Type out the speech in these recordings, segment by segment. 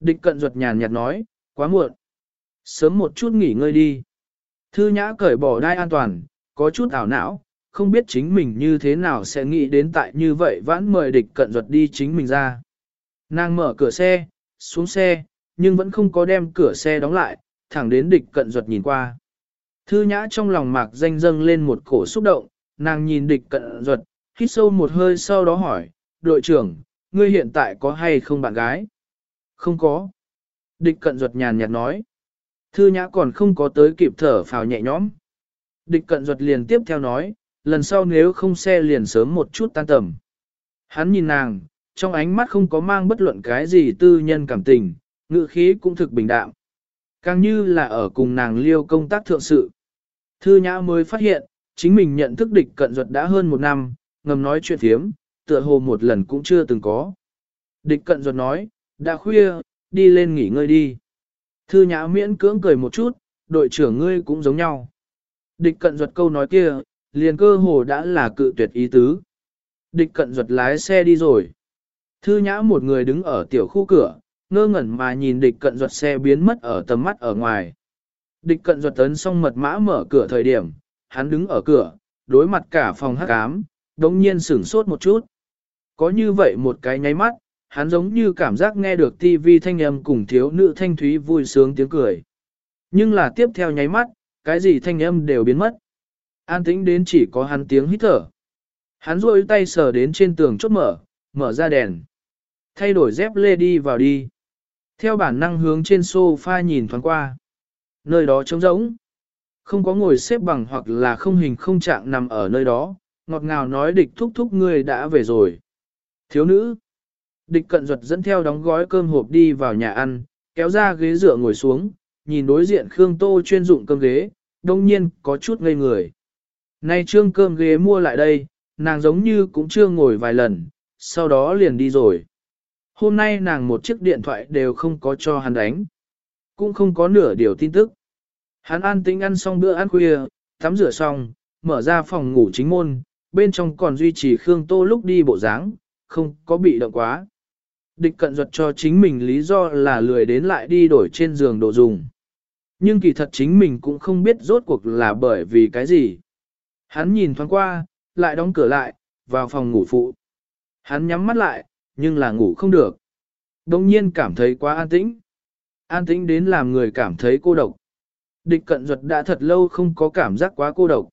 Địch cận ruột nhàn nhạt nói, quá muộn. Sớm một chút nghỉ ngơi đi. Thư nhã cởi bỏ đai an toàn, có chút ảo não, không biết chính mình như thế nào sẽ nghĩ đến tại như vậy vãn mời địch cận ruột đi chính mình ra. Nàng mở cửa xe, xuống xe, nhưng vẫn không có đem cửa xe đóng lại, thẳng đến địch cận ruột nhìn qua. Thư nhã trong lòng mạc danh dâng lên một cổ xúc động, nàng nhìn địch cận ruột, hít sâu một hơi sau đó hỏi, đội trưởng, ngươi hiện tại có hay không bạn gái? Không có. Địch cận ruột nhàn nhạt nói. Thư nhã còn không có tới kịp thở phào nhẹ nhõm. Địch cận ruột liền tiếp theo nói, lần sau nếu không xe liền sớm một chút tan tầm. Hắn nhìn nàng, trong ánh mắt không có mang bất luận cái gì tư nhân cảm tình, ngữ khí cũng thực bình đạm. Càng như là ở cùng nàng liêu công tác thượng sự. Thư nhã mới phát hiện, chính mình nhận thức địch cận ruột đã hơn một năm, ngầm nói chuyện thiếm, tựa hồ một lần cũng chưa từng có. Địch cận ruột nói, đã khuya, đi lên nghỉ ngơi đi. Thư nhã miễn cưỡng cười một chút, đội trưởng ngươi cũng giống nhau. Địch cận duật câu nói kia, liền cơ hồ đã là cự tuyệt ý tứ. Địch cận duật lái xe đi rồi. Thư nhã một người đứng ở tiểu khu cửa, ngơ ngẩn mà nhìn địch cận duật xe biến mất ở tầm mắt ở ngoài. Địch cận duật tấn xong mật mã mở cửa thời điểm, hắn đứng ở cửa, đối mặt cả phòng hắc ám, đống nhiên sửng sốt một chút. Có như vậy một cái nháy mắt, hắn giống như cảm giác nghe được tivi thanh âm cùng thiếu nữ thanh thúy vui sướng tiếng cười. Nhưng là tiếp theo nháy mắt, cái gì thanh âm đều biến mất. An tĩnh đến chỉ có hắn tiếng hít thở. Hắn rôi tay sờ đến trên tường chốt mở, mở ra đèn. Thay đổi dép lê đi vào đi. Theo bản năng hướng trên sofa nhìn thoáng qua. Nơi đó trống rỗng. Không có ngồi xếp bằng hoặc là không hình không trạng nằm ở nơi đó, ngọt ngào nói địch thúc thúc ngươi đã về rồi. Thiếu nữ. Địch cận duật dẫn theo đóng gói cơm hộp đi vào nhà ăn, kéo ra ghế dựa ngồi xuống, nhìn đối diện Khương Tô chuyên dụng cơm ghế, đông nhiên có chút ngây người. Nay trương cơm ghế mua lại đây, nàng giống như cũng chưa ngồi vài lần, sau đó liền đi rồi. Hôm nay nàng một chiếc điện thoại đều không có cho hắn đánh. Cũng không có nửa điều tin tức. Hắn an tính ăn xong bữa ăn khuya, tắm rửa xong, mở ra phòng ngủ chính môn, bên trong còn duy trì Khương Tô lúc đi bộ dáng, không có bị động quá. Địch cận duật cho chính mình lý do là lười đến lại đi đổi trên giường đồ dùng. Nhưng kỳ thật chính mình cũng không biết rốt cuộc là bởi vì cái gì. Hắn nhìn thoáng qua, lại đóng cửa lại, vào phòng ngủ phụ. Hắn nhắm mắt lại, nhưng là ngủ không được. Đông nhiên cảm thấy quá an tĩnh. An tĩnh đến làm người cảm thấy cô độc. Địch cận duật đã thật lâu không có cảm giác quá cô độc.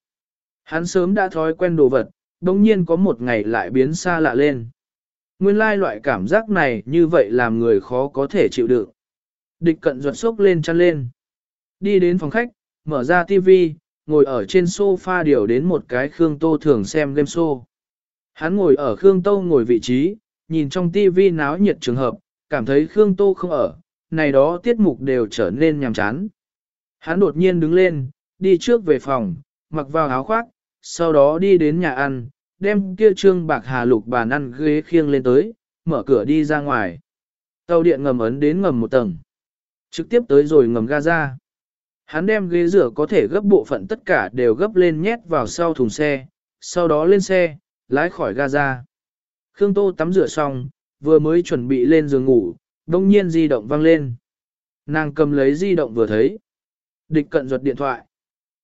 Hắn sớm đã thói quen đồ vật, đông nhiên có một ngày lại biến xa lạ lên. Nguyên lai loại cảm giác này như vậy làm người khó có thể chịu đựng. Địch cận ruột sốc lên chăn lên. Đi đến phòng khách, mở ra tivi, ngồi ở trên sofa điều đến một cái Khương Tô thường xem game show. Hắn ngồi ở Khương Tô ngồi vị trí, nhìn trong tivi náo nhiệt trường hợp, cảm thấy Khương Tô không ở, này đó tiết mục đều trở nên nhàm chán. Hắn đột nhiên đứng lên, đi trước về phòng, mặc vào áo khoác, sau đó đi đến nhà ăn, đem kia trương bạc hà lục bàn ăn ghế khiêng lên tới, mở cửa đi ra ngoài. Tàu điện ngầm ấn đến ngầm một tầng. Trực tiếp tới rồi ngầm ga ra. Hắn đem ghế rửa có thể gấp bộ phận tất cả đều gấp lên nhét vào sau thùng xe, sau đó lên xe, lái khỏi ga ra. Khương Tô tắm rửa xong, vừa mới chuẩn bị lên giường ngủ, đông nhiên di động vang lên. Nàng cầm lấy di động vừa thấy. Địch cận ruột điện thoại.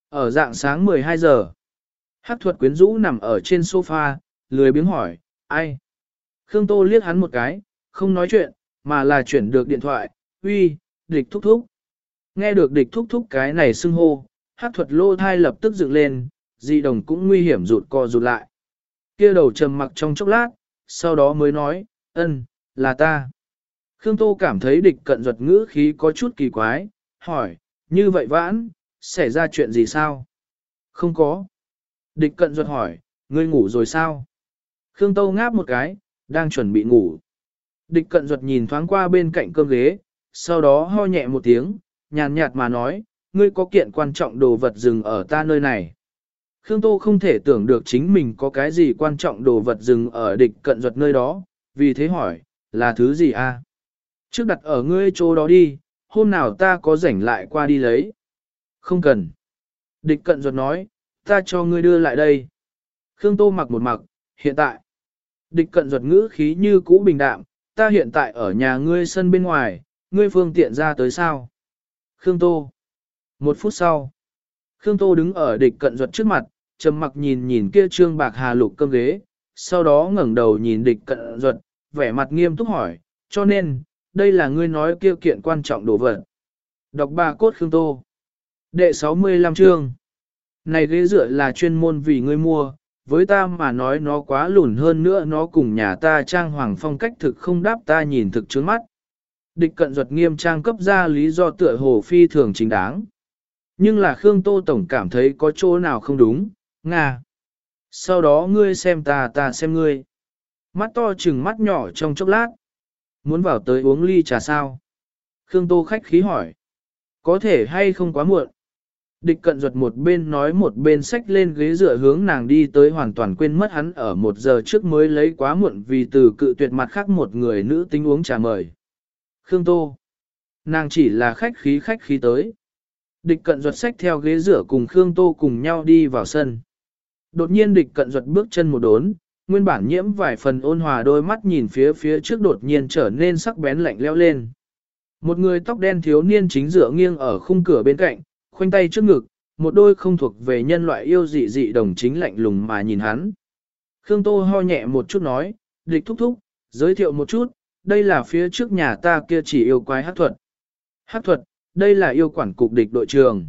Ở dạng sáng 12 giờ. Hắc thuật quyến rũ nằm ở trên sofa, lười biếng hỏi, ai? Khương Tô liếc hắn một cái, không nói chuyện, mà là chuyển được điện thoại, uy, địch thúc thúc. Nghe được địch thúc thúc cái này xưng hô, Hắc thuật lô thai lập tức dựng lên, di đồng cũng nguy hiểm rụt co rụt lại. kia đầu trầm mặc trong chốc lát, sau đó mới nói, ân, là ta. Khương Tô cảm thấy địch cận ruột ngữ khí có chút kỳ quái, hỏi, như vậy vãn, xảy ra chuyện gì sao? Không có. Địch cận ruột hỏi, ngươi ngủ rồi sao? Khương Tâu ngáp một cái, đang chuẩn bị ngủ. Địch cận ruột nhìn thoáng qua bên cạnh cơm ghế, sau đó ho nhẹ một tiếng, nhàn nhạt mà nói, ngươi có kiện quan trọng đồ vật dừng ở ta nơi này. Khương Tô không thể tưởng được chính mình có cái gì quan trọng đồ vật dừng ở địch cận ruột nơi đó, vì thế hỏi, là thứ gì a? Trước đặt ở ngươi chỗ đó đi, hôm nào ta có rảnh lại qua đi lấy. Không cần. Địch cận ruột nói, ta cho ngươi đưa lại đây. Khương Tô mặc một mặc, hiện tại. Địch cận ruột ngữ khí như cũ bình đạm, ta hiện tại ở nhà ngươi sân bên ngoài, ngươi phương tiện ra tới sao? Khương Tô. Một phút sau, Khương Tô đứng ở địch cận ruột trước mặt, trầm mặc nhìn nhìn kia trương bạc hà lục cơm ghế, sau đó ngẩng đầu nhìn địch cận ruột, vẻ mặt nghiêm túc hỏi, cho nên, đây là ngươi nói kia kiện quan trọng đồ vật. Đọc ba cốt Khương Tô. Đệ 65 chương. Này ghế dựa là chuyên môn vì ngươi mua, với ta mà nói nó quá lùn hơn nữa nó cùng nhà ta trang hoàng phong cách thực không đáp ta nhìn thực trước mắt. Địch cận ruột nghiêm trang cấp ra lý do tựa hồ phi thường chính đáng. Nhưng là Khương Tô Tổng cảm thấy có chỗ nào không đúng, Nga. Sau đó ngươi xem ta ta xem ngươi. Mắt to chừng mắt nhỏ trong chốc lát. Muốn vào tới uống ly trà sao? Khương Tô khách khí hỏi. Có thể hay không quá muộn? Địch cận ruột một bên nói một bên xách lên ghế dựa hướng nàng đi tới hoàn toàn quên mất hắn ở một giờ trước mới lấy quá muộn vì từ cự tuyệt mặt khác một người nữ tính uống trà mời. Khương Tô. Nàng chỉ là khách khí khách khí tới. Địch cận ruột xách theo ghế rửa cùng Khương Tô cùng nhau đi vào sân. Đột nhiên địch cận ruột bước chân một đốn, nguyên bản nhiễm vài phần ôn hòa đôi mắt nhìn phía phía trước đột nhiên trở nên sắc bén lạnh leo lên. Một người tóc đen thiếu niên chính dựa nghiêng ở khung cửa bên cạnh, khoanh tay trước ngực, một đôi không thuộc về nhân loại yêu dị dị đồng chính lạnh lùng mà nhìn hắn. Khương Tô ho nhẹ một chút nói, địch thúc thúc, giới thiệu một chút, đây là phía trước nhà ta kia chỉ yêu quái hát thuật. Hát thuật, đây là yêu quản cục địch đội trường.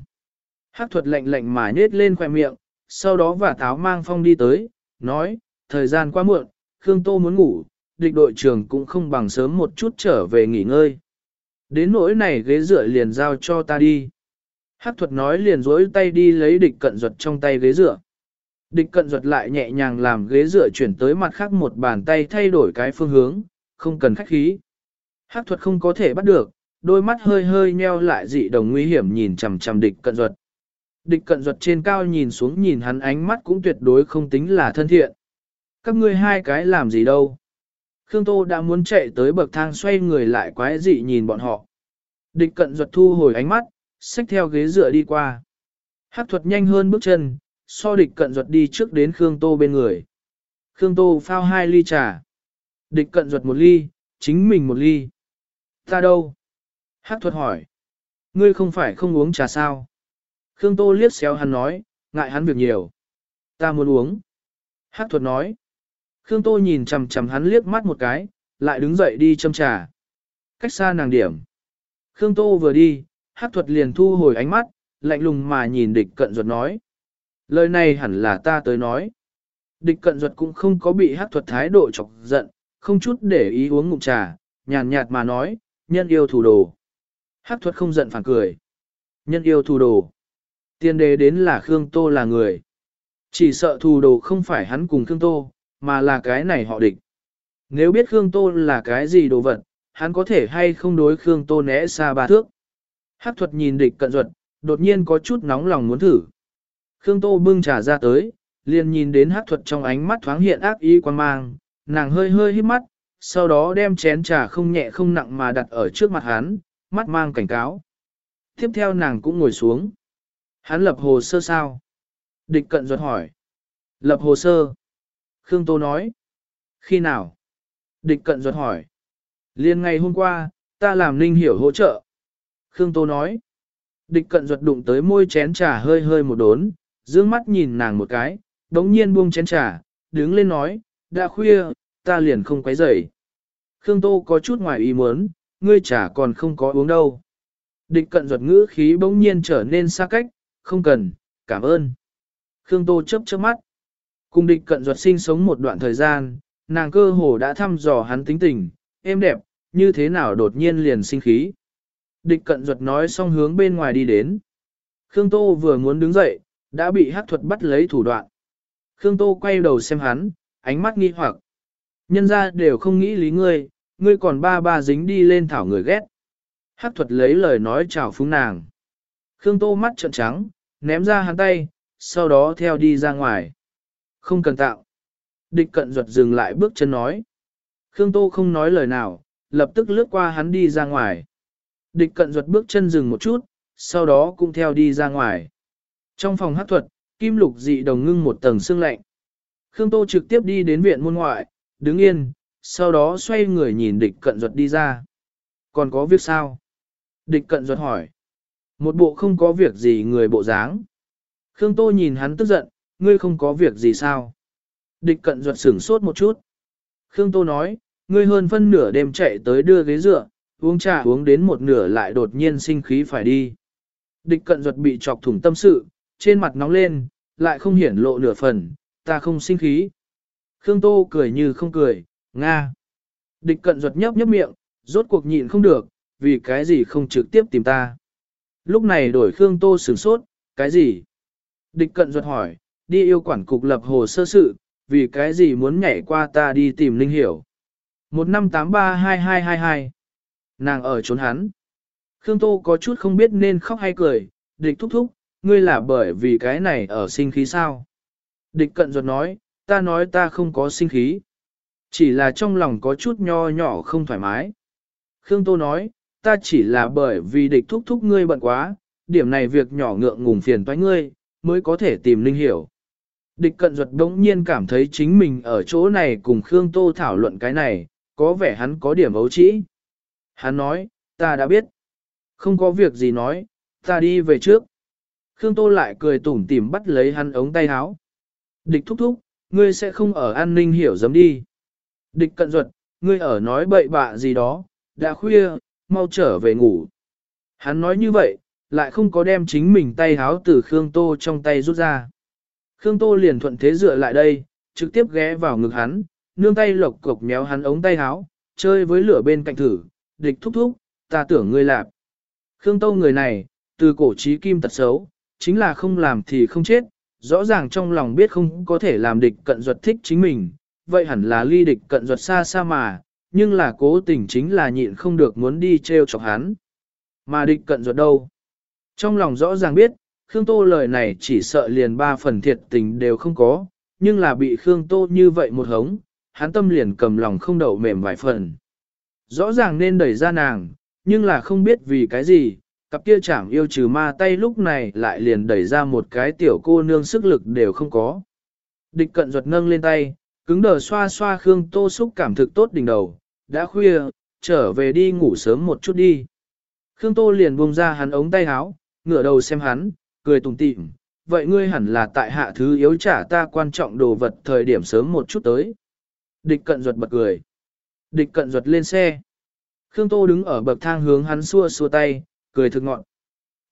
Hát thuật lạnh lạnh mà nết lên khoe miệng, sau đó và táo mang phong đi tới, nói, thời gian quá muộn, Khương Tô muốn ngủ, địch đội trưởng cũng không bằng sớm một chút trở về nghỉ ngơi. Đến nỗi này ghế dựa liền giao cho ta đi. Hắc thuật nói liền dối tay đi lấy địch cận ruột trong tay ghế dựa. Địch cận ruột lại nhẹ nhàng làm ghế dựa chuyển tới mặt khác một bàn tay thay đổi cái phương hướng, không cần khách khí. Hắc thuật không có thể bắt được, đôi mắt hơi hơi nheo lại dị đồng nguy hiểm nhìn chằm chằm địch cận ruột. Địch cận ruột trên cao nhìn xuống nhìn hắn ánh mắt cũng tuyệt đối không tính là thân thiện. Các ngươi hai cái làm gì đâu? Khương Tô đã muốn chạy tới bậc thang xoay người lại quái dị nhìn bọn họ. Địch cận ruột thu hồi ánh mắt, xách theo ghế dựa đi qua. Hắc thuật nhanh hơn bước chân, so địch cận ruột đi trước đến Khương Tô bên người. Khương Tô phao hai ly trà. Địch cận ruột một ly, chính mình một ly. Ta đâu? Hắc thuật hỏi. Ngươi không phải không uống trà sao? Khương Tô liếc xéo hắn nói, ngại hắn việc nhiều. Ta muốn uống. Hắc thuật nói. Khương Tô nhìn chằm chằm hắn liếc mắt một cái, lại đứng dậy đi châm trà. Cách xa nàng điểm. Khương Tô vừa đi, Hắc thuật liền thu hồi ánh mắt, lạnh lùng mà nhìn địch cận ruột nói. Lời này hẳn là ta tới nói. Địch cận ruột cũng không có bị Hắc thuật thái độ chọc giận, không chút để ý uống ngụm trà, nhàn nhạt mà nói, nhân yêu thủ đồ. Hắc thuật không giận phản cười. Nhân yêu thủ đồ. Tiên đề đến là Khương Tô là người. Chỉ sợ thủ đồ không phải hắn cùng Khương Tô, mà là cái này họ địch. Nếu biết Khương Tô là cái gì đồ vật, hắn có thể hay không đối Khương Tô né xa ba thước. Hắc thuật nhìn địch cận duật, đột nhiên có chút nóng lòng muốn thử. Khương Tô bưng trà ra tới, liền nhìn đến hắc thuật trong ánh mắt thoáng hiện ác ý quan mang, nàng hơi hơi hít mắt, sau đó đem chén trà không nhẹ không nặng mà đặt ở trước mặt hắn, mắt mang cảnh cáo. Tiếp theo nàng cũng ngồi xuống. Hắn lập hồ sơ sao? Địch cận ruột hỏi. Lập hồ sơ. Khương Tô nói. Khi nào? Địch cận ruột hỏi. Liên ngày hôm qua, ta làm Ninh Hiểu hỗ trợ. Khương Tô nói. Địch cận ruột đụng tới môi chén trà hơi hơi một đốn, dương mắt nhìn nàng một cái, đống nhiên buông chén trà, đứng lên nói, đã khuya, ta liền không quấy rầy. Khương Tô có chút ngoài ý muốn, ngươi trà còn không có uống đâu. Địch cận ruột ngữ khí bỗng nhiên trở nên xa cách, không cần, cảm ơn. Khương Tô chớp chớp mắt. Cùng địch cận ruột sinh sống một đoạn thời gian, nàng cơ hồ đã thăm dò hắn tính tình, êm đẹp, như thế nào đột nhiên liền sinh khí. Địch cận ruột nói xong hướng bên ngoài đi đến. Khương Tô vừa muốn đứng dậy, đã bị Hát thuật bắt lấy thủ đoạn. Khương Tô quay đầu xem hắn, ánh mắt nghi hoặc. Nhân ra đều không nghĩ lý ngươi, ngươi còn ba ba dính đi lên thảo người ghét. Hát thuật lấy lời nói chào phúng nàng. Khương Tô mắt trợn trắng, ném ra hắn tay, sau đó theo đi ra ngoài. Không cần tạo. Địch cận ruột dừng lại bước chân nói. Khương Tô không nói lời nào, lập tức lướt qua hắn đi ra ngoài. Địch cận ruột bước chân dừng một chút, sau đó cũng theo đi ra ngoài. Trong phòng hát thuật, kim lục dị đồng ngưng một tầng xương lạnh. Khương Tô trực tiếp đi đến viện môn ngoại, đứng yên, sau đó xoay người nhìn địch cận ruột đi ra. Còn có việc sao? Địch cận ruột hỏi. Một bộ không có việc gì người bộ dáng. Khương Tô nhìn hắn tức giận, ngươi không có việc gì sao? Địch cận ruột sửng sốt một chút. Khương Tô nói, ngươi hơn phân nửa đêm chạy tới đưa ghế dựa, uống trà uống đến một nửa lại đột nhiên sinh khí phải đi. Địch cận ruột bị chọc thủng tâm sự, trên mặt nóng lên, lại không hiển lộ nửa phần, ta không sinh khí. Khương Tô cười như không cười, Nga. Địch cận ruột nhấp nhấp miệng, rốt cuộc nhịn không được, vì cái gì không trực tiếp tìm ta. Lúc này đổi Khương Tô sửng sốt, cái gì? Địch cận ruột hỏi, đi yêu quản cục lập hồ sơ sự, vì cái gì muốn nhảy qua ta đi tìm Linh Hiểu. 15832222 Nàng ở trốn hắn. Khương Tô có chút không biết nên khóc hay cười, địch thúc thúc, ngươi là bởi vì cái này ở sinh khí sao? Địch cận ruột nói, ta nói ta không có sinh khí. Chỉ là trong lòng có chút nho nhỏ không thoải mái. Khương Tô nói, ta chỉ là bởi vì địch thúc thúc ngươi bận quá, điểm này việc nhỏ ngượng ngùng phiền toái ngươi, mới có thể tìm linh hiểu. Địch cận ruột đống nhiên cảm thấy chính mình ở chỗ này cùng Khương Tô thảo luận cái này, có vẻ hắn có điểm ấu trĩ. Hắn nói, ta đã biết. Không có việc gì nói, ta đi về trước. Khương Tô lại cười tủm tỉm bắt lấy hắn ống tay áo. Địch thúc thúc, ngươi sẽ không ở an ninh hiểu dám đi. Địch cận ruột, ngươi ở nói bậy bạ gì đó, đã khuya, mau trở về ngủ. Hắn nói như vậy, lại không có đem chính mình tay háo từ Khương Tô trong tay rút ra. Khương Tô liền thuận thế dựa lại đây, trực tiếp ghé vào ngực hắn, nương tay lộc cộc méo hắn ống tay háo, chơi với lửa bên cạnh thử, địch thúc thúc, ta tưởng ngươi lạp. Khương Tô người này, từ cổ trí kim tật xấu, chính là không làm thì không chết, rõ ràng trong lòng biết không có thể làm địch cận duật thích chính mình, vậy hẳn là ly địch cận duật xa xa mà, nhưng là cố tình chính là nhịn không được muốn đi treo chọc hắn. Mà địch cận duật đâu? Trong lòng rõ ràng biết, Khương Tô lời này chỉ sợ liền ba phần thiệt tình đều không có, nhưng là bị Khương Tô như vậy một hống, hắn tâm liền cầm lòng không đậu mềm vài phần. Rõ ràng nên đẩy ra nàng, nhưng là không biết vì cái gì, cặp kia chảm yêu trừ ma tay lúc này lại liền đẩy ra một cái tiểu cô nương sức lực đều không có. Địch cận ruột nâng lên tay, cứng đờ xoa xoa Khương Tô xúc cảm thực tốt đỉnh đầu, đã khuya, trở về đi ngủ sớm một chút đi. Khương Tô liền buông ra hắn ống tay áo, ngửa đầu xem hắn, cười tùng tịm, vậy ngươi hẳn là tại hạ thứ yếu trả ta quan trọng đồ vật thời điểm sớm một chút tới. Địch cận ruột bật cười. Địch cận ruột lên xe. Khương Tô đứng ở bậc thang hướng hắn xua xua tay, cười thực ngọn.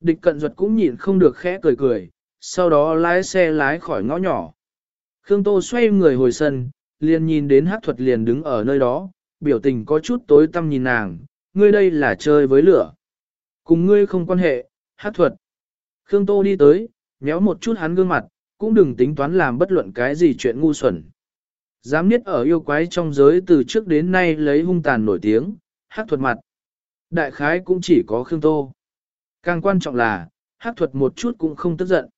Địch cận ruột cũng nhịn không được khẽ cười cười, sau đó lái xe lái khỏi ngõ nhỏ. Khương Tô xoay người hồi sân, liền nhìn đến hát thuật liền đứng ở nơi đó, biểu tình có chút tối tăm nhìn nàng, ngươi đây là chơi với lửa. Cùng ngươi không quan hệ, hát thuật. Khương Tô đi tới, nhéo một chút hắn gương mặt, cũng đừng tính toán làm bất luận cái gì chuyện ngu xuẩn. Dám niết ở yêu quái trong giới từ trước đến nay lấy hung tàn nổi tiếng, hát thuật mặt. Đại khái cũng chỉ có Khương Tô. Càng quan trọng là, hát thuật một chút cũng không tức giận.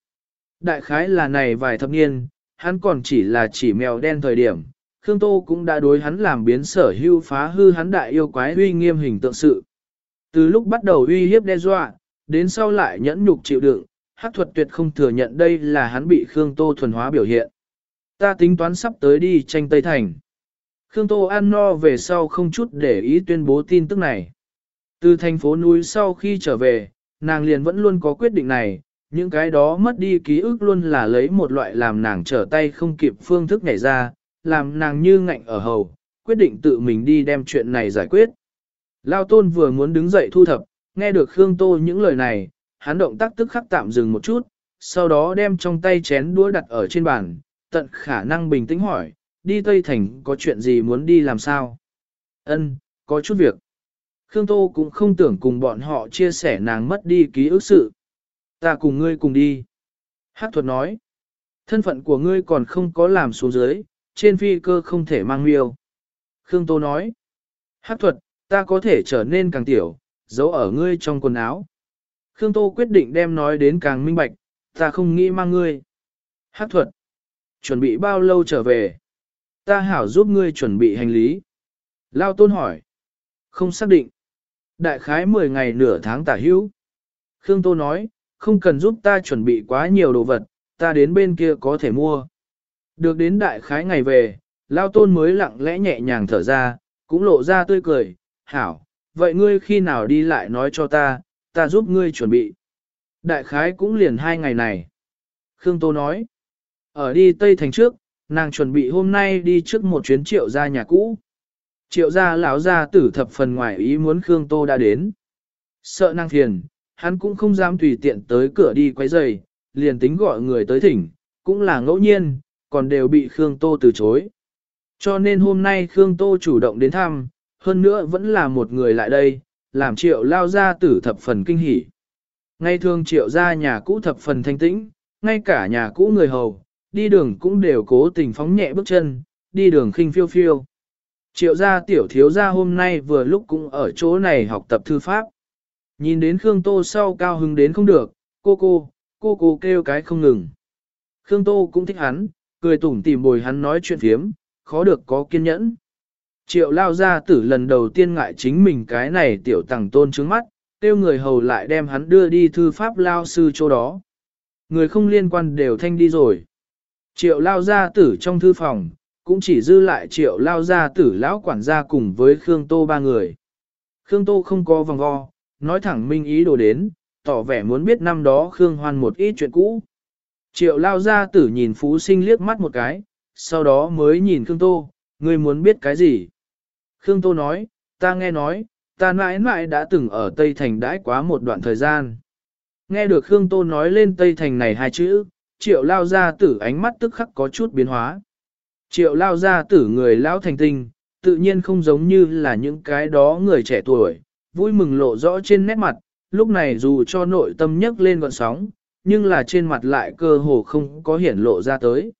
Đại khái là này vài thập niên, hắn còn chỉ là chỉ mèo đen thời điểm. Khương Tô cũng đã đối hắn làm biến sở hưu phá hư hắn đại yêu quái uy nghiêm hình tượng sự. Từ lúc bắt đầu uy hiếp đe dọa, đến sau lại nhẫn nhục chịu đựng, hát thuật tuyệt không thừa nhận đây là hắn bị Khương Tô thuần hóa biểu hiện. Ta tính toán sắp tới đi tranh Tây Thành. Khương Tô ăn no về sau không chút để ý tuyên bố tin tức này. Từ thành phố núi sau khi trở về, nàng liền vẫn luôn có quyết định này, những cái đó mất đi ký ức luôn là lấy một loại làm nàng trở tay không kịp phương thức nhảy ra, làm nàng như ngạnh ở hầu, quyết định tự mình đi đem chuyện này giải quyết. Lao tôn vừa muốn đứng dậy thu thập, nghe được Khương Tô những lời này, hắn động tác tức khắc tạm dừng một chút, sau đó đem trong tay chén đũa đặt ở trên bàn, tận khả năng bình tĩnh hỏi, đi Tây Thành có chuyện gì muốn đi làm sao? Ân, có chút việc. Khương Tô cũng không tưởng cùng bọn họ chia sẻ nàng mất đi ký ức sự. Ta cùng ngươi cùng đi. Hát thuật nói, thân phận của ngươi còn không có làm xuống dưới, trên phi cơ không thể mang miêu. Khương Tô nói, Hát thuật, ta có thể trở nên càng tiểu, giấu ở ngươi trong quần áo. Khương Tô quyết định đem nói đến càng minh bạch, ta không nghĩ mang ngươi. Hát thuật, chuẩn bị bao lâu trở về? Ta hảo giúp ngươi chuẩn bị hành lý. Lao tôn hỏi. Không xác định. Đại khái 10 ngày nửa tháng tả hữu. Khương Tô nói, không cần giúp ta chuẩn bị quá nhiều đồ vật, ta đến bên kia có thể mua. Được đến đại khái ngày về, Lao tôn mới lặng lẽ nhẹ nhàng thở ra, cũng lộ ra tươi cười, hảo, vậy ngươi khi nào đi lại nói cho ta, ta giúp ngươi chuẩn bị. Đại khái cũng liền hai ngày này. Khương Tô nói, ở đi Tây Thành trước, nàng chuẩn bị hôm nay đi trước một chuyến triệu gia nhà cũ. Triệu gia lão gia tử thập phần ngoài ý muốn Khương Tô đã đến. Sợ nàng phiền, hắn cũng không dám tùy tiện tới cửa đi quấy rầy, liền tính gọi người tới thỉnh, cũng là ngẫu nhiên, còn đều bị Khương Tô từ chối. Cho nên hôm nay Khương Tô chủ động đến thăm, hơn nữa vẫn là một người lại đây, làm triệu lao gia tử thập phần kinh hỉ. Ngay thường triệu gia nhà cũ thập phần thanh tĩnh, ngay cả nhà cũ người hầu, đi đường cũng đều cố tình phóng nhẹ bước chân, đi đường khinh phiêu phiêu. Triệu gia tiểu thiếu gia hôm nay vừa lúc cũng ở chỗ này học tập thư pháp. Nhìn đến Khương Tô sau cao hứng đến không được, cô cô, cô cô kêu cái không ngừng. Khương Tô cũng thích hắn, cười tủm tìm bồi hắn nói chuyện phiếm, khó được có kiên nhẫn. Triệu lao gia tử lần đầu tiên ngại chính mình cái này tiểu tàng tôn trứng mắt, tiêu người hầu lại đem hắn đưa đi thư pháp lao sư chỗ đó. Người không liên quan đều thanh đi rồi. Triệu lao gia tử trong thư phòng, cũng chỉ dư lại triệu lao gia tử lão quản gia cùng với Khương Tô ba người. Khương Tô không có vòng vo, nói thẳng minh ý đồ đến, tỏ vẻ muốn biết năm đó Khương Hoan một ít chuyện cũ. Triệu lao gia tử nhìn Phú Sinh liếc mắt một cái, sau đó mới nhìn Khương Tô, ngươi muốn biết cái gì? Khương Tô nói, ta nghe nói, ta mãi mãi đã từng ở Tây Thành đãi quá một đoạn thời gian. Nghe được Khương Tô nói lên Tây Thành này hai chữ, triệu lao gia tử ánh mắt tức khắc có chút biến hóa. Triệu lao gia tử người lão thành tinh, tự nhiên không giống như là những cái đó người trẻ tuổi, vui mừng lộ rõ trên nét mặt, lúc này dù cho nội tâm nhấc lên gọn sóng, nhưng là trên mặt lại cơ hồ không có hiển lộ ra tới.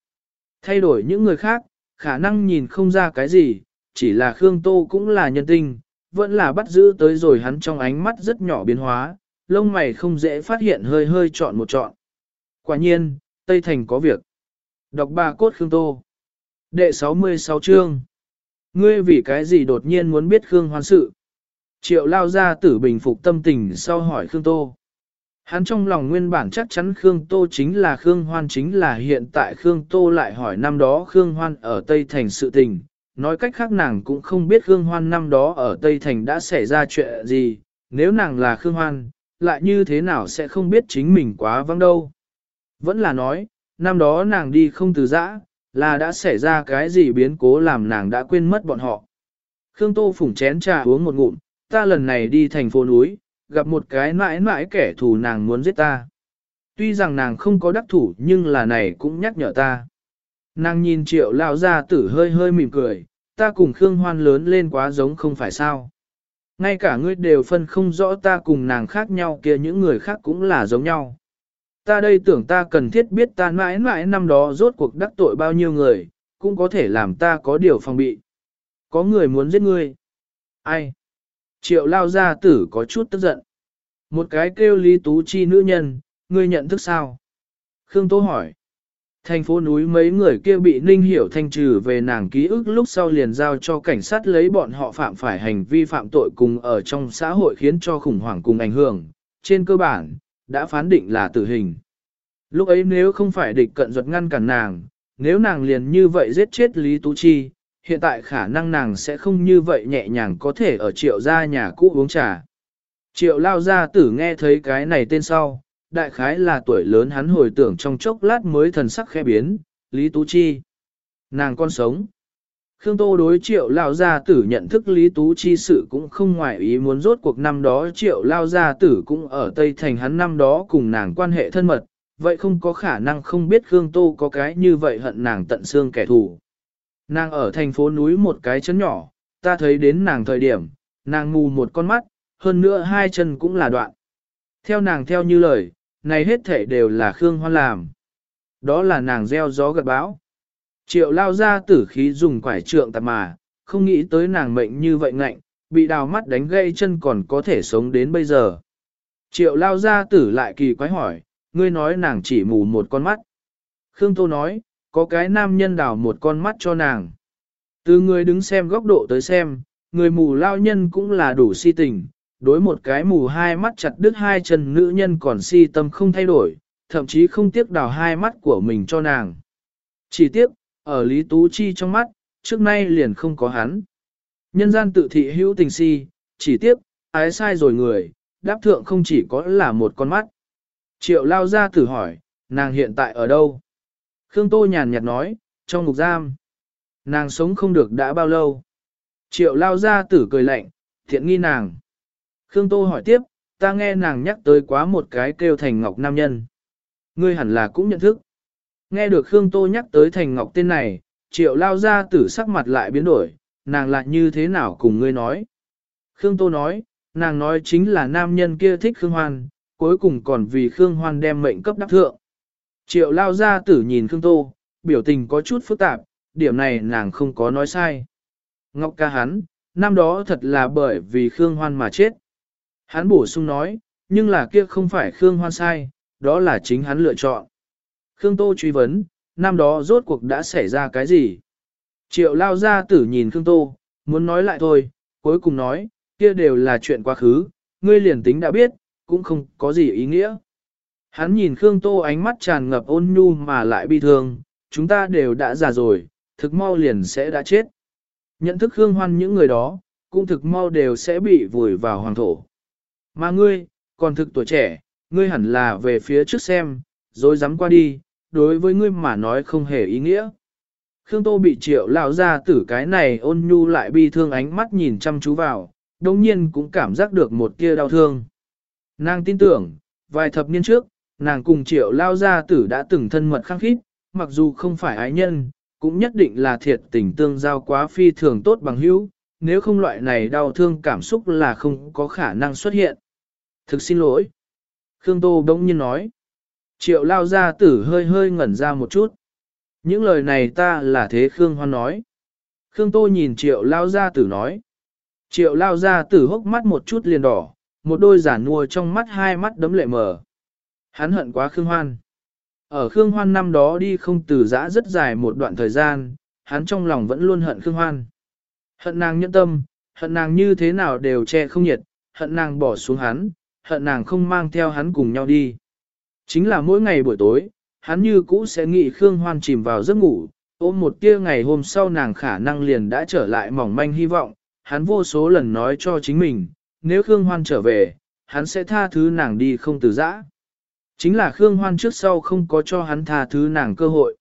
Thay đổi những người khác, khả năng nhìn không ra cái gì, chỉ là Khương Tô cũng là nhân tinh, vẫn là bắt giữ tới rồi hắn trong ánh mắt rất nhỏ biến hóa, lông mày không dễ phát hiện hơi hơi chọn một chọn. Quả nhiên, Tây Thành có việc. Đọc ba cốt Khương Tô. Đệ 66 chương. Ngươi vì cái gì đột nhiên muốn biết Khương hoan sự? Triệu lao ra tử bình phục tâm tình sau hỏi Khương Tô. Hắn trong lòng nguyên bản chắc chắn Khương Tô chính là Khương Hoan chính là hiện tại Khương Tô lại hỏi năm đó Khương Hoan ở Tây Thành sự tình. Nói cách khác nàng cũng không biết Khương Hoan năm đó ở Tây Thành đã xảy ra chuyện gì, nếu nàng là Khương Hoan, lại như thế nào sẽ không biết chính mình quá vắng đâu. Vẫn là nói, năm đó nàng đi không từ giã, là đã xảy ra cái gì biến cố làm nàng đã quên mất bọn họ. Khương Tô phủng chén trà uống một ngụm, ta lần này đi thành phố núi, gặp một cái mãi mãi kẻ thù nàng muốn giết ta. Tuy rằng nàng không có đắc thủ nhưng là này cũng nhắc nhở ta. Nàng nhìn triệu lao ra tử hơi hơi mỉm cười, ta cùng Khương Hoan lớn lên quá giống không phải sao. Ngay cả ngươi đều phân không rõ ta cùng nàng khác nhau kia những người khác cũng là giống nhau. Ta đây tưởng ta cần thiết biết ta mãi mãi năm đó rốt cuộc đắc tội bao nhiêu người, cũng có thể làm ta có điều phòng bị. Có người muốn giết ngươi. Ai? Triệu lao gia tử có chút tức giận. Một cái kêu Lý Tú Chi nữ nhân, ngươi nhận thức sao? Khương Tô hỏi. Thành phố núi mấy người kia bị Ninh Hiểu thanh trừ về nàng ký ức lúc sau liền giao cho cảnh sát lấy bọn họ phạm phải hành vi phạm tội cùng ở trong xã hội khiến cho khủng hoảng cùng ảnh hưởng. Trên cơ bản, đã phán định là tử hình. Lúc ấy nếu không phải địch cận ruột ngăn cản nàng, nếu nàng liền như vậy giết chết Lý Tú Chi, hiện tại khả năng nàng sẽ không như vậy nhẹ nhàng có thể ở triệu gia nhà cũ uống trà. Triệu lao gia tử nghe thấy cái này tên sau, đại khái là tuổi lớn hắn hồi tưởng trong chốc lát mới thần sắc khẽ biến, Lý Tú Chi. Nàng con sống. Khương Tô đối triệu lao gia tử nhận thức Lý Tú Chi sự cũng không ngoại ý muốn rốt cuộc năm đó triệu lao gia tử cũng ở Tây Thành hắn năm đó cùng nàng quan hệ thân mật, vậy không có khả năng không biết Khương Tô có cái như vậy hận nàng tận xương kẻ thù. Nàng ở thành phố núi một cái chấn nhỏ, ta thấy đến nàng thời điểm, nàng mù một con mắt, hơn nữa hai chân cũng là đoạn. Theo nàng theo như lời, này hết thể đều là Khương Hoan làm. Đó là nàng gieo gió gật báo. Triệu lao ra tử khí dùng quải trượng tạp mà, không nghĩ tới nàng mệnh như vậy ngạnh, bị đào mắt đánh gây chân còn có thể sống đến bây giờ. Triệu lao ra tử lại kỳ quái hỏi, ngươi nói nàng chỉ mù một con mắt. Khương Tô nói, có cái nam nhân đào một con mắt cho nàng. Từ người đứng xem góc độ tới xem, người mù lao nhân cũng là đủ si tình, đối một cái mù hai mắt chặt đứt hai chân nữ nhân còn si tâm không thay đổi, thậm chí không tiếc đào hai mắt của mình cho nàng. Chỉ tiếc, ở Lý Tú Chi trong mắt, trước nay liền không có hắn. Nhân gian tự thị hữu tình si, chỉ tiếp ái sai rồi người, đáp thượng không chỉ có là một con mắt. Triệu lao ra tử hỏi, nàng hiện tại ở đâu? Khương Tô nhàn nhạt nói, trong ngục giam. Nàng sống không được đã bao lâu? Triệu lao ra tử cười lạnh, thiện nghi nàng. Khương Tô hỏi tiếp, ta nghe nàng nhắc tới quá một cái kêu thành ngọc nam nhân. Ngươi hẳn là cũng nhận thức. Nghe được Khương Tô nhắc tới thành ngọc tên này, triệu lao ra tử sắc mặt lại biến đổi, nàng lại như thế nào cùng ngươi nói. Khương Tô nói, nàng nói chính là nam nhân kia thích Khương Hoan, cuối cùng còn vì Khương Hoan đem mệnh cấp đắc thượng. Triệu lao ra tử nhìn Khương Tô, biểu tình có chút phức tạp, điểm này nàng không có nói sai. Ngọc ca hắn, năm đó thật là bởi vì Khương Hoan mà chết. Hắn bổ sung nói, nhưng là kia không phải Khương Hoan sai, đó là chính hắn lựa chọn. Khương Tô truy vấn, năm đó rốt cuộc đã xảy ra cái gì? Triệu lao ra tử nhìn Khương Tô, muốn nói lại thôi, cuối cùng nói, kia đều là chuyện quá khứ, ngươi liền tính đã biết, cũng không có gì ý nghĩa. Hắn nhìn Khương Tô ánh mắt tràn ngập ôn nhu mà lại bi thương, chúng ta đều đã già rồi, thực mau liền sẽ đã chết. Nhận thức Khương Hoan những người đó, cũng thực mau đều sẽ bị vùi vào hoàng thổ. Mà ngươi, còn thực tuổi trẻ, ngươi hẳn là về phía trước xem, rồi dám qua đi, đối với ngươi mà nói không hề ý nghĩa. Khương Tô bị triệu lao ra tử cái này ôn nhu lại bi thương ánh mắt nhìn chăm chú vào, đồng nhiên cũng cảm giác được một tia đau thương. Nàng tin tưởng, vài thập niên trước, nàng cùng triệu lao gia tử đã từng thân mật khăng khít, mặc dù không phải ái nhân, cũng nhất định là thiệt tình tương giao quá phi thường tốt bằng hữu, nếu không loại này đau thương cảm xúc là không có khả năng xuất hiện. Thực xin lỗi. Khương Tô bỗng nhiên nói. Triệu lao gia tử hơi hơi ngẩn ra một chút. Những lời này ta là thế Khương Hoan nói. Khương Tô nhìn triệu lao gia tử nói. Triệu lao gia tử hốc mắt một chút liền đỏ, một đôi giả nua trong mắt hai mắt đấm lệ mờ. Hắn hận quá Khương Hoan. Ở Khương Hoan năm đó đi không từ giã rất dài một đoạn thời gian, hắn trong lòng vẫn luôn hận Khương Hoan. Hận nàng nhẫn tâm, hận nàng như thế nào đều che không nhiệt, hận nàng bỏ xuống hắn, hận nàng không mang theo hắn cùng nhau đi. Chính là mỗi ngày buổi tối, hắn như cũ sẽ nghĩ Khương Hoan chìm vào giấc ngủ, ôm một tia ngày hôm sau nàng khả năng liền đã trở lại mỏng manh hy vọng, hắn vô số lần nói cho chính mình, nếu Khương Hoan trở về, hắn sẽ tha thứ nàng đi không từ giã. Chính là Khương Hoan trước sau không có cho hắn tha thứ nàng cơ hội.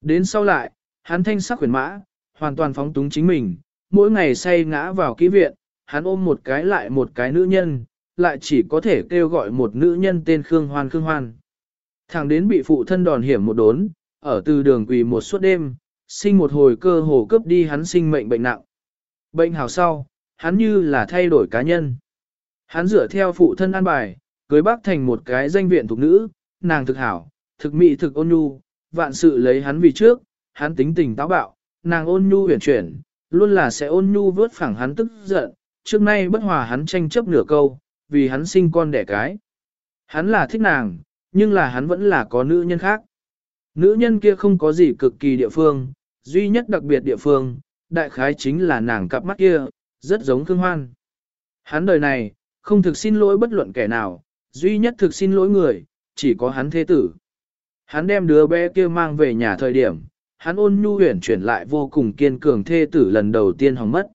Đến sau lại, hắn thanh sắc huyền mã, hoàn toàn phóng túng chính mình, mỗi ngày say ngã vào ký viện, hắn ôm một cái lại một cái nữ nhân, lại chỉ có thể kêu gọi một nữ nhân tên Khương Hoan Khương Hoan. Thằng đến bị phụ thân đòn hiểm một đốn, ở từ đường quỳ một suốt đêm, sinh một hồi cơ hồ cướp đi hắn sinh mệnh bệnh nặng. Bệnh hào sau, hắn như là thay đổi cá nhân. Hắn dựa theo phụ thân an bài, cưới bác thành một cái danh viện thuộc nữ, nàng thực hảo, thực mỹ thực ôn nhu, vạn sự lấy hắn vì trước, hắn tính tình táo bạo, nàng ôn nhu huyền chuyển, luôn là sẽ ôn nhu vớt phẳng hắn tức giận, trước nay bất hòa hắn tranh chấp nửa câu, vì hắn sinh con đẻ cái. Hắn là thích nàng, nhưng là hắn vẫn là có nữ nhân khác. Nữ nhân kia không có gì cực kỳ địa phương, duy nhất đặc biệt địa phương, đại khái chính là nàng cặp mắt kia, rất giống Khương Hoan. Hắn đời này, không thực xin lỗi bất luận kẻ nào, duy nhất thực xin lỗi người, chỉ có hắn thế tử. Hắn đem đứa bé kia mang về nhà thời điểm, hắn ôn nhu huyển chuyển lại vô cùng kiên cường thê tử lần đầu tiên hỏng mất.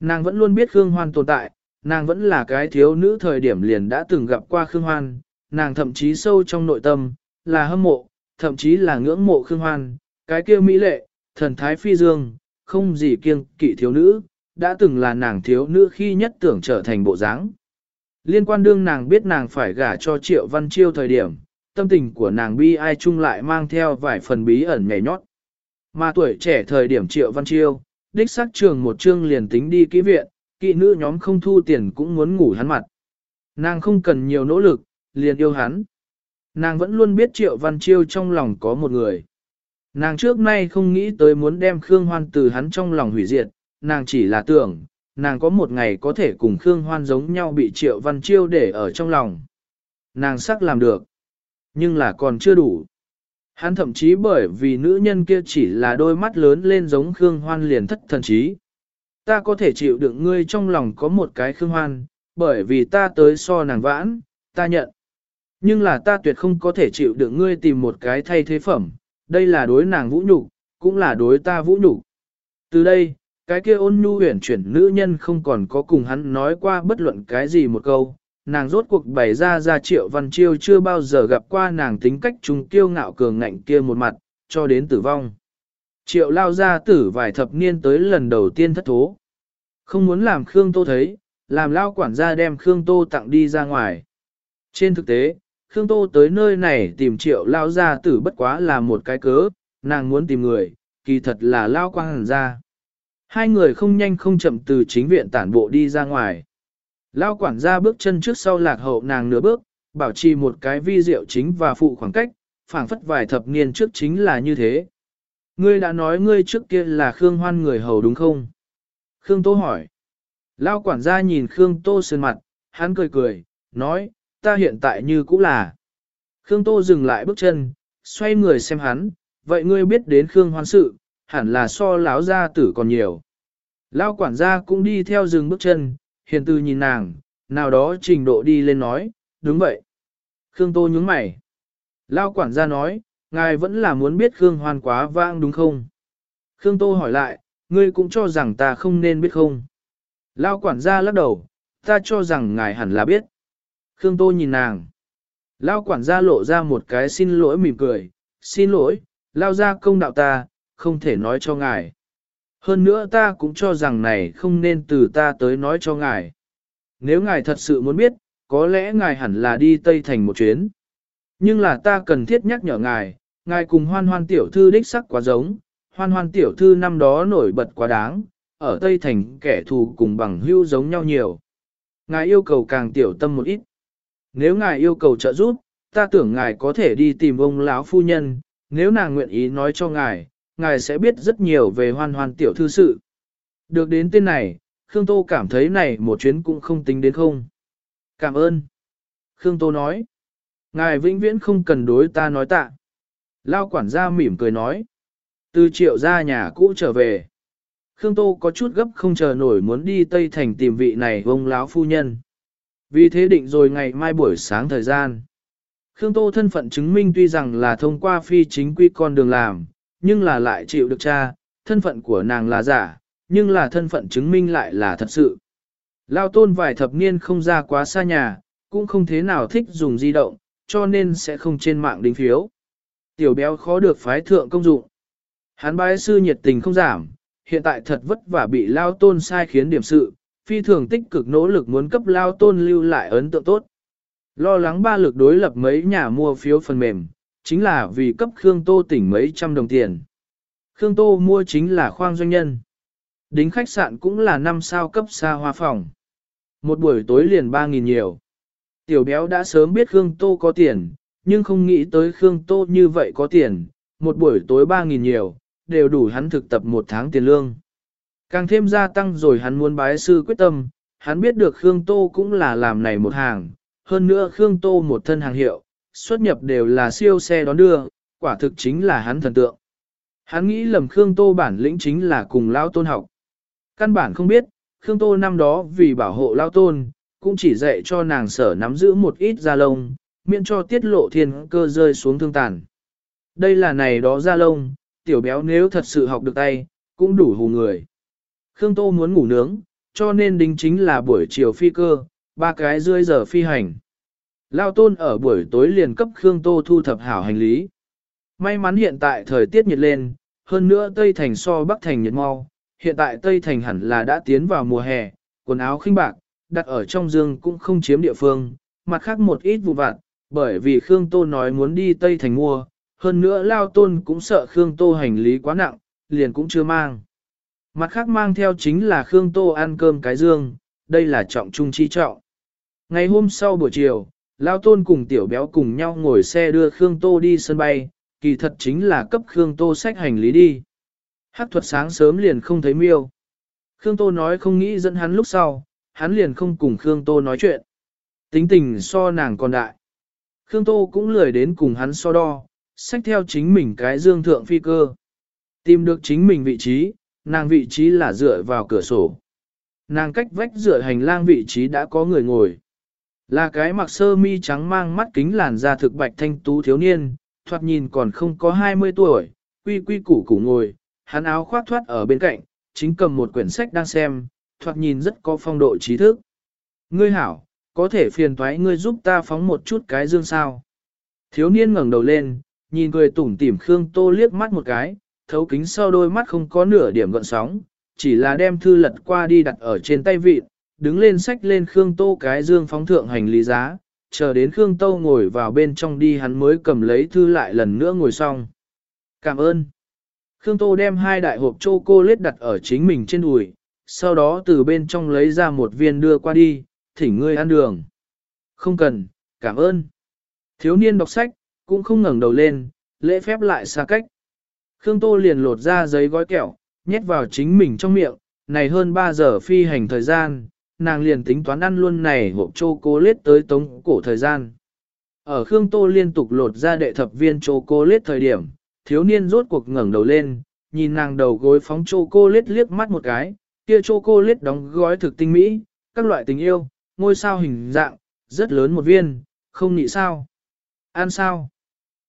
Nàng vẫn luôn biết Khương Hoan tồn tại, nàng vẫn là cái thiếu nữ thời điểm liền đã từng gặp qua Khương Hoan, nàng thậm chí sâu trong nội tâm, là hâm mộ, thậm chí là ngưỡng mộ Khương Hoan, cái kia mỹ lệ, thần thái phi dương, không gì kiêng kỵ thiếu nữ, đã từng là nàng thiếu nữ khi nhất tưởng trở thành bộ dáng. Liên quan đương nàng biết nàng phải gả cho Triệu Văn Chiêu thời điểm, tâm tình của nàng bi ai chung lại mang theo vài phần bí ẩn nhảy nhót. Mà tuổi trẻ thời điểm Triệu Văn Chiêu, đích xác trường một chương liền tính đi kỹ viện, kỵ nữ nhóm không thu tiền cũng muốn ngủ hắn mặt. Nàng không cần nhiều nỗ lực, liền yêu hắn. Nàng vẫn luôn biết Triệu Văn Chiêu trong lòng có một người. Nàng trước nay không nghĩ tới muốn đem Khương Hoan từ hắn trong lòng hủy diệt, nàng chỉ là tưởng, nàng có một ngày có thể cùng Khương Hoan giống nhau bị Triệu Văn Chiêu để ở trong lòng. Nàng sắc làm được, nhưng là còn chưa đủ. Hắn thậm chí bởi vì nữ nhân kia chỉ là đôi mắt lớn lên giống Khương Hoan liền thất thần trí. Ta có thể chịu đựng ngươi trong lòng có một cái Khương Hoan, bởi vì ta tới so nàng vãn, ta nhận. Nhưng là ta tuyệt không có thể chịu được ngươi tìm một cái thay thế phẩm, đây là đối nàng vũ nhục, cũng là đối ta vũ nhục. Từ đây, Cái kia ôn nhu huyền chuyển nữ nhân không còn có cùng hắn nói qua bất luận cái gì một câu, nàng rốt cuộc bày ra ra triệu văn chiêu chưa bao giờ gặp qua nàng tính cách trung kiêu ngạo cường ngạnh kia một mặt, cho đến tử vong. Triệu lao ra tử vài thập niên tới lần đầu tiên thất thố. Không muốn làm Khương Tô thấy, làm lao quản gia đem Khương Tô tặng đi ra ngoài. Trên thực tế, Khương Tô tới nơi này tìm triệu lao gia tử bất quá là một cái cớ, nàng muốn tìm người, kỳ thật là lao quang hẳn ra. Hai người không nhanh không chậm từ chính viện tản bộ đi ra ngoài. Lao quản gia bước chân trước sau lạc hậu nàng nửa bước, bảo trì một cái vi diệu chính và phụ khoảng cách, phảng phất vài thập niên trước chính là như thế. Ngươi đã nói ngươi trước kia là Khương Hoan người hầu đúng không? Khương Tô hỏi. Lao quản gia nhìn Khương Tô sơn mặt, hắn cười cười, nói, ta hiện tại như cũ là. Khương Tô dừng lại bước chân, xoay người xem hắn, vậy ngươi biết đến Khương Hoan sự, hẳn là so lão gia tử còn nhiều. Lao quản gia cũng đi theo dừng bước chân, hiền từ nhìn nàng, nào đó trình độ đi lên nói, đúng vậy. Khương Tô nhướng mày. Lao quản gia nói, ngài vẫn là muốn biết Khương Hoan quá vang đúng không? Khương Tô hỏi lại, ngươi cũng cho rằng ta không nên biết không? Lao quản gia lắc đầu, ta cho rằng ngài hẳn là biết. Khương Tô nhìn nàng. Lao quản gia lộ ra một cái xin lỗi mỉm cười, xin lỗi, Lao ra công đạo ta, không thể nói cho ngài. Hơn nữa ta cũng cho rằng này không nên từ ta tới nói cho ngài. Nếu ngài thật sự muốn biết, có lẽ ngài hẳn là đi Tây Thành một chuyến. Nhưng là ta cần thiết nhắc nhở ngài, ngài cùng hoan hoan tiểu thư đích sắc quá giống, hoan hoan tiểu thư năm đó nổi bật quá đáng, ở Tây Thành kẻ thù cùng bằng hưu giống nhau nhiều. Ngài yêu cầu càng tiểu tâm một ít. Nếu ngài yêu cầu trợ giúp, ta tưởng ngài có thể đi tìm ông lão phu nhân, nếu nàng nguyện ý nói cho ngài, ngài sẽ biết rất nhiều về hoan hoan tiểu thư sự. Được đến tên này, Khương Tô cảm thấy này một chuyến cũng không tính đến không. Cảm ơn. Khương Tô nói. Ngài vĩnh viễn không cần đối ta nói tạ. Lao quản gia mỉm cười nói. Từ triệu ra nhà cũ trở về. Khương Tô có chút gấp không chờ nổi muốn đi Tây Thành tìm vị này vông láo phu nhân. Vì thế định rồi ngày mai buổi sáng thời gian. Khương Tô thân phận chứng minh tuy rằng là thông qua phi chính quy con đường làm, nhưng là lại chịu được cha, thân phận của nàng là giả, nhưng là thân phận chứng minh lại là thật sự. Lao tôn vài thập niên không ra quá xa nhà, cũng không thế nào thích dùng di động, cho nên sẽ không trên mạng đính phiếu. Tiểu béo khó được phái thượng công dụng. Hắn bái sư nhiệt tình không giảm, hiện tại thật vất vả bị Lao tôn sai khiến điểm sự, phi thường tích cực nỗ lực muốn cấp Lao tôn lưu lại ấn tượng tốt. Lo lắng ba lực đối lập mấy nhà mua phiếu phần mềm, chính là vì cấp Khương Tô tỉnh mấy trăm đồng tiền. Khương Tô mua chính là khoang doanh nhân. Đính khách sạn cũng là năm sao cấp xa hoa phòng. Một buổi tối liền 3.000 nhiều. Tiểu béo đã sớm biết Khương Tô có tiền, nhưng không nghĩ tới Khương Tô như vậy có tiền, một buổi tối 3.000 nhiều, đều đủ hắn thực tập một tháng tiền lương. Càng thêm gia tăng rồi hắn muốn bái sư quyết tâm, hắn biết được Khương Tô cũng là làm này một hàng, hơn nữa Khương Tô một thân hàng hiệu, xuất nhập đều là siêu xe đón đưa, quả thực chính là hắn thần tượng. Hắn nghĩ lầm Khương Tô bản lĩnh chính là cùng Lao Tôn học. Căn bản không biết, Khương Tô năm đó vì bảo hộ Lao Tôn, cũng chỉ dạy cho nàng sở nắm giữ một ít da lông, miễn cho tiết lộ thiên cơ rơi xuống thương tàn. Đây là này đó da lông, tiểu béo nếu thật sự học được tay, cũng đủ hù người. Khương Tô muốn ngủ nướng, cho nên đính chính là buổi chiều phi cơ, ba cái rưỡi giờ phi hành. Lao tôn ở buổi tối liền cấp Khương Tô thu thập hảo hành lý. May mắn hiện tại thời tiết nhiệt lên, hơn nữa Tây Thành so Bắc Thành nhiệt mau. Hiện tại Tây Thành hẳn là đã tiến vào mùa hè, quần áo khinh bạc, đặt ở trong giường cũng không chiếm địa phương, mặt khác một ít vụ vặt, bởi vì Khương Tô nói muốn đi Tây Thành mua, hơn nữa Lao Tôn cũng sợ Khương Tô hành lý quá nặng, liền cũng chưa mang. Mặt khác mang theo chính là Khương Tô ăn cơm cái dương, đây là trọng trung chi trọng. Ngày hôm sau buổi chiều, Lao Tôn cùng Tiểu Béo cùng nhau ngồi xe đưa Khương Tô đi sân bay, kỳ thật chính là cấp Khương Tô sách hành lý đi. Hắc thuật sáng sớm liền không thấy miêu. Khương Tô nói không nghĩ dẫn hắn lúc sau, hắn liền không cùng Khương Tô nói chuyện. Tính tình so nàng còn đại. Khương Tô cũng lười đến cùng hắn so đo, sách theo chính mình cái dương thượng phi cơ. Tìm được chính mình vị trí, nàng vị trí là dựa vào cửa sổ. Nàng cách vách dựa hành lang vị trí đã có người ngồi. Là cái mặc sơ mi trắng mang mắt kính làn da thực bạch thanh tú thiếu niên, thoạt nhìn còn không có 20 tuổi, quy quy củ củ ngồi, hắn áo khoác thoát ở bên cạnh, chính cầm một quyển sách đang xem, thoạt nhìn rất có phong độ trí thức. Ngươi hảo, có thể phiền thoái ngươi giúp ta phóng một chút cái dương sao. Thiếu niên ngẩng đầu lên, nhìn cười tủm tỉm Khương Tô liếc mắt một cái, thấu kính sau đôi mắt không có nửa điểm gợn sóng, chỉ là đem thư lật qua đi đặt ở trên tay vịt, đứng lên sách lên Khương Tô cái dương phóng thượng hành lý giá, chờ đến Khương Tô ngồi vào bên trong đi hắn mới cầm lấy thư lại lần nữa ngồi xong. Cảm ơn. Khương Tô đem hai đại hộp chocolate đặt ở chính mình trên đùi, sau đó từ bên trong lấy ra một viên đưa qua đi, thỉnh ngươi ăn đường. Không cần, cảm ơn. Thiếu niên đọc sách, cũng không ngẩng đầu lên, lễ phép lại xa cách. Khương Tô liền lột ra giấy gói kẹo, nhét vào chính mình trong miệng, này hơn 3 giờ phi hành thời gian, nàng liền tính toán ăn luôn này hộp chocolate tới tống cổ thời gian. Ở Khương Tô liên tục lột ra đệ thập viên chocolate thời điểm, thiếu niên rốt cuộc ngẩng đầu lên, nhìn nàng đầu gối phóng chocolate liếc mắt một cái, kia chocolate đóng gói thực tinh mỹ, các loại tình yêu, ngôi sao hình dạng, rất lớn một viên, không nghĩ sao. Ăn sao?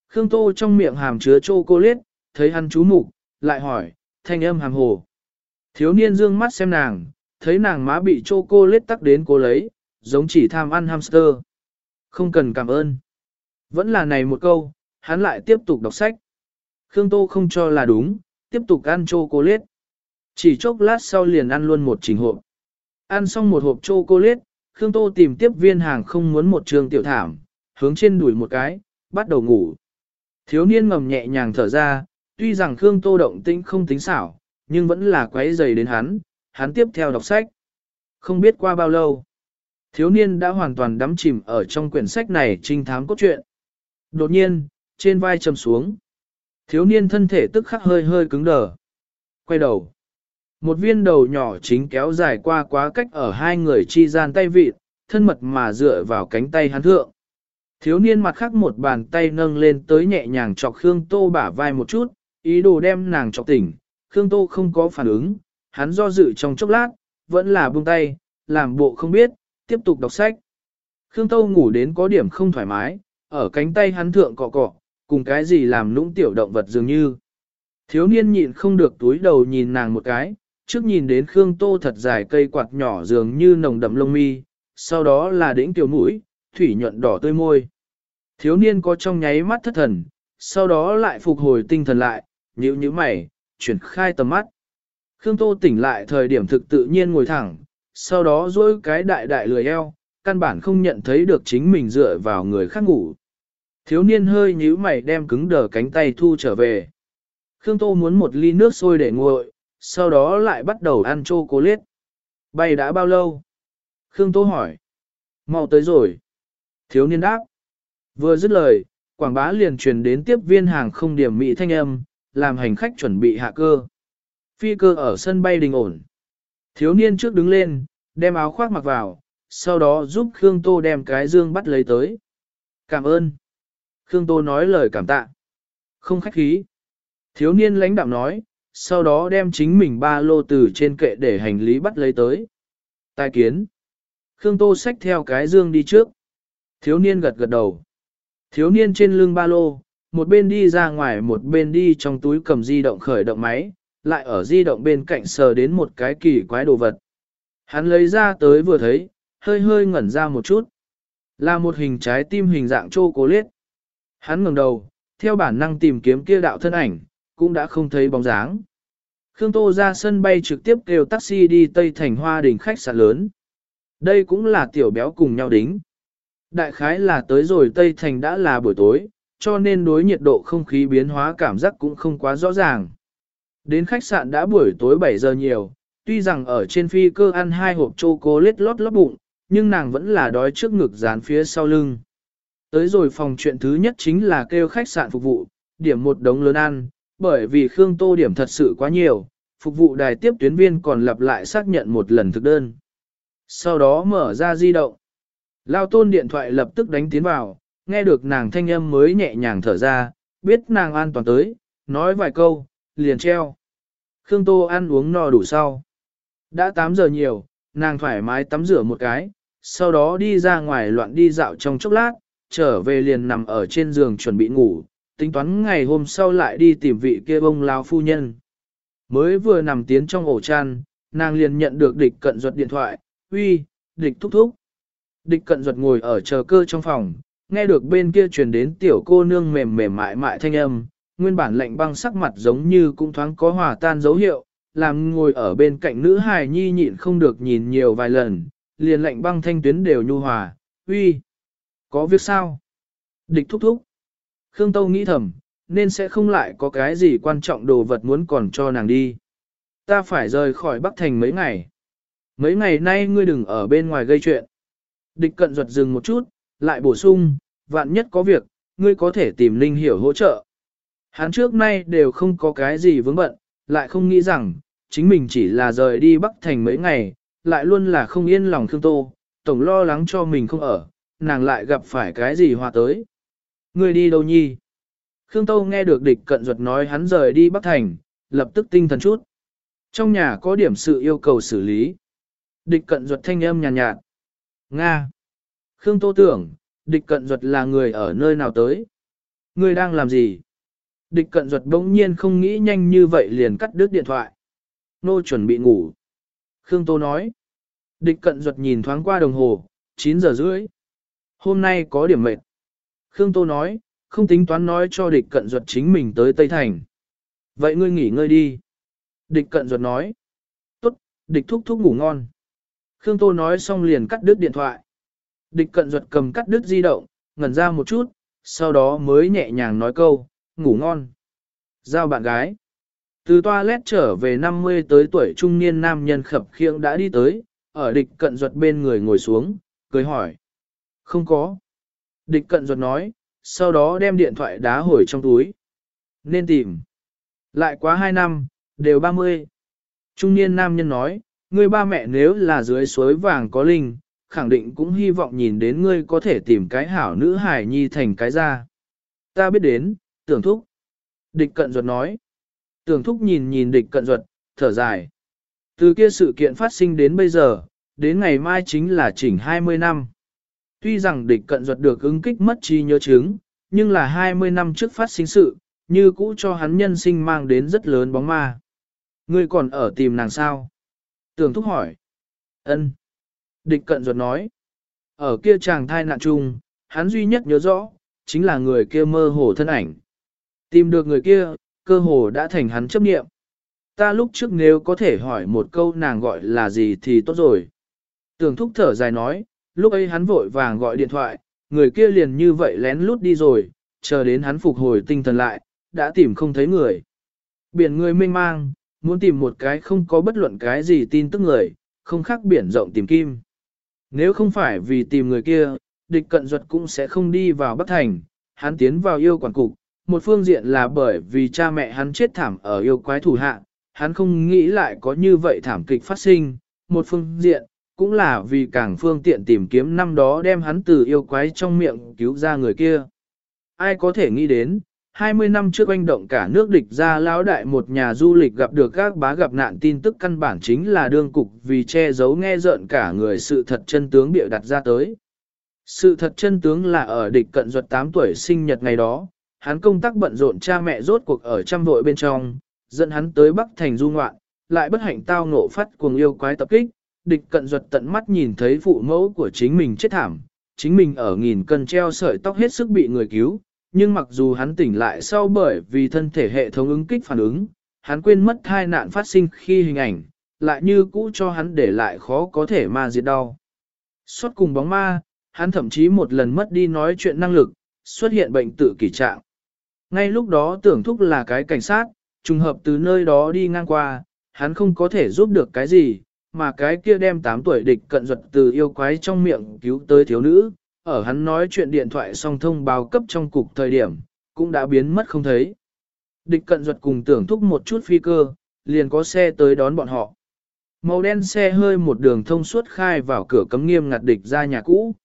Khương Tô trong miệng hàm chứa chocolate, thấy hắn chú mục, lại hỏi, thanh âm hàm hồ. Thiếu niên dương mắt xem nàng, thấy nàng má bị chocolate tắc đến cô lấy, giống chỉ tham ăn hamster. Không cần cảm ơn. Vẫn là này một câu, hắn lại tiếp tục đọc sách. Khương Tô không cho là đúng, tiếp tục ăn chocolate. Chỉ chốc lát sau liền ăn luôn một trình hộp. Ăn xong một hộp chocolate, Khương Tô tìm tiếp viên hàng không muốn một trường tiểu thảm, hướng trên đuổi một cái, bắt đầu ngủ. Thiếu niên ngầm nhẹ nhàng thở ra, tuy rằng Khương Tô động tĩnh không tính xảo, nhưng vẫn là quấy dày đến hắn, hắn tiếp theo đọc sách. Không biết qua bao lâu, thiếu niên đã hoàn toàn đắm chìm ở trong quyển sách này trinh thám cốt truyện. Đột nhiên, trên vai trầm xuống. Thiếu niên thân thể tức khắc hơi hơi cứng đờ. Quay đầu. Một viên đầu nhỏ chính kéo dài qua quá cách ở hai người chi gian tay vịt, thân mật mà dựa vào cánh tay hắn thượng. Thiếu niên mặt khác một bàn tay nâng lên tới nhẹ nhàng chọc Khương Tô bả vai một chút, ý đồ đem nàng chọc tỉnh. Khương Tô không có phản ứng, hắn do dự trong chốc lát, vẫn là buông tay, làm bộ không biết, tiếp tục đọc sách. Khương Tô ngủ đến có điểm không thoải mái, ở cánh tay hắn thượng cọ cọ, cùng cái gì làm nũng tiểu động vật dường như. Thiếu niên nhịn không được túi đầu nhìn nàng một cái, trước nhìn đến Khương Tô thật dài cây quạt nhỏ dường như nồng đậm lông mi, sau đó là đỉnh tiểu mũi, thủy nhuận đỏ tươi môi. Thiếu niên có trong nháy mắt thất thần, sau đó lại phục hồi tinh thần lại, nhíu nhíu mày, chuyển khai tầm mắt. Khương Tô tỉnh lại thời điểm thực tự nhiên ngồi thẳng, sau đó duỗi cái đại đại lười eo, căn bản không nhận thấy được chính mình dựa vào người khác ngủ. Thiếu niên hơi nhíu mày đem cứng đờ cánh tay thu trở về. Khương Tô muốn một ly nước sôi để nguội, sau đó lại bắt đầu ăn chô cố liết. Bay đã bao lâu? Khương Tô hỏi. Mau tới rồi. Thiếu niên đáp. Vừa dứt lời, quảng bá liền truyền đến tiếp viên hàng không điểm mỹ thanh âm, làm hành khách chuẩn bị hạ cơ. Phi cơ ở sân bay đình ổn. Thiếu niên trước đứng lên, đem áo khoác mặc vào, sau đó giúp Khương Tô đem cái dương bắt lấy tới. Cảm ơn. Khương Tô nói lời cảm tạ. Không khách khí. Thiếu niên lãnh đạm nói, sau đó đem chính mình ba lô từ trên kệ để hành lý bắt lấy tới. Tài kiến. Khương Tô xách theo cái dương đi trước. Thiếu niên gật gật đầu. Thiếu niên trên lưng ba lô, một bên đi ra ngoài một bên đi trong túi cầm di động khởi động máy, lại ở di động bên cạnh sờ đến một cái kỳ quái đồ vật. Hắn lấy ra tới vừa thấy, hơi hơi ngẩn ra một chút. Là một hình trái tim hình dạng chô cố liết. Hắn ngẩng đầu, theo bản năng tìm kiếm kia đạo thân ảnh, cũng đã không thấy bóng dáng. Khương Tô ra sân bay trực tiếp kêu taxi đi Tây Thành Hoa đình khách sạn lớn. Đây cũng là tiểu béo cùng nhau đính. Đại khái là tới rồi Tây Thành đã là buổi tối, cho nên đối nhiệt độ không khí biến hóa cảm giác cũng không quá rõ ràng. Đến khách sạn đã buổi tối 7 giờ nhiều, tuy rằng ở trên phi cơ ăn hai hộp chocolate lót lót bụng, nhưng nàng vẫn là đói trước ngực dán phía sau lưng. Tới rồi phòng chuyện thứ nhất chính là kêu khách sạn phục vụ, điểm một đống lớn ăn, bởi vì Khương Tô điểm thật sự quá nhiều, phục vụ đài tiếp tuyến viên còn lặp lại xác nhận một lần thực đơn. Sau đó mở ra di động. Lao tôn điện thoại lập tức đánh tiến vào, nghe được nàng thanh âm mới nhẹ nhàng thở ra, biết nàng an toàn tới, nói vài câu, liền treo. Khương Tô ăn uống no đủ sau. Đã 8 giờ nhiều, nàng thoải mái tắm rửa một cái, sau đó đi ra ngoài loạn đi dạo trong chốc lát, trở về liền nằm ở trên giường chuẩn bị ngủ, tính toán ngày hôm sau lại đi tìm vị kia bông lao phu nhân. Mới vừa nằm tiến trong ổ chăn, nàng liền nhận được địch cận ruột điện thoại, uy, địch thúc thúc. Địch cận ruột ngồi ở chờ cơ trong phòng, nghe được bên kia truyền đến tiểu cô nương mềm mềm mại mại thanh âm, nguyên bản lạnh băng sắc mặt giống như cũng thoáng có hòa tan dấu hiệu, làm ngồi ở bên cạnh nữ hài nhi nhịn không được nhìn nhiều vài lần, liền lạnh băng thanh tuyến đều nhu hòa, uy, có việc sao? Địch thúc thúc. Khương Tâu nghĩ thầm, nên sẽ không lại có cái gì quan trọng đồ vật muốn còn cho nàng đi. Ta phải rời khỏi Bắc Thành mấy ngày. Mấy ngày nay ngươi đừng ở bên ngoài gây chuyện. Địch cận ruột dừng một chút, lại bổ sung, vạn nhất có việc, ngươi có thể tìm Linh Hiểu hỗ trợ. Hắn trước nay đều không có cái gì vướng bận, lại không nghĩ rằng, chính mình chỉ là rời đi Bắc Thành mấy ngày, lại luôn là không yên lòng Khương Tô, tổng lo lắng cho mình không ở, nàng lại gặp phải cái gì hòa tới. Ngươi đi đâu nhi? Khương Tô nghe được địch cận ruột nói hắn rời đi Bắc Thành, lập tức tinh thần chút. Trong nhà có điểm sự yêu cầu xử lý. Địch cận ruột thanh âm nhàn nhạt, nhạt. Nga. Khương Tô tưởng, địch cận duật là người ở nơi nào tới? Ngươi đang làm gì? Địch cận duật bỗng nhiên không nghĩ nhanh như vậy liền cắt đứt điện thoại. Nô chuẩn bị ngủ. Khương Tô nói. Địch cận duật nhìn thoáng qua đồng hồ, 9 giờ rưỡi. Hôm nay có điểm mệt. Khương Tô nói, không tính toán nói cho địch cận duật chính mình tới Tây Thành. Vậy ngươi nghỉ ngơi đi. Địch cận duật nói. Tốt, địch thúc thúc ngủ ngon. Khương Tô nói xong liền cắt đứt điện thoại. Địch cận ruột cầm cắt đứt di động, ngẩn ra một chút, sau đó mới nhẹ nhàng nói câu, ngủ ngon. Giao bạn gái. Từ toilet trở về 50 tới tuổi trung niên nam nhân khập khiễng đã đi tới, ở địch cận ruột bên người ngồi xuống, cười hỏi. Không có. Địch cận ruột nói, sau đó đem điện thoại đá hồi trong túi. Nên tìm. Lại quá 2 năm, đều 30. Trung niên nam nhân nói, ngươi ba mẹ nếu là dưới suối vàng có linh, khẳng định cũng hy vọng nhìn đến ngươi có thể tìm cái hảo nữ hải nhi thành cái ra. Ta biết đến, tưởng thúc. Địch cận ruột nói. Tưởng thúc nhìn nhìn địch cận ruột, thở dài. Từ kia sự kiện phát sinh đến bây giờ, đến ngày mai chính là chỉnh 20 năm. Tuy rằng địch cận ruột được ứng kích mất trí nhớ chứng, nhưng là 20 năm trước phát sinh sự, như cũ cho hắn nhân sinh mang đến rất lớn bóng ma. Ngươi còn ở tìm nàng sao? Tưởng thúc hỏi. ân Địch cận ruột nói. Ở kia chàng thai nạn chung, hắn duy nhất nhớ rõ, chính là người kia mơ hồ thân ảnh. Tìm được người kia, cơ hồ đã thành hắn chấp nghiệm. Ta lúc trước nếu có thể hỏi một câu nàng gọi là gì thì tốt rồi. Tưởng thúc thở dài nói, lúc ấy hắn vội vàng gọi điện thoại, người kia liền như vậy lén lút đi rồi, chờ đến hắn phục hồi tinh thần lại, đã tìm không thấy người. Biển người mênh mang, muốn tìm một cái không có bất luận cái gì tin tức người, không khác biển rộng tìm kim. Nếu không phải vì tìm người kia, địch cận duật cũng sẽ không đi vào Bắc Thành, hắn tiến vào yêu quản cục, một phương diện là bởi vì cha mẹ hắn chết thảm ở yêu quái thủ hạ, hắn không nghĩ lại có như vậy thảm kịch phát sinh, một phương diện, cũng là vì càng phương tiện tìm kiếm năm đó đem hắn từ yêu quái trong miệng cứu ra người kia. Ai có thể nghĩ đến, 20 năm trước oanh động cả nước địch ra lão đại một nhà du lịch gặp được các bá gặp nạn tin tức căn bản chính là đương cục vì che giấu nghe rợn cả người sự thật chân tướng bịa đặt ra tới. Sự thật chân tướng là ở địch cận ruột 8 tuổi sinh nhật ngày đó, hắn công tác bận rộn cha mẹ rốt cuộc ở trăm vội bên trong, dẫn hắn tới Bắc Thành du ngoạn, lại bất hạnh tao ngộ phát cuồng yêu quái tập kích, địch cận ruột tận mắt nhìn thấy phụ mẫu của chính mình chết thảm, chính mình ở nghìn cân treo sợi tóc hết sức bị người cứu, nhưng mặc dù hắn tỉnh lại sau bởi vì thân thể hệ thống ứng kích phản ứng, hắn quên mất thai nạn phát sinh khi hình ảnh, lại như cũ cho hắn để lại khó có thể ma diệt đau. Xuất cùng bóng ma, hắn thậm chí một lần mất đi nói chuyện năng lực, xuất hiện bệnh tự kỷ trạng. Ngay lúc đó tưởng thúc là cái cảnh sát, trùng hợp từ nơi đó đi ngang qua, hắn không có thể giúp được cái gì, mà cái kia đem 8 tuổi địch cận duật từ yêu quái trong miệng cứu tới thiếu nữ, ở hắn nói chuyện điện thoại song thông báo cấp trong cục thời điểm, cũng đã biến mất không thấy. Địch cận duật cùng tưởng thúc một chút phi cơ, liền có xe tới đón bọn họ. Màu đen xe hơi một đường thông suốt khai vào cửa cấm nghiêm ngặt địch ra nhà cũ.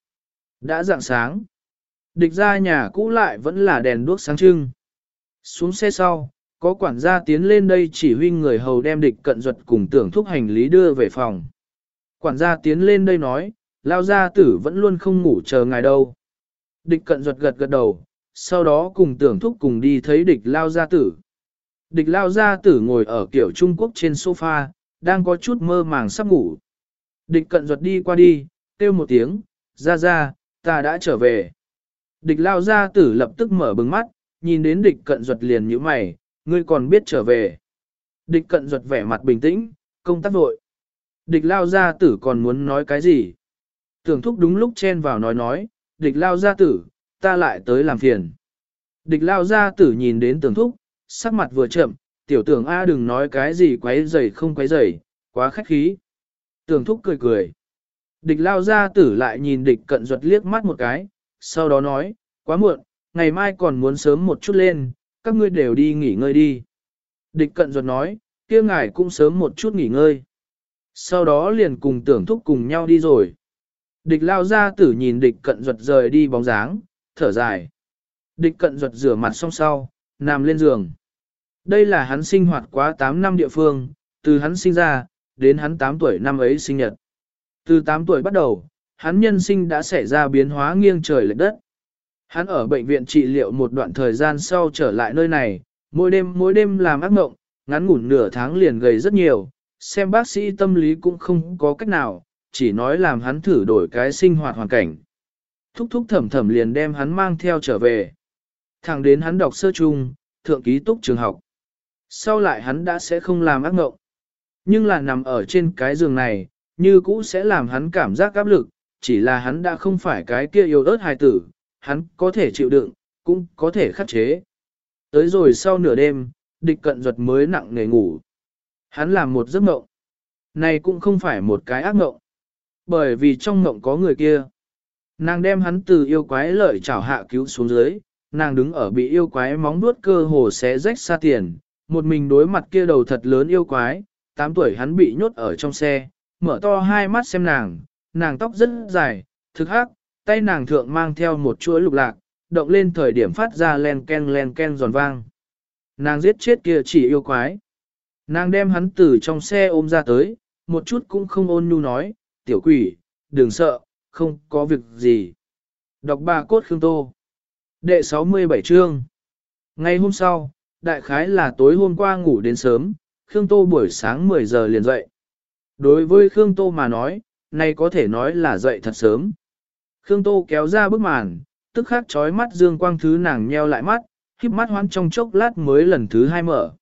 Đã dạng sáng. Địch ra nhà cũ lại vẫn là đèn đuốc sáng trưng. Xuống xe sau, có quản gia tiến lên đây chỉ huy người hầu đem địch cận duật cùng tưởng thúc hành lý đưa về phòng. Quản gia tiến lên đây nói, lao gia tử vẫn luôn không ngủ chờ ngài đâu. Địch cận ruột gật gật đầu, sau đó cùng tưởng thúc cùng đi thấy địch lao gia tử. Địch lao gia tử ngồi ở kiểu Trung Quốc trên sofa, đang có chút mơ màng sắp ngủ. Địch cận ruột đi qua đi, kêu một tiếng, ra ra, ta đã trở về. Địch lao gia tử lập tức mở bừng mắt, nhìn đến địch cận ruột liền như mày, ngươi còn biết trở về. Địch cận ruột vẻ mặt bình tĩnh, công tác vội. Địch lao gia tử còn muốn nói cái gì? Tưởng thúc đúng lúc chen vào nói nói, địch lao gia tử, ta lại tới làm phiền. Địch lao gia tử nhìn đến tưởng thúc, sắc mặt vừa chậm, tiểu tưởng A đừng nói cái gì quấy rầy không quấy rầy, quá khách khí. Tưởng thúc cười cười. Địch lao gia tử lại nhìn địch cận ruột liếc mắt một cái, sau đó nói, quá muộn, ngày mai còn muốn sớm một chút lên, các ngươi đều đi nghỉ ngơi đi. Địch cận ruột nói, kia ngài cũng sớm một chút nghỉ ngơi. Sau đó liền cùng tưởng thúc cùng nhau đi rồi. Địch lao gia tử nhìn địch cận ruột rời đi bóng dáng, thở dài. Địch cận ruột rửa mặt xong sau, nằm lên giường. Đây là hắn sinh hoạt quá 8 năm địa phương, từ hắn sinh ra, đến hắn 8 tuổi năm ấy sinh nhật. Từ 8 tuổi bắt đầu, hắn nhân sinh đã xảy ra biến hóa nghiêng trời lệch đất. Hắn ở bệnh viện trị liệu một đoạn thời gian sau trở lại nơi này, mỗi đêm mỗi đêm làm ác mộng, ngắn ngủn nửa tháng liền gầy rất nhiều, xem bác sĩ tâm lý cũng không có cách nào, chỉ nói làm hắn thử đổi cái sinh hoạt hoàn cảnh. Thúc thúc thẩm thẩm liền đem hắn mang theo trở về. Thẳng đến hắn đọc sơ trung, thượng ký túc trường học. Sau lại hắn đã sẽ không làm ác mộng. Nhưng là nằm ở trên cái giường này, như cũ sẽ làm hắn cảm giác áp lực, chỉ là hắn đã không phải cái kia yêu ớt hài tử, hắn có thể chịu đựng, cũng có thể khắc chế. Tới rồi sau nửa đêm, địch cận ruột mới nặng nề ngủ. Hắn làm một giấc mộng. Này cũng không phải một cái ác mộng. Bởi vì trong ngộng có người kia. Nàng đem hắn từ yêu quái lợi chảo hạ cứu xuống dưới, nàng đứng ở bị yêu quái móng vuốt cơ hồ xé rách xa tiền, một mình đối mặt kia đầu thật lớn yêu quái, 8 tuổi hắn bị nhốt ở trong xe, mở to hai mắt xem nàng, nàng tóc rất dài, thực hắc, tay nàng thượng mang theo một chuỗi lục lạc, động lên thời điểm phát ra len ken len ken giòn vang. Nàng giết chết kia chỉ yêu quái. Nàng đem hắn từ trong xe ôm ra tới, một chút cũng không ôn nhu nói, tiểu quỷ, đừng sợ, không có việc gì. Đọc bà cốt Khương Tô. Đệ 67 chương. Ngày hôm sau, đại khái là tối hôm qua ngủ đến sớm, Khương Tô buổi sáng 10 giờ liền dậy. Đối với Khương Tô mà nói, nay có thể nói là dậy thật sớm. Khương Tô kéo ra bức màn, tức khắc trói mắt dương quang thứ nàng nheo lại mắt, híp mắt hoan trong chốc lát mới lần thứ hai mở.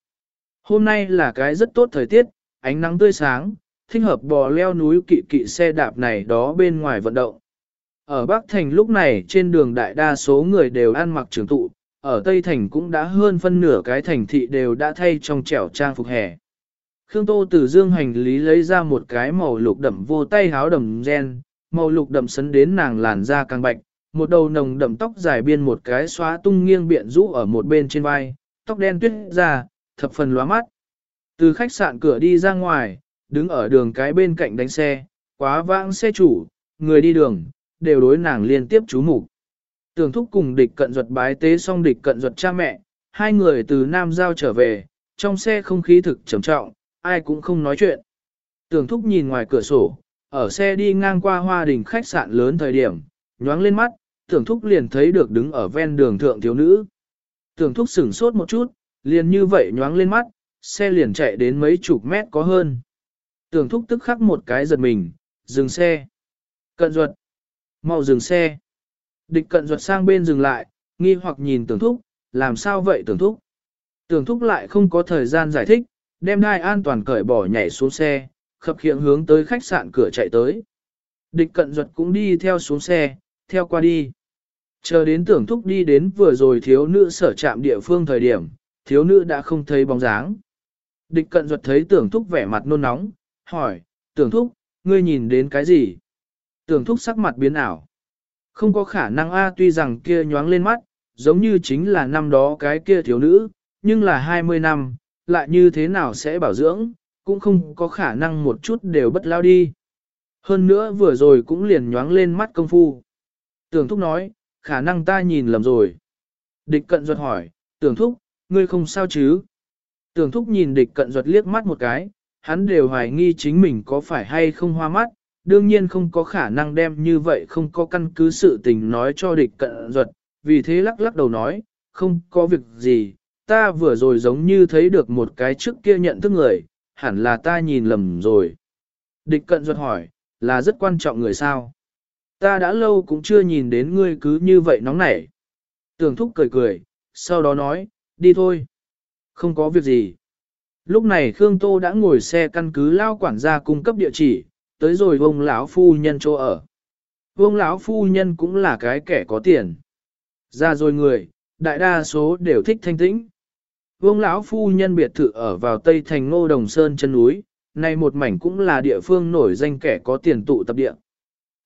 Hôm nay là cái rất tốt thời tiết, ánh nắng tươi sáng, thích hợp bò leo núi kỵ kỵ xe đạp này đó bên ngoài vận động. Ở Bắc Thành lúc này trên đường đại đa số người đều ăn mặc trường tụ, ở Tây Thành cũng đã hơn phân nửa cái thành thị đều đã thay trong trẻo trang phục hè. Khương Tô từ dương hành lý lấy ra một cái màu lục đậm vô tay háo đầm gen, màu lục đậm sấn đến nàng làn da càng bạch, một đầu nồng đậm tóc dài biên một cái xóa tung nghiêng biện rũ ở một bên trên vai, tóc đen tuyết ra, thập phần lóa mắt. Từ khách sạn cửa đi ra ngoài, đứng ở đường cái bên cạnh đánh xe, quá vãng xe chủ, người đi đường, đều đối nàng liên tiếp chú mục Tưởng thúc cùng địch cận ruột bái tế xong địch cận ruột cha mẹ, hai người từ Nam Giao trở về, trong xe không khí thực trầm trọng, ai cũng không nói chuyện. Tưởng thúc nhìn ngoài cửa sổ, ở xe đi ngang qua hoa đình khách sạn lớn thời điểm, nhoáng lên mắt, tưởng thúc liền thấy được đứng ở ven đường thượng thiếu nữ. Tưởng thúc sửng sốt một chút, liền như vậy nhoáng lên mắt, xe liền chạy đến mấy chục mét có hơn. Tưởng thúc tức khắc một cái giật mình, dừng xe. Cận ruột. mau dừng xe. Địch cận ruột sang bên dừng lại, nghi hoặc nhìn tưởng thúc, làm sao vậy tưởng thúc? Tưởng thúc lại không có thời gian giải thích, đem đai an toàn cởi bỏ nhảy xuống xe, khập khiễng hướng tới khách sạn cửa chạy tới. Địch cận ruột cũng đi theo xuống xe, theo qua đi. Chờ đến tưởng thúc đi đến vừa rồi thiếu nữ sở trạm địa phương thời điểm, thiếu nữ đã không thấy bóng dáng. Địch cận ruột thấy tưởng thúc vẻ mặt nôn nóng, hỏi, tưởng thúc, ngươi nhìn đến cái gì? Tưởng thúc sắc mặt biến ảo. Không có khả năng A tuy rằng kia nhoáng lên mắt, giống như chính là năm đó cái kia thiếu nữ, nhưng là 20 năm, lại như thế nào sẽ bảo dưỡng, cũng không có khả năng một chút đều bất lao đi. Hơn nữa vừa rồi cũng liền nhoáng lên mắt công phu. Tưởng thúc nói, khả năng ta nhìn lầm rồi. Địch cận ruột hỏi, tưởng thúc, ngươi không sao chứ? Tưởng thúc nhìn địch cận ruột liếc mắt một cái, hắn đều hoài nghi chính mình có phải hay không hoa mắt, đương nhiên không có khả năng đem như vậy không có căn cứ sự tình nói cho địch cận duật. vì thế lắc lắc đầu nói, không có việc gì, ta vừa rồi giống như thấy được một cái trước kia nhận thức người, hẳn là ta nhìn lầm rồi. Địch cận duật hỏi, là rất quan trọng người sao? Ta đã lâu cũng chưa nhìn đến ngươi cứ như vậy nóng nảy. Tường thúc cười cười, sau đó nói, đi thôi. Không có việc gì. Lúc này Khương Tô đã ngồi xe căn cứ lao quản gia cung cấp địa chỉ, tới rồi vông lão phu nhân chỗ ở. vương lão phu nhân cũng là cái kẻ có tiền. Ra rồi người, đại đa số đều thích thanh tĩnh. Vương lão phu nhân biệt thự ở vào tây thành Ngô Đồng Sơn chân núi, nay một mảnh cũng là địa phương nổi danh kẻ có tiền tụ tập địa.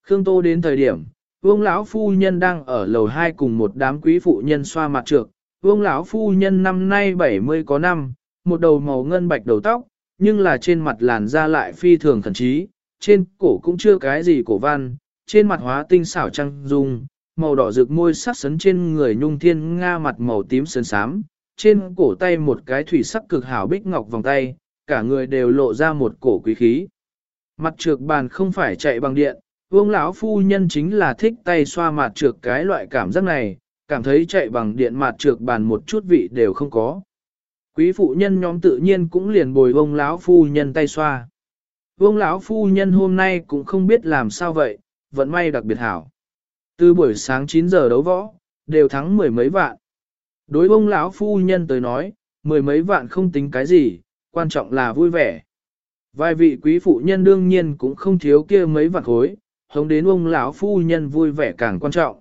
Khương Tô đến thời điểm, Vương lão phu nhân đang ở lầu 2 cùng một đám quý phụ nhân xoa mặt trược. Vương lão phu nhân năm nay 70 có năm, một đầu màu ngân bạch đầu tóc, nhưng là trên mặt làn da lại phi thường thần trí, trên cổ cũng chưa cái gì cổ văn, trên mặt hóa tinh xảo trăng dung, màu đỏ rực môi sắc sấn trên người nhung thiên nga mặt màu tím sơn sám, trên cổ tay một cái thủy sắc cực hảo bích ngọc vòng tay, cả người đều lộ ra một cổ quý khí. Mặt trược bàn không phải chạy bằng điện, vương lão phu nhân chính là thích tay xoa mặt trược cái loại cảm giác này, cảm thấy chạy bằng điện mặt trược bàn một chút vị đều không có. Quý phụ nhân nhóm tự nhiên cũng liền bồi vông lão phu nhân tay xoa. Vông lão phu nhân hôm nay cũng không biết làm sao vậy, vận may đặc biệt hảo. Từ buổi sáng 9 giờ đấu võ, đều thắng mười mấy vạn. Đối vông lão phu nhân tới nói, mười mấy vạn không tính cái gì, quan trọng là vui vẻ. Vài vị quý phụ nhân đương nhiên cũng không thiếu kia mấy vạn khối, hống đến ông lão phu nhân vui vẻ càng quan trọng.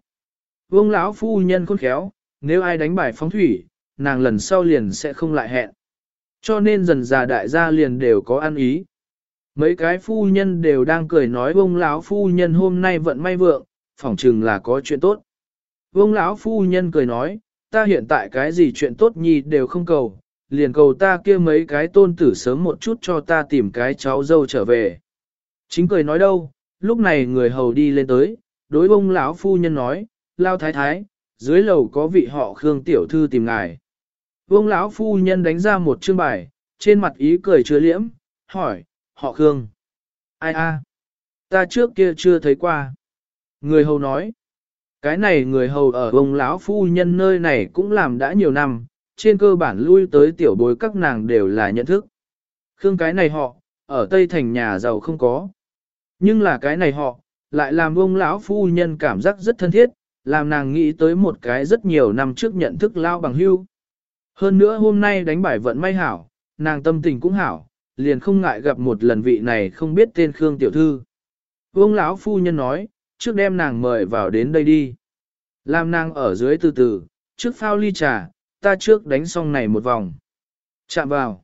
Ông lão phu nhân khôn khéo, nếu ai đánh bài phóng thủy, nàng lần sau liền sẽ không lại hẹn. Cho nên dần già đại gia liền đều có ăn ý. Mấy cái phu nhân đều đang cười nói ông lão phu nhân hôm nay vận may vượng, phỏng chừng là có chuyện tốt. Ông lão phu nhân cười nói, ta hiện tại cái gì chuyện tốt nhi đều không cầu, liền cầu ta kia mấy cái tôn tử sớm một chút cho ta tìm cái cháu dâu trở về. Chính cười nói đâu, lúc này người hầu đi lên tới, đối ông lão phu nhân nói, lao thái thái, dưới lầu có vị họ Khương tiểu thư tìm ngài. Vương lão phu nhân đánh ra một chương bài, trên mặt ý cười chứa liễm, hỏi, họ Khương. Ai a? Ta trước kia chưa thấy qua. Người hầu nói, cái này người hầu ở ông lão phu nhân nơi này cũng làm đã nhiều năm, trên cơ bản lui tới tiểu bối các nàng đều là nhận thức. Khương cái này họ, ở Tây Thành nhà giàu không có. Nhưng là cái này họ, lại làm ông lão phu nhân cảm giác rất thân thiết, làm nàng nghĩ tới một cái rất nhiều năm trước nhận thức lao bằng hưu. Hơn nữa hôm nay đánh bài vận may hảo, nàng tâm tình cũng hảo, liền không ngại gặp một lần vị này không biết tên Khương tiểu thư. Ông lão phu nhân nói, trước đem nàng mời vào đến đây đi. Làm nàng ở dưới từ từ, trước phao ly trà, ta trước đánh xong này một vòng. Chạm vào.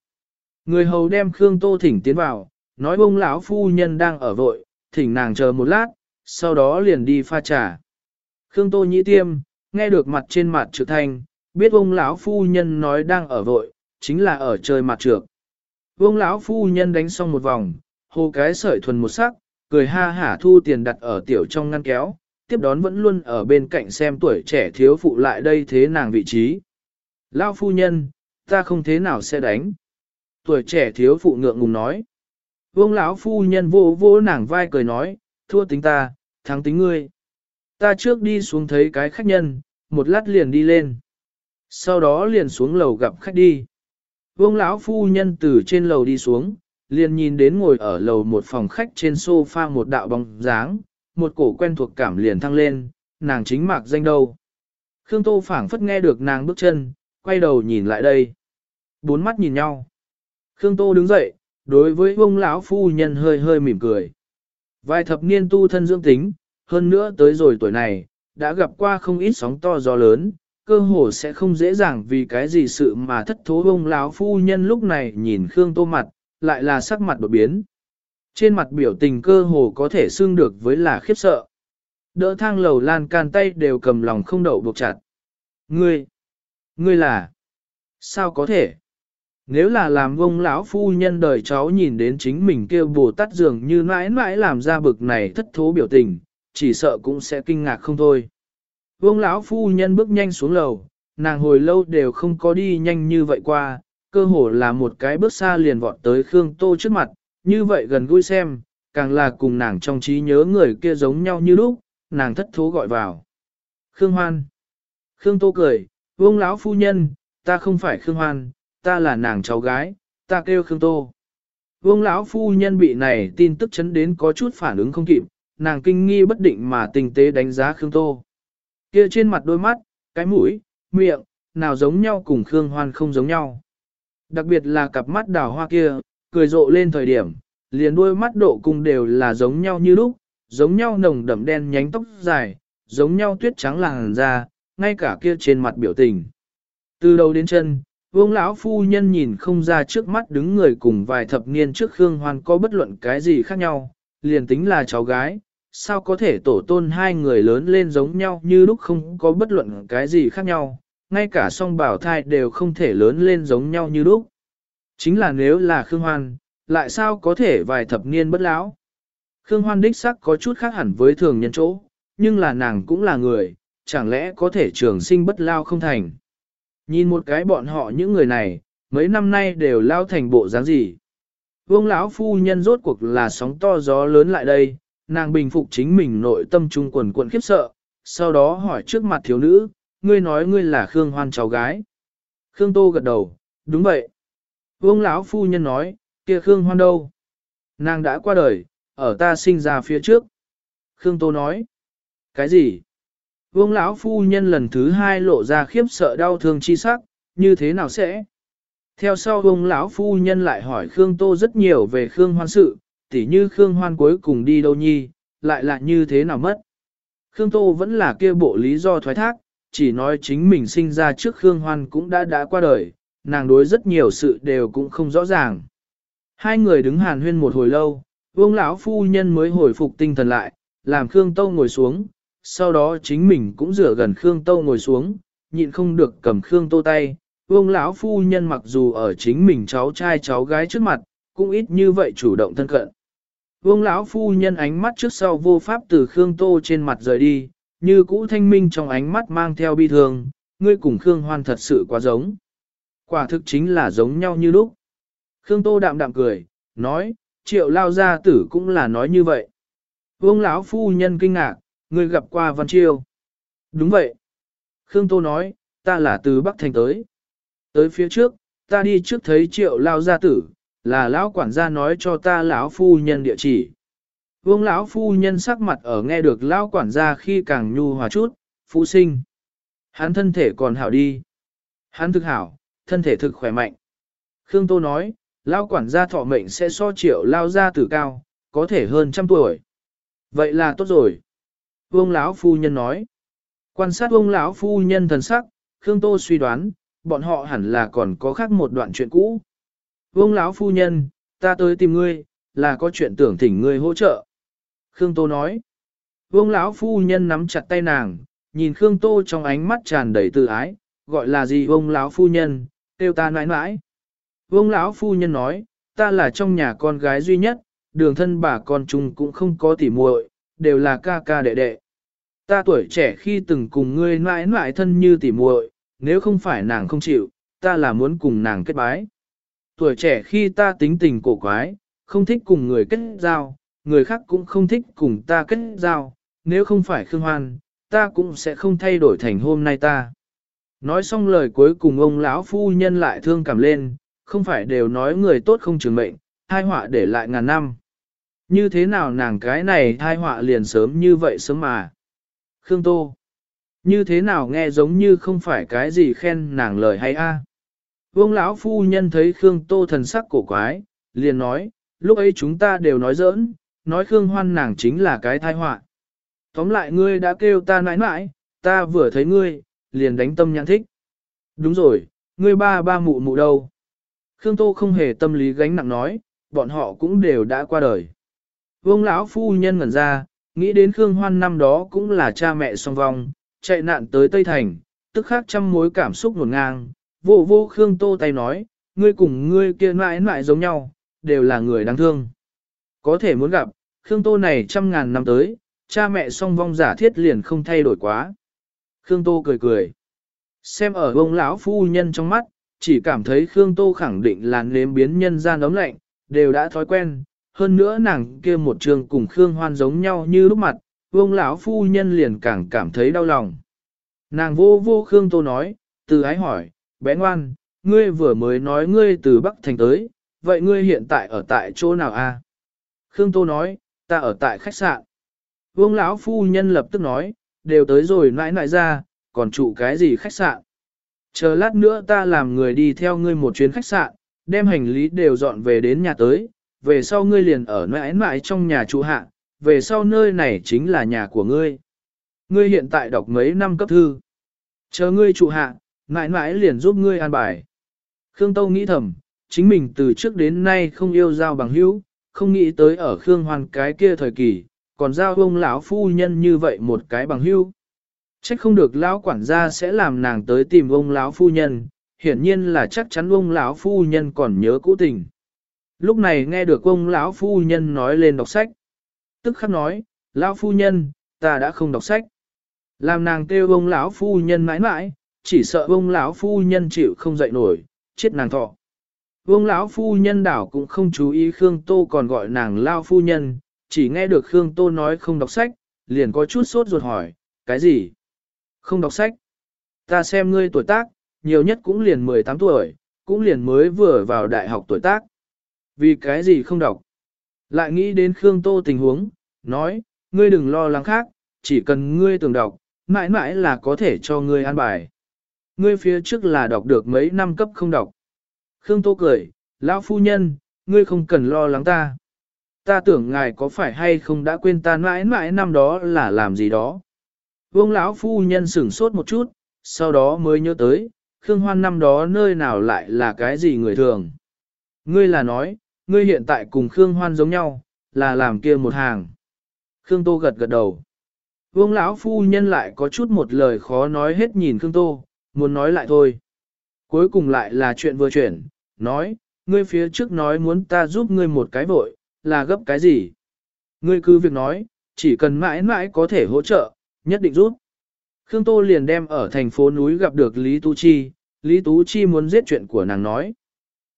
Người hầu đem Khương Tô thỉnh tiến vào, nói bông lão phu nhân đang ở vội, thỉnh nàng chờ một lát, sau đó liền đi pha trà. Khương Tô nhĩ tiêm, nghe được mặt trên mặt trực thanh, biết ông lão phu nhân nói đang ở vội, chính là ở chơi mặt trược. Ông lão phu nhân đánh xong một vòng, hồ cái sợi thuần một sắc, cười ha hả thu tiền đặt ở tiểu trong ngăn kéo, tiếp đón vẫn luôn ở bên cạnh xem tuổi trẻ thiếu phụ lại đây thế nàng vị trí. lão phu nhân, ta không thế nào sẽ đánh. Tuổi trẻ thiếu phụ ngượng ngùng nói. Vương lão phu nhân vô vô nàng vai cười nói, thua tính ta, thắng tính ngươi. Ta trước đi xuống thấy cái khách nhân, một lát liền đi lên. Sau đó liền xuống lầu gặp khách đi. Vương lão phu nhân từ trên lầu đi xuống, liền nhìn đến ngồi ở lầu một phòng khách trên sofa một đạo bóng dáng, một cổ quen thuộc cảm liền thăng lên, nàng chính mạc danh đâu. Khương Tô phảng phất nghe được nàng bước chân, quay đầu nhìn lại đây. Bốn mắt nhìn nhau. Khương Tô đứng dậy, đối với ông lão phu nhân hơi hơi mỉm cười. Vài thập niên tu thân dưỡng tính, hơn nữa tới rồi tuổi này, đã gặp qua không ít sóng to gió lớn, cơ hồ sẽ không dễ dàng vì cái gì sự mà thất thố ông lão phu nhân lúc này nhìn Khương Tô mặt, lại là sắc mặt đột biến. Trên mặt biểu tình cơ hồ có thể xương được với là khiếp sợ. Đỡ thang lầu lan can tay đều cầm lòng không đậu buộc chặt. Ngươi, ngươi là, sao có thể? Nếu là làm ông lão phu nhân đời cháu nhìn đến chính mình kêu bồ tát dường như mãi mãi làm ra bực này thất thố biểu tình, chỉ sợ cũng sẽ kinh ngạc không thôi. Vương lão phu nhân bước nhanh xuống lầu, nàng hồi lâu đều không có đi nhanh như vậy qua, cơ hồ là một cái bước xa liền vọt tới Khương Tô trước mặt, như vậy gần gũi xem, càng là cùng nàng trong trí nhớ người kia giống nhau như lúc, nàng thất thố gọi vào. Khương Hoan. Khương Tô cười, vương lão phu nhân, ta không phải Khương Hoan, ta là nàng cháu gái, ta kêu Khương Tô. Vương lão phu nhân bị này tin tức chấn đến có chút phản ứng không kịp, nàng kinh nghi bất định mà tinh tế đánh giá Khương Tô. Kia trên mặt đôi mắt, cái mũi, miệng, nào giống nhau cùng Khương Hoan không giống nhau. Đặc biệt là cặp mắt đào hoa kia, cười rộ lên thời điểm, liền đôi mắt độ cung đều là giống nhau như lúc, giống nhau nồng đậm đen nhánh tóc dài, giống nhau tuyết trắng làn da, ngay cả kia trên mặt biểu tình. Từ đầu đến chân, vương lão phu nhân nhìn không ra trước mắt đứng người cùng vài thập niên trước Khương Hoan có bất luận cái gì khác nhau, liền tính là cháu gái, sao có thể tổ tôn hai người lớn lên giống nhau như lúc không có bất luận cái gì khác nhau, ngay cả song bảo thai đều không thể lớn lên giống nhau như lúc. Chính là nếu là Khương Hoan, lại sao có thể vài thập niên bất lão? Khương Hoan đích sắc có chút khác hẳn với thường nhân chỗ, nhưng là nàng cũng là người, chẳng lẽ có thể trường sinh bất lao không thành? Nhìn một cái bọn họ những người này, mấy năm nay đều lao thành bộ dáng gì? Vương lão phu nhân rốt cuộc là sóng to gió lớn lại đây, nàng bình phục chính mình nội tâm trung quần quận khiếp sợ, sau đó hỏi trước mặt thiếu nữ, ngươi nói ngươi là Khương Hoan cháu gái. Khương Tô gật đầu, đúng vậy. Vương lão phu nhân nói, kia Khương Hoan đâu? Nàng đã qua đời, ở ta sinh ra phía trước. Khương Tô nói, cái gì? Vương lão phu nhân lần thứ hai lộ ra khiếp sợ đau thương chi sắc, như thế nào sẽ? Theo sau vương lão phu nhân lại hỏi Khương Tô rất nhiều về Khương Hoan sự, tỉ như Khương Hoan cuối cùng đi đâu nhi, lại là như thế nào mất. Khương Tô vẫn là kia bộ lý do thoái thác, chỉ nói chính mình sinh ra trước Khương Hoan cũng đã đã qua đời, nàng đối rất nhiều sự đều cũng không rõ ràng. Hai người đứng hàn huyên một hồi lâu, vương lão phu nhân mới hồi phục tinh thần lại, làm Khương Tô ngồi xuống, sau đó chính mình cũng rửa gần Khương Tô ngồi xuống, nhịn không được cầm Khương Tô tay. Vương lão phu nhân mặc dù ở chính mình cháu trai cháu gái trước mặt, cũng ít như vậy chủ động thân cận. Vương lão phu nhân ánh mắt trước sau vô pháp từ Khương Tô trên mặt rời đi, như cũ thanh minh trong ánh mắt mang theo bi thương, ngươi cùng Khương Hoan thật sự quá giống. Quả thực chính là giống nhau như lúc. Khương Tô đạm đạm cười, nói, triệu lao gia tử cũng là nói như vậy. Vương lão phu nhân kinh ngạc, ngươi gặp qua Văn Chiêu. Đúng vậy. Khương Tô nói, ta là từ Bắc Thành tới. Tới phía trước, ta đi trước thấy triệu lao gia tử, là lão quản gia nói cho ta lão phu nhân địa chỉ. Vương lão phu nhân sắc mặt ở nghe được lão quản gia khi càng nhu hòa chút, phu sinh. Hắn thân thể còn hảo đi. Hắn thực hảo, thân thể thực khỏe mạnh. Khương Tô nói, lão quản gia thọ mệnh sẽ so triệu lao gia tử cao, có thể hơn trăm tuổi. Vậy là tốt rồi. Vương lão phu nhân nói. Quan sát vương lão phu nhân thần sắc, Khương Tô suy đoán, bọn họ hẳn là còn có khác một đoạn chuyện cũ. Vương lão phu nhân, ta tới tìm ngươi, là có chuyện tưởng thỉnh ngươi hỗ trợ. Khương Tô nói. Vương lão phu nhân nắm chặt tay nàng, nhìn Khương Tô trong ánh mắt tràn đầy tự ái, gọi là gì vương lão phu nhân, kêu ta nãi nãi. Vương lão phu nhân nói, ta là trong nhà con gái duy nhất, đường thân bà con chung cũng không có tỉ muội, đều là ca ca đệ đệ. Ta tuổi trẻ khi từng cùng ngươi nãi nãi thân như tỉ muội, nếu không phải nàng không chịu, ta là muốn cùng nàng kết bái. Tuổi trẻ khi ta tính tình cổ quái, không thích cùng người kết giao, người khác cũng không thích cùng ta kết giao, nếu không phải Khương Hoan, ta cũng sẽ không thay đổi thành hôm nay ta. Nói xong lời cuối cùng ông lão phu nhân lại thương cảm lên, không phải đều nói người tốt không trường mệnh, hai họa để lại ngàn năm. Như thế nào nàng cái này hai họa liền sớm như vậy sớm mà. Khương Tô. Như thế nào nghe giống như không phải cái gì khen nàng lời hay a? Vương lão phu nhân thấy Khương Tô thần sắc cổ quái, liền nói, lúc ấy chúng ta đều nói giỡn, nói Khương Hoan nàng chính là cái thai họa. Tóm lại ngươi đã kêu ta nãi nãi, ta vừa thấy ngươi, liền đánh tâm nhãn thích. Đúng rồi, ngươi ba ba mụ mụ đâu? Khương Tô không hề tâm lý gánh nặng nói, bọn họ cũng đều đã qua đời. Vương lão phu nhân ngẩn ra, nghĩ đến Khương Hoan năm đó cũng là cha mẹ song vong, chạy nạn tới Tây Thành, tức khắc trăm mối cảm xúc nổn ngang, vô vô Khương Tô tay nói, ngươi cùng ngươi kia mãi mãi giống nhau, đều là người đáng thương. Có thể muốn gặp, Khương Tô này trăm ngàn năm tới, cha mẹ song vong giả thiết liền không thay đổi quá. Khương Tô cười cười. Xem ở ông lão phu nhân trong mắt, chỉ cảm thấy Khương Tô khẳng định là nếm biến nhân gian ấm lạnh, đều đã thói quen. Hơn nữa nàng kia một trường cùng Khương Hoan giống nhau như lúc mặt, ông lão phu nhân liền càng cảm thấy đau lòng. Nàng vô vô Khương Tô nói, từ ái hỏi, bé ngoan, ngươi vừa mới nói ngươi từ Bắc Thành tới, vậy ngươi hiện tại ở tại chỗ nào a? Khương Tô nói, ta ở tại khách sạn. Vương lão phu nhân lập tức nói, đều tới rồi nãi nãi ra, còn trụ cái gì khách sạn. Chờ lát nữa ta làm người đi theo ngươi một chuyến khách sạn, đem hành lý đều dọn về đến nhà tới, về sau ngươi liền ở nãi nãi trong nhà trụ hạ, về sau nơi này chính là nhà của ngươi. Ngươi hiện tại đọc mấy năm cấp thư. Chờ ngươi trụ hạ, mãi nãi liền giúp ngươi an bài. Khương Tâu nghĩ thầm, chính mình từ trước đến nay không yêu giao bằng hữu, không nghĩ tới ở Khương Hoàn cái kia thời kỳ, còn giao ông lão phu nhân như vậy một cái bằng hữu. Trách không được lão quản gia sẽ làm nàng tới tìm ông lão phu nhân, hiển nhiên là chắc chắn ông lão phu nhân còn nhớ cũ tình. Lúc này nghe được ông lão phu nhân nói lên đọc sách. Tức khắc nói, lão phu nhân, ta đã không đọc sách. Làm nàng kêu ông lão phu nhân mãi mãi, chỉ sợ ông lão phu nhân chịu không dậy nổi, chết nàng thọ. Vương lão phu nhân đảo cũng không chú ý Khương Tô còn gọi nàng lao phu nhân, chỉ nghe được Khương Tô nói không đọc sách, liền có chút sốt ruột hỏi, cái gì? Không đọc sách. Ta xem ngươi tuổi tác, nhiều nhất cũng liền 18 tuổi, cũng liền mới vừa vào đại học tuổi tác. Vì cái gì không đọc? Lại nghĩ đến Khương Tô tình huống, nói, ngươi đừng lo lắng khác, chỉ cần ngươi tưởng đọc, mãi mãi là có thể cho ngươi an bài. Ngươi phía trước là đọc được mấy năm cấp không đọc. Khương Tô cười, lão phu nhân, ngươi không cần lo lắng ta. Ta tưởng ngài có phải hay không đã quên ta mãi mãi năm đó là làm gì đó. Vương lão phu nhân sửng sốt một chút, sau đó mới nhớ tới, Khương Hoan năm đó nơi nào lại là cái gì người thường. Ngươi là nói, ngươi hiện tại cùng Khương Hoan giống nhau, là làm kia một hàng. Khương Tô gật gật đầu. Vương lão phu nhân lại có chút một lời khó nói hết nhìn Khương Tô, muốn nói lại thôi. Cuối cùng lại là chuyện vừa chuyển, nói, ngươi phía trước nói muốn ta giúp ngươi một cái vội, là gấp cái gì? Ngươi cứ việc nói, chỉ cần mãi mãi có thể hỗ trợ, nhất định giúp. Khương Tô liền đem ở thành phố núi gặp được Lý Tú Chi, Lý Tú Chi muốn giết chuyện của nàng nói.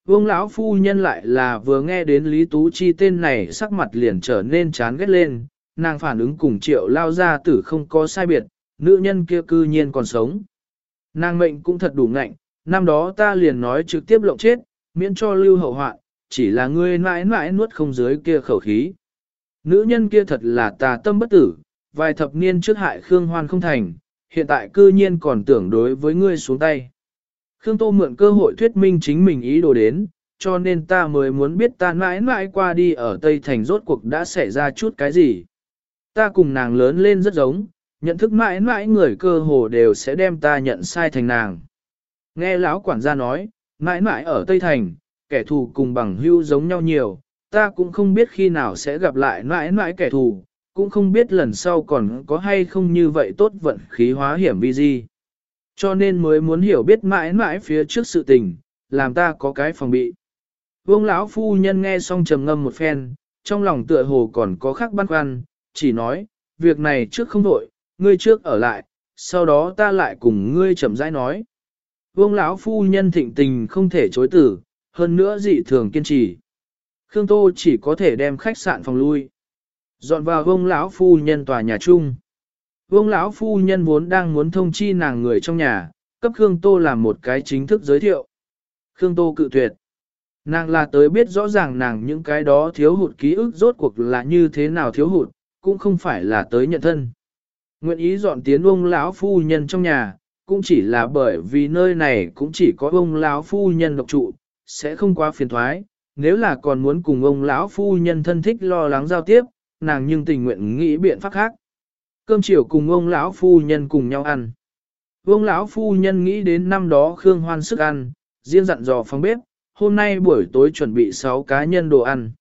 Vương lão phu nhân lại là vừa nghe đến Lý Tú Chi tên này sắc mặt liền trở nên chán ghét lên, nàng phản ứng cùng triệu lao ra tử không có sai biệt, nữ nhân kia cư nhiên còn sống. Nàng mệnh cũng thật đủ ngạnh, năm đó ta liền nói trực tiếp lộng chết, miễn cho lưu hậu hoạn, chỉ là ngươi mãi mãi nuốt không dưới kia khẩu khí. Nữ nhân kia thật là tà tâm bất tử, vài thập niên trước hại Khương Hoan không thành, hiện tại cư nhiên còn tưởng đối với ngươi xuống tay. Khương Tô mượn cơ hội thuyết minh chính mình ý đồ đến, cho nên ta mới muốn biết ta mãi mãi qua đi ở Tây Thành rốt cuộc đã xảy ra chút cái gì. Ta cùng nàng lớn lên rất giống, nhận thức mãi mãi người cơ hồ đều sẽ đem ta nhận sai thành nàng. Nghe lão quản gia nói, mãi mãi ở Tây Thành, kẻ thù cùng bằng hưu giống nhau nhiều, ta cũng không biết khi nào sẽ gặp lại mãi mãi kẻ thù, cũng không biết lần sau còn có hay không như vậy tốt vận khí hóa hiểm vi gì. Cho nên mới muốn hiểu biết mãi mãi phía trước sự tình, làm ta có cái phòng bị. Vương lão phu nhân nghe xong trầm ngâm một phen, trong lòng tựa hồ còn có khác băn khoăn, chỉ nói, việc này trước không đổi, ngươi trước ở lại, sau đó ta lại cùng ngươi chậm rãi nói. Vương lão phu nhân thịnh tình không thể chối tử, hơn nữa dị thường kiên trì. Khương Tô chỉ có thể đem khách sạn phòng lui. Dọn vào vương lão phu nhân tòa nhà chung. Vương lão phu nhân vốn đang muốn thông chi nàng người trong nhà, cấp Khương Tô làm một cái chính thức giới thiệu. Khương Tô cự tuyệt. Nàng là tới biết rõ ràng nàng những cái đó thiếu hụt ký ức rốt cuộc là như thế nào thiếu hụt, cũng không phải là tới nhận thân. Nguyện ý dọn tiến ông lão phu nhân trong nhà, cũng chỉ là bởi vì nơi này cũng chỉ có ông lão phu nhân độc trụ, sẽ không quá phiền thoái. Nếu là còn muốn cùng ông lão phu nhân thân thích lo lắng giao tiếp, nàng nhưng tình nguyện nghĩ biện pháp khác. Cơm chiều cùng ông lão phu nhân cùng nhau ăn. Ông lão phu nhân nghĩ đến năm đó Khương Hoan sức ăn, riêng dặn dò phòng bếp, hôm nay buổi tối chuẩn bị 6 cá nhân đồ ăn.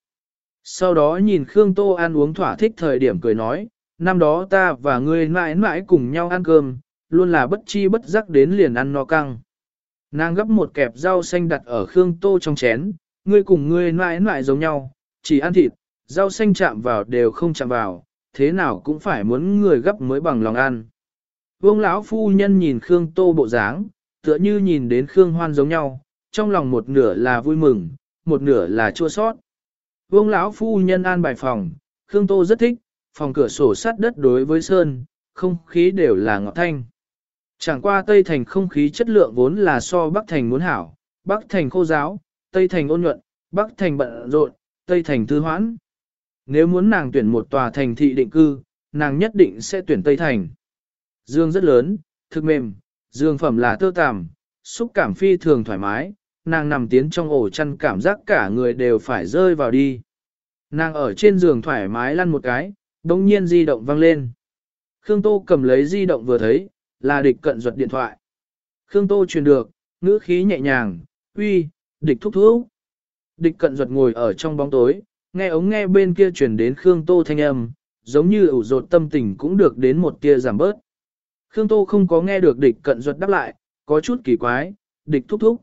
Sau đó nhìn Khương Tô ăn uống thỏa thích thời điểm cười nói, năm đó ta và ngươi mãi mãi cùng nhau ăn cơm, luôn là bất chi bất giác đến liền ăn no căng. Nàng gấp một kẹp rau xanh đặt ở Khương Tô trong chén, ngươi cùng ngươi mãi mãi giống nhau, chỉ ăn thịt, rau xanh chạm vào đều không chạm vào, thế nào cũng phải muốn người gấp mới bằng lòng ăn. Vương lão phu nhân nhìn Khương Tô bộ dáng, tựa như nhìn đến Khương Hoan giống nhau, trong lòng một nửa là vui mừng, một nửa là chua sót. Vương lão phu nhân an bài phòng, Khương Tô rất thích, phòng cửa sổ sắt đất đối với sơn, không khí đều là ngọt thanh. Chẳng qua Tây Thành không khí chất lượng vốn là so Bắc Thành muốn hảo, Bắc Thành khô giáo, Tây Thành ôn nhuận, Bắc Thành bận rộn, Tây Thành thư hoãn. Nếu muốn nàng tuyển một tòa thành thị định cư, nàng nhất định sẽ tuyển Tây Thành. Dương rất lớn, thực mềm, dương phẩm là tơ tằm, xúc cảm phi thường thoải mái, nàng nằm tiến trong ổ chăn cảm giác cả người đều phải rơi vào đi. Nàng ở trên giường thoải mái lăn một cái, đông nhiên di động vang lên. Khương Tô cầm lấy di động vừa thấy, là địch cận ruột điện thoại. Khương Tô truyền được, ngữ khí nhẹ nhàng, uy, địch thúc thúc. Địch cận ruột ngồi ở trong bóng tối, nghe ống nghe bên kia truyền đến Khương Tô thanh âm, giống như ủ rột tâm tình cũng được đến một tia giảm bớt. Khương Tô không có nghe được địch cận ruột đáp lại, có chút kỳ quái, địch thúc thúc.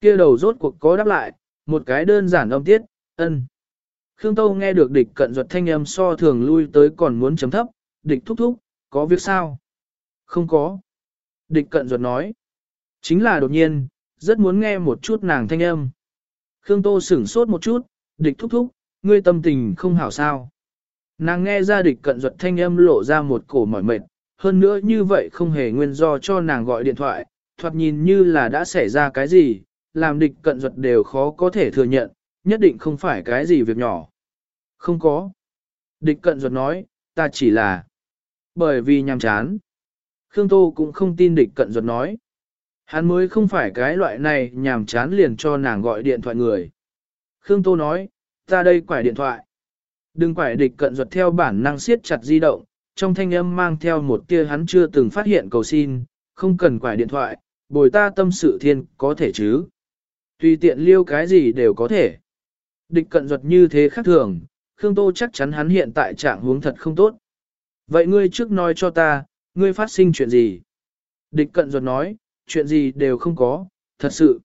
Kia đầu rốt cuộc có đáp lại, một cái đơn giản âm tiết, ân. Khương Tô nghe được địch cận ruột thanh âm so thường lui tới còn muốn chấm thấp, địch thúc thúc, có việc sao? Không có. Địch cận ruột nói. Chính là đột nhiên, rất muốn nghe một chút nàng thanh âm. Khương Tô sửng sốt một chút, địch thúc thúc, ngươi tâm tình không hảo sao. Nàng nghe ra địch cận ruột thanh âm lộ ra một cổ mỏi mệt, hơn nữa như vậy không hề nguyên do cho nàng gọi điện thoại, thoạt nhìn như là đã xảy ra cái gì, làm địch cận ruột đều khó có thể thừa nhận, nhất định không phải cái gì việc nhỏ. Không có. Địch cận ruột nói, ta chỉ là bởi vì nhàm chán. Khương Tô cũng không tin địch cận ruột nói. Hắn mới không phải cái loại này nhàm chán liền cho nàng gọi điện thoại người. Khương Tô nói, ta đây quải điện thoại. Đừng quải địch cận ruột theo bản năng siết chặt di động, trong thanh âm mang theo một tia hắn chưa từng phát hiện cầu xin, không cần quải điện thoại, bồi ta tâm sự thiên có thể chứ. Tùy tiện liêu cái gì đều có thể. Địch cận ruột như thế khác thường, Khương Tô chắc chắn hắn hiện tại trạng huống thật không tốt. Vậy ngươi trước nói cho ta, ngươi phát sinh chuyện gì? Địch cận ruột nói, chuyện gì đều không có, thật sự.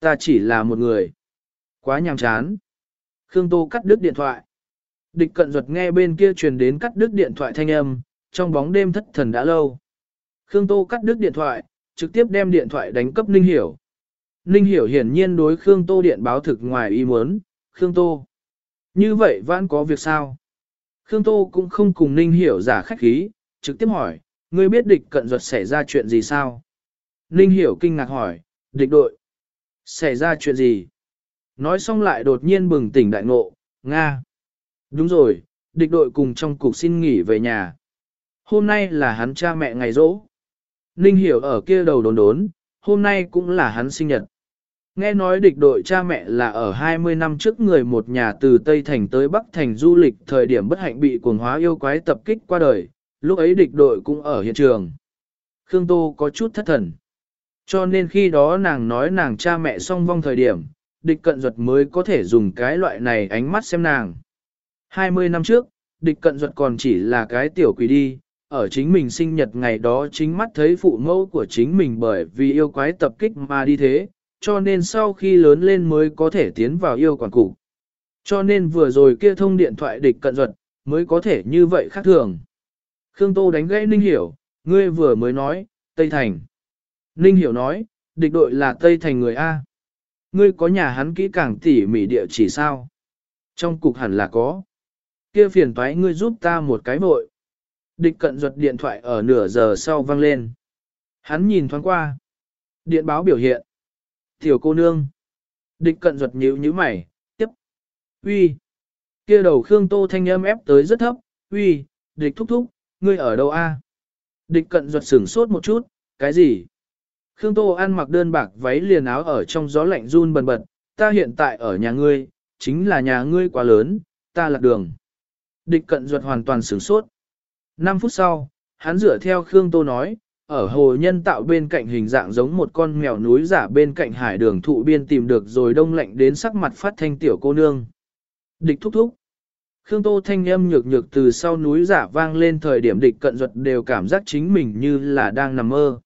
Ta chỉ là một người. Quá nhàm chán. Khương Tô cắt đứt điện thoại. Địch cận ruột nghe bên kia truyền đến cắt đứt điện thoại thanh âm, trong bóng đêm thất thần đã lâu. Khương Tô cắt đứt điện thoại, trực tiếp đem điện thoại đánh cấp Ninh Hiểu. Ninh Hiểu hiển nhiên đối Khương Tô điện báo thực ngoài ý muốn, Khương Tô. Như vậy vẫn có việc sao? Khương Tô cũng không cùng Ninh Hiểu giả khách khí, trực tiếp hỏi, ngươi biết địch cận ruột xảy ra chuyện gì sao? Ninh Hiểu kinh ngạc hỏi, địch đội. Xảy ra chuyện gì? Nói xong lại đột nhiên bừng tỉnh đại ngộ, Nga. Đúng rồi, địch đội cùng trong cục xin nghỉ về nhà. Hôm nay là hắn cha mẹ ngày rỗ. Ninh Hiểu ở kia đầu đồn đốn, hôm nay cũng là hắn sinh nhật. Nghe nói địch đội cha mẹ là ở 20 năm trước người một nhà từ Tây Thành tới Bắc Thành du lịch thời điểm bất hạnh bị cuồng hóa yêu quái tập kích qua đời, lúc ấy địch đội cũng ở hiện trường. Khương Tô có chút thất thần. Cho nên khi đó nàng nói nàng cha mẹ song vong thời điểm, địch cận duật mới có thể dùng cái loại này ánh mắt xem nàng. 20 năm trước, địch cận duật còn chỉ là cái tiểu quỷ đi, ở chính mình sinh nhật ngày đó chính mắt thấy phụ mẫu của chính mình bởi vì yêu quái tập kích mà đi thế, cho nên sau khi lớn lên mới có thể tiến vào yêu quản cục. Cho nên vừa rồi kia thông điện thoại địch cận duật, mới có thể như vậy khác thường. Khương Tô đánh gãy Ninh Hiểu, ngươi vừa mới nói, Tây Thành. Ninh Hiểu nói, địch đội là Tây Thành người A. Ngươi có nhà hắn kỹ càng tỉ mỉ địa chỉ sao? Trong cục hẳn là có. Kia phiền toái ngươi giúp ta một cái vội. Địch cận duật điện thoại ở nửa giờ sau vang lên. Hắn nhìn thoáng qua. Điện báo biểu hiện. Tiểu cô nương. Địch cận ruột nhíu nhíu mày, tiếp. Uy. Kia đầu Khương Tô thanh âm ép tới rất thấp. Uy, địch thúc thúc, ngươi ở đâu a? Địch cận ruột sửng sốt một chút, cái gì? Khương Tô ăn mặc đơn bạc váy liền áo ở trong gió lạnh run bần bật, ta hiện tại ở nhà ngươi, chính là nhà ngươi quá lớn, ta lạc đường. Địch cận ruột hoàn toàn sửng sốt. 5 phút sau, hắn dựa theo Khương Tô nói, ở hồ nhân tạo bên cạnh hình dạng giống một con mèo núi giả bên cạnh hải đường thụ biên tìm được rồi đông lạnh đến sắc mặt phát thanh tiểu cô nương. Địch thúc thúc. Khương Tô thanh âm nhược nhược từ sau núi giả vang lên thời điểm địch cận duật đều cảm giác chính mình như là đang nằm mơ.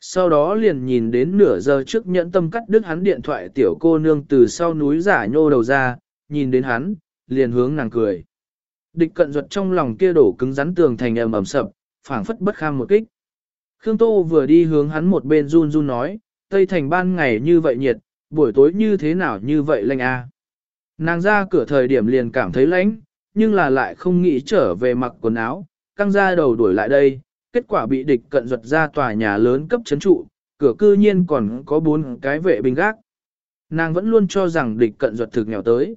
Sau đó liền nhìn đến nửa giờ trước nhẫn tâm cắt đứt hắn điện thoại tiểu cô nương từ sau núi giả nhô đầu ra, nhìn đến hắn, liền hướng nàng cười. Địch cận duật trong lòng kia đổ cứng rắn tường thành ầm ầm sập, phảng phất bất kham một kích. Khương Tô vừa đi hướng hắn một bên run run nói, Tây Thành ban ngày như vậy nhiệt, buổi tối như thế nào như vậy lạnh a? Nàng ra cửa thời điểm liền cảm thấy lạnh, nhưng là lại không nghĩ trở về mặc quần áo, căng ra đầu đuổi lại đây, kết quả bị địch cận ruột ra tòa nhà lớn cấp chấn trụ, cửa cư nhiên còn có bốn cái vệ binh gác. Nàng vẫn luôn cho rằng địch cận ruột thực nghèo tới.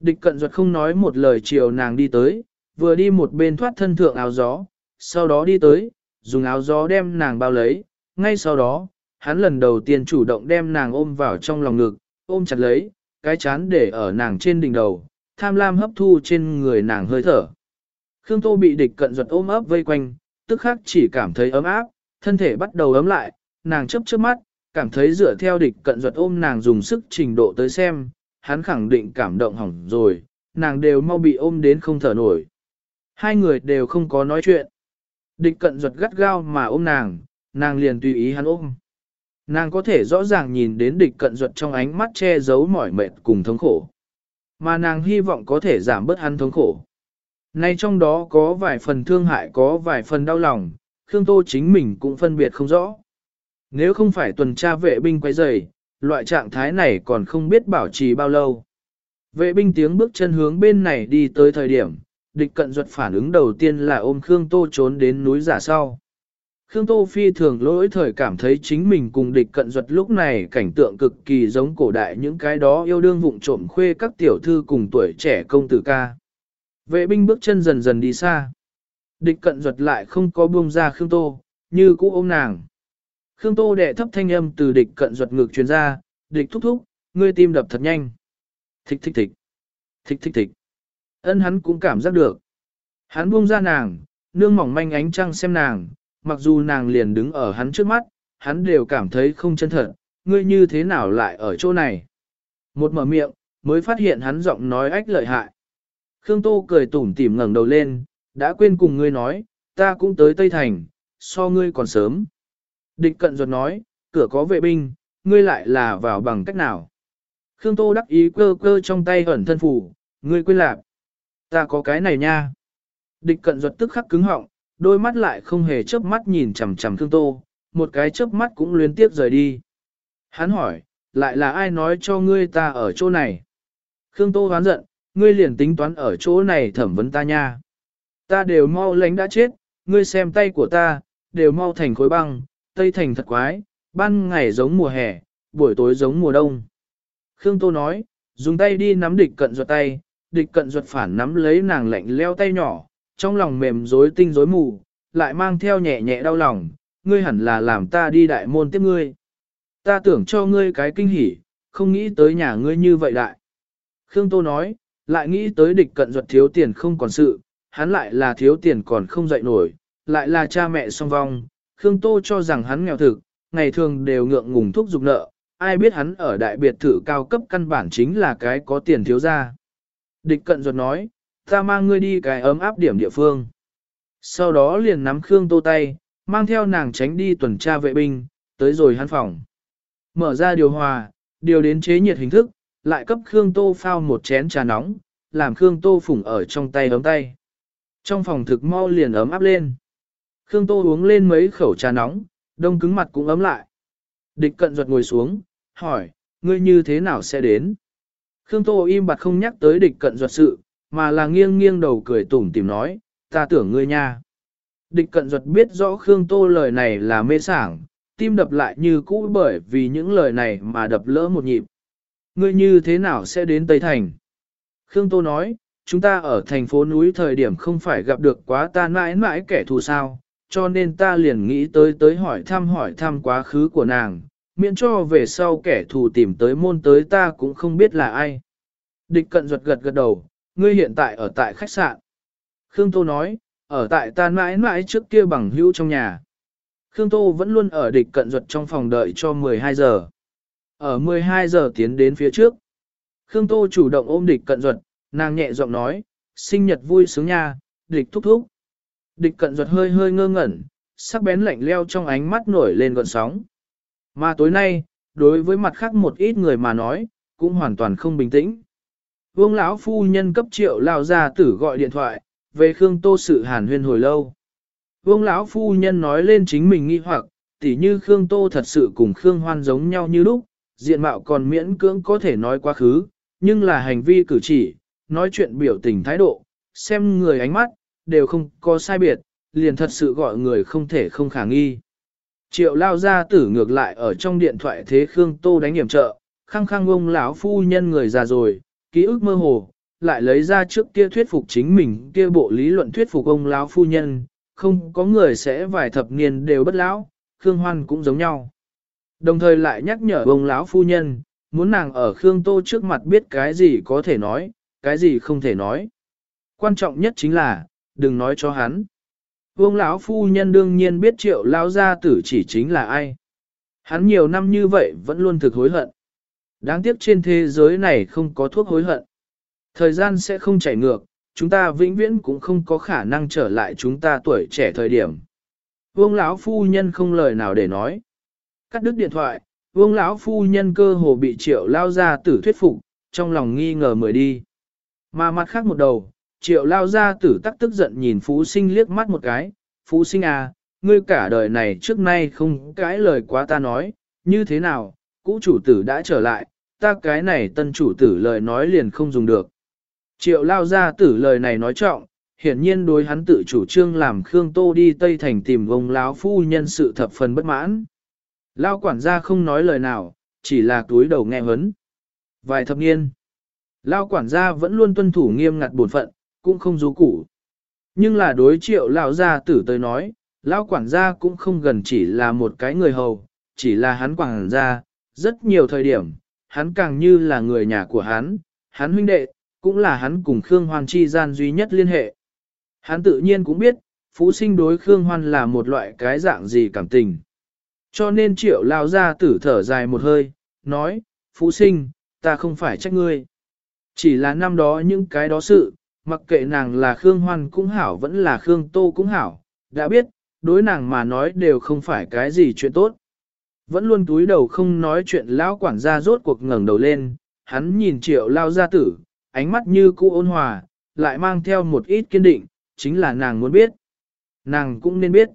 Địch cận ruột không nói một lời chiều nàng đi tới, vừa đi một bên thoát thân thượng áo gió, sau đó đi tới, dùng áo gió đem nàng bao lấy, ngay sau đó, hắn lần đầu tiên chủ động đem nàng ôm vào trong lòng ngực, ôm chặt lấy, cái chán để ở nàng trên đỉnh đầu, tham lam hấp thu trên người nàng hơi thở. Khương Tô bị địch cận ruột ôm ấp vây quanh, tức khắc chỉ cảm thấy ấm áp, thân thể bắt đầu ấm lại, nàng chớp chớp mắt, cảm thấy dựa theo địch cận ruột ôm nàng dùng sức trình độ tới xem, hắn khẳng định cảm động hỏng rồi, nàng đều mau bị ôm đến không thở nổi. Hai người đều không có nói chuyện. Địch cận ruột gắt gao mà ôm nàng, nàng liền tùy ý hắn ôm. Nàng có thể rõ ràng nhìn đến địch cận ruột trong ánh mắt che giấu mỏi mệt cùng thống khổ. Mà nàng hy vọng có thể giảm bớt hắn thống khổ. Nay trong đó có vài phần thương hại có vài phần đau lòng, Khương Tô chính mình cũng phân biệt không rõ. Nếu không phải tuần tra vệ binh quay rầy, loại trạng thái này còn không biết bảo trì bao lâu. Vệ binh tiếng bước chân hướng bên này đi tới thời điểm, địch cận duật phản ứng đầu tiên là ôm Khương Tô trốn đến núi giả sau. Khương Tô Phi thường lỗi thời cảm thấy chính mình cùng địch cận duật lúc này cảnh tượng cực kỳ giống cổ đại những cái đó yêu đương vụng trộm khuê các tiểu thư cùng tuổi trẻ công tử ca. Vệ binh bước chân dần dần đi xa. Địch cận duật lại không có buông ra Khương Tô, như cũ ôm nàng. Khương Tô đệ thấp thanh âm từ địch cận duật ngược truyền ra, địch thúc thúc, ngươi tim đập thật nhanh. Thích thích thích. Thích thích thích. Ân hắn cũng cảm giác được. Hắn buông ra nàng, nương mỏng manh ánh trăng xem nàng, mặc dù nàng liền đứng ở hắn trước mắt, hắn đều cảm thấy không chân thật, ngươi như thế nào lại ở chỗ này. Một mở miệng, mới phát hiện hắn giọng nói ách lợi hại. Khương Tô cười tủm tỉm ngẩng đầu lên, đã quên cùng ngươi nói, ta cũng tới Tây Thành, so ngươi còn sớm. Địch cận ruột nói, cửa có vệ binh, ngươi lại là vào bằng cách nào. Khương Tô đắc ý cơ cơ trong tay ẩn thân phủ, ngươi quên lạc. Ta có cái này nha. Địch cận ruột tức khắc cứng họng, đôi mắt lại không hề chớp mắt nhìn chằm chằm Khương Tô, một cái chớp mắt cũng liên tiếp rời đi. Hắn hỏi, lại là ai nói cho ngươi ta ở chỗ này? Khương Tô hoán giận, ngươi liền tính toán ở chỗ này thẩm vấn ta nha. Ta đều mau lánh đã chết, ngươi xem tay của ta, đều mau thành khối băng, tây thành thật quái, ban ngày giống mùa hè, buổi tối giống mùa đông. Khương Tô nói, dùng tay đi nắm địch cận ruột tay, địch cận ruột phản nắm lấy nàng lạnh leo tay nhỏ, trong lòng mềm rối tinh rối mù, lại mang theo nhẹ nhẹ đau lòng, ngươi hẳn là làm ta đi đại môn tiếp ngươi. Ta tưởng cho ngươi cái kinh hỉ, không nghĩ tới nhà ngươi như vậy đại. Khương Tô nói, lại nghĩ tới địch cận ruột thiếu tiền không còn sự, hắn lại là thiếu tiền còn không dậy nổi, lại là cha mẹ song vong, Khương Tô cho rằng hắn nghèo thực, ngày thường đều ngượng ngùng thúc giục nợ, ai biết hắn ở đại biệt thự cao cấp căn bản chính là cái có tiền thiếu ra. Địch cận ruột nói, ta mang ngươi đi cái ấm áp điểm địa phương. Sau đó liền nắm Khương Tô tay, mang theo nàng tránh đi tuần tra vệ binh, tới rồi hắn phòng. Mở ra điều hòa, điều đến chế nhiệt hình thức, lại cấp Khương Tô phao một chén trà nóng, làm Khương Tô phủng ở trong tay ấm tay. Trong phòng thực mau liền ấm áp lên. Khương Tô uống lên mấy khẩu trà nóng, đông cứng mặt cũng ấm lại. Địch cận ruột ngồi xuống, hỏi, ngươi như thế nào sẽ đến? Khương Tô im bặt không nhắc tới địch cận duật sự, mà là nghiêng nghiêng đầu cười tủm tìm nói, ta tưởng ngươi nha. Địch cận duật biết rõ Khương Tô lời này là mê sảng, tim đập lại như cũ bởi vì những lời này mà đập lỡ một nhịp. Ngươi như thế nào sẽ đến Tây Thành? Khương Tô nói, chúng ta ở thành phố núi thời điểm không phải gặp được quá ta mãi mãi kẻ thù sao, cho nên ta liền nghĩ tới tới hỏi thăm hỏi thăm quá khứ của nàng, miễn cho về sau kẻ thù tìm tới môn tới ta cũng không biết là ai. Địch cận ruột gật gật đầu, ngươi hiện tại ở tại khách sạn. Khương Tô nói, ở tại ta mãi mãi trước kia bằng hữu trong nhà. Khương Tô vẫn luôn ở địch cận ruột trong phòng đợi cho 12 giờ. Ở 12 giờ tiến đến phía trước. Khương Tô chủ động ôm địch cận ruột, nàng nhẹ giọng nói, sinh nhật vui sướng nha, địch thúc thúc. Địch cận ruột hơi hơi ngơ ngẩn, sắc bén lạnh leo trong ánh mắt nổi lên gọn sóng. Mà tối nay, đối với mặt khác một ít người mà nói, cũng hoàn toàn không bình tĩnh. Vương lão phu nhân cấp triệu lao ra tử gọi điện thoại, về Khương Tô sự hàn huyên hồi lâu. Vương lão phu nhân nói lên chính mình nghi hoặc, tỉ như Khương Tô thật sự cùng Khương Hoan giống nhau như lúc, diện mạo còn miễn cưỡng có thể nói quá khứ, nhưng là hành vi cử chỉ, nói chuyện biểu tình thái độ, xem người ánh mắt, đều không có sai biệt, liền thật sự gọi người không thể không khả nghi. Triệu lao gia tử ngược lại ở trong điện thoại thế Khương Tô đánh hiểm trợ, khăng khăng ông lão phu nhân người già rồi, ký ức mơ hồ, lại lấy ra trước kia thuyết phục chính mình kia bộ lý luận thuyết phục ông lão phu nhân, không có người sẽ vài thập niên đều bất lão, Khương Hoan cũng giống nhau. Đồng thời lại nhắc nhở ông lão phu nhân, muốn nàng ở Khương Tô trước mặt biết cái gì có thể nói, cái gì không thể nói. Quan trọng nhất chính là, đừng nói cho hắn. Vương lão phu nhân đương nhiên biết triệu lao gia tử chỉ chính là ai. Hắn nhiều năm như vậy vẫn luôn thực hối hận. Đáng tiếc trên thế giới này không có thuốc hối hận. Thời gian sẽ không chảy ngược, chúng ta vĩnh viễn cũng không có khả năng trở lại chúng ta tuổi trẻ thời điểm. Vương lão phu nhân không lời nào để nói. Cắt đứt điện thoại, vương lão phu nhân cơ hồ bị triệu lao gia tử thuyết phục, trong lòng nghi ngờ mới đi. Mà mặt khác một đầu, triệu lao gia tử tắc tức giận nhìn Phú Sinh liếc mắt một cái, Phú Sinh à, ngươi cả đời này trước nay không cái lời quá ta nói, như thế nào, cũ chủ tử đã trở lại, ta cái này tân chủ tử lời nói liền không dùng được. Triệu lao gia tử lời này nói trọng, hiển nhiên đối hắn tự chủ trương làm Khương Tô đi Tây Thành tìm ông láo phu nhân sự thập phần bất mãn. Lao quản gia không nói lời nào, chỉ là túi đầu nghe hấn. Vài thập niên, Lao quản gia vẫn luôn tuân thủ nghiêm ngặt bổn phận, cũng không rú củ. Nhưng là đối triệu lão gia tử tới nói, lão quản gia cũng không gần chỉ là một cái người hầu, chỉ là hắn quản gia, rất nhiều thời điểm, hắn càng như là người nhà của hắn, hắn huynh đệ, cũng là hắn cùng Khương Hoan chi gian duy nhất liên hệ. Hắn tự nhiên cũng biết, Phú sinh đối Khương Hoan là một loại cái dạng gì cảm tình. Cho nên triệu lao ra tử thở dài một hơi, nói, Phú sinh, ta không phải trách ngươi. Chỉ là năm đó những cái đó sự, mặc kệ nàng là Khương Hoan cũng hảo vẫn là Khương Tô cũng hảo, đã biết, đối nàng mà nói đều không phải cái gì chuyện tốt. Vẫn luôn túi đầu không nói chuyện lão quản gia rốt cuộc ngẩng đầu lên, hắn nhìn triệu lao gia tử, ánh mắt như cũ ôn hòa, lại mang theo một ít kiên định, chính là nàng muốn biết. Nàng cũng nên biết.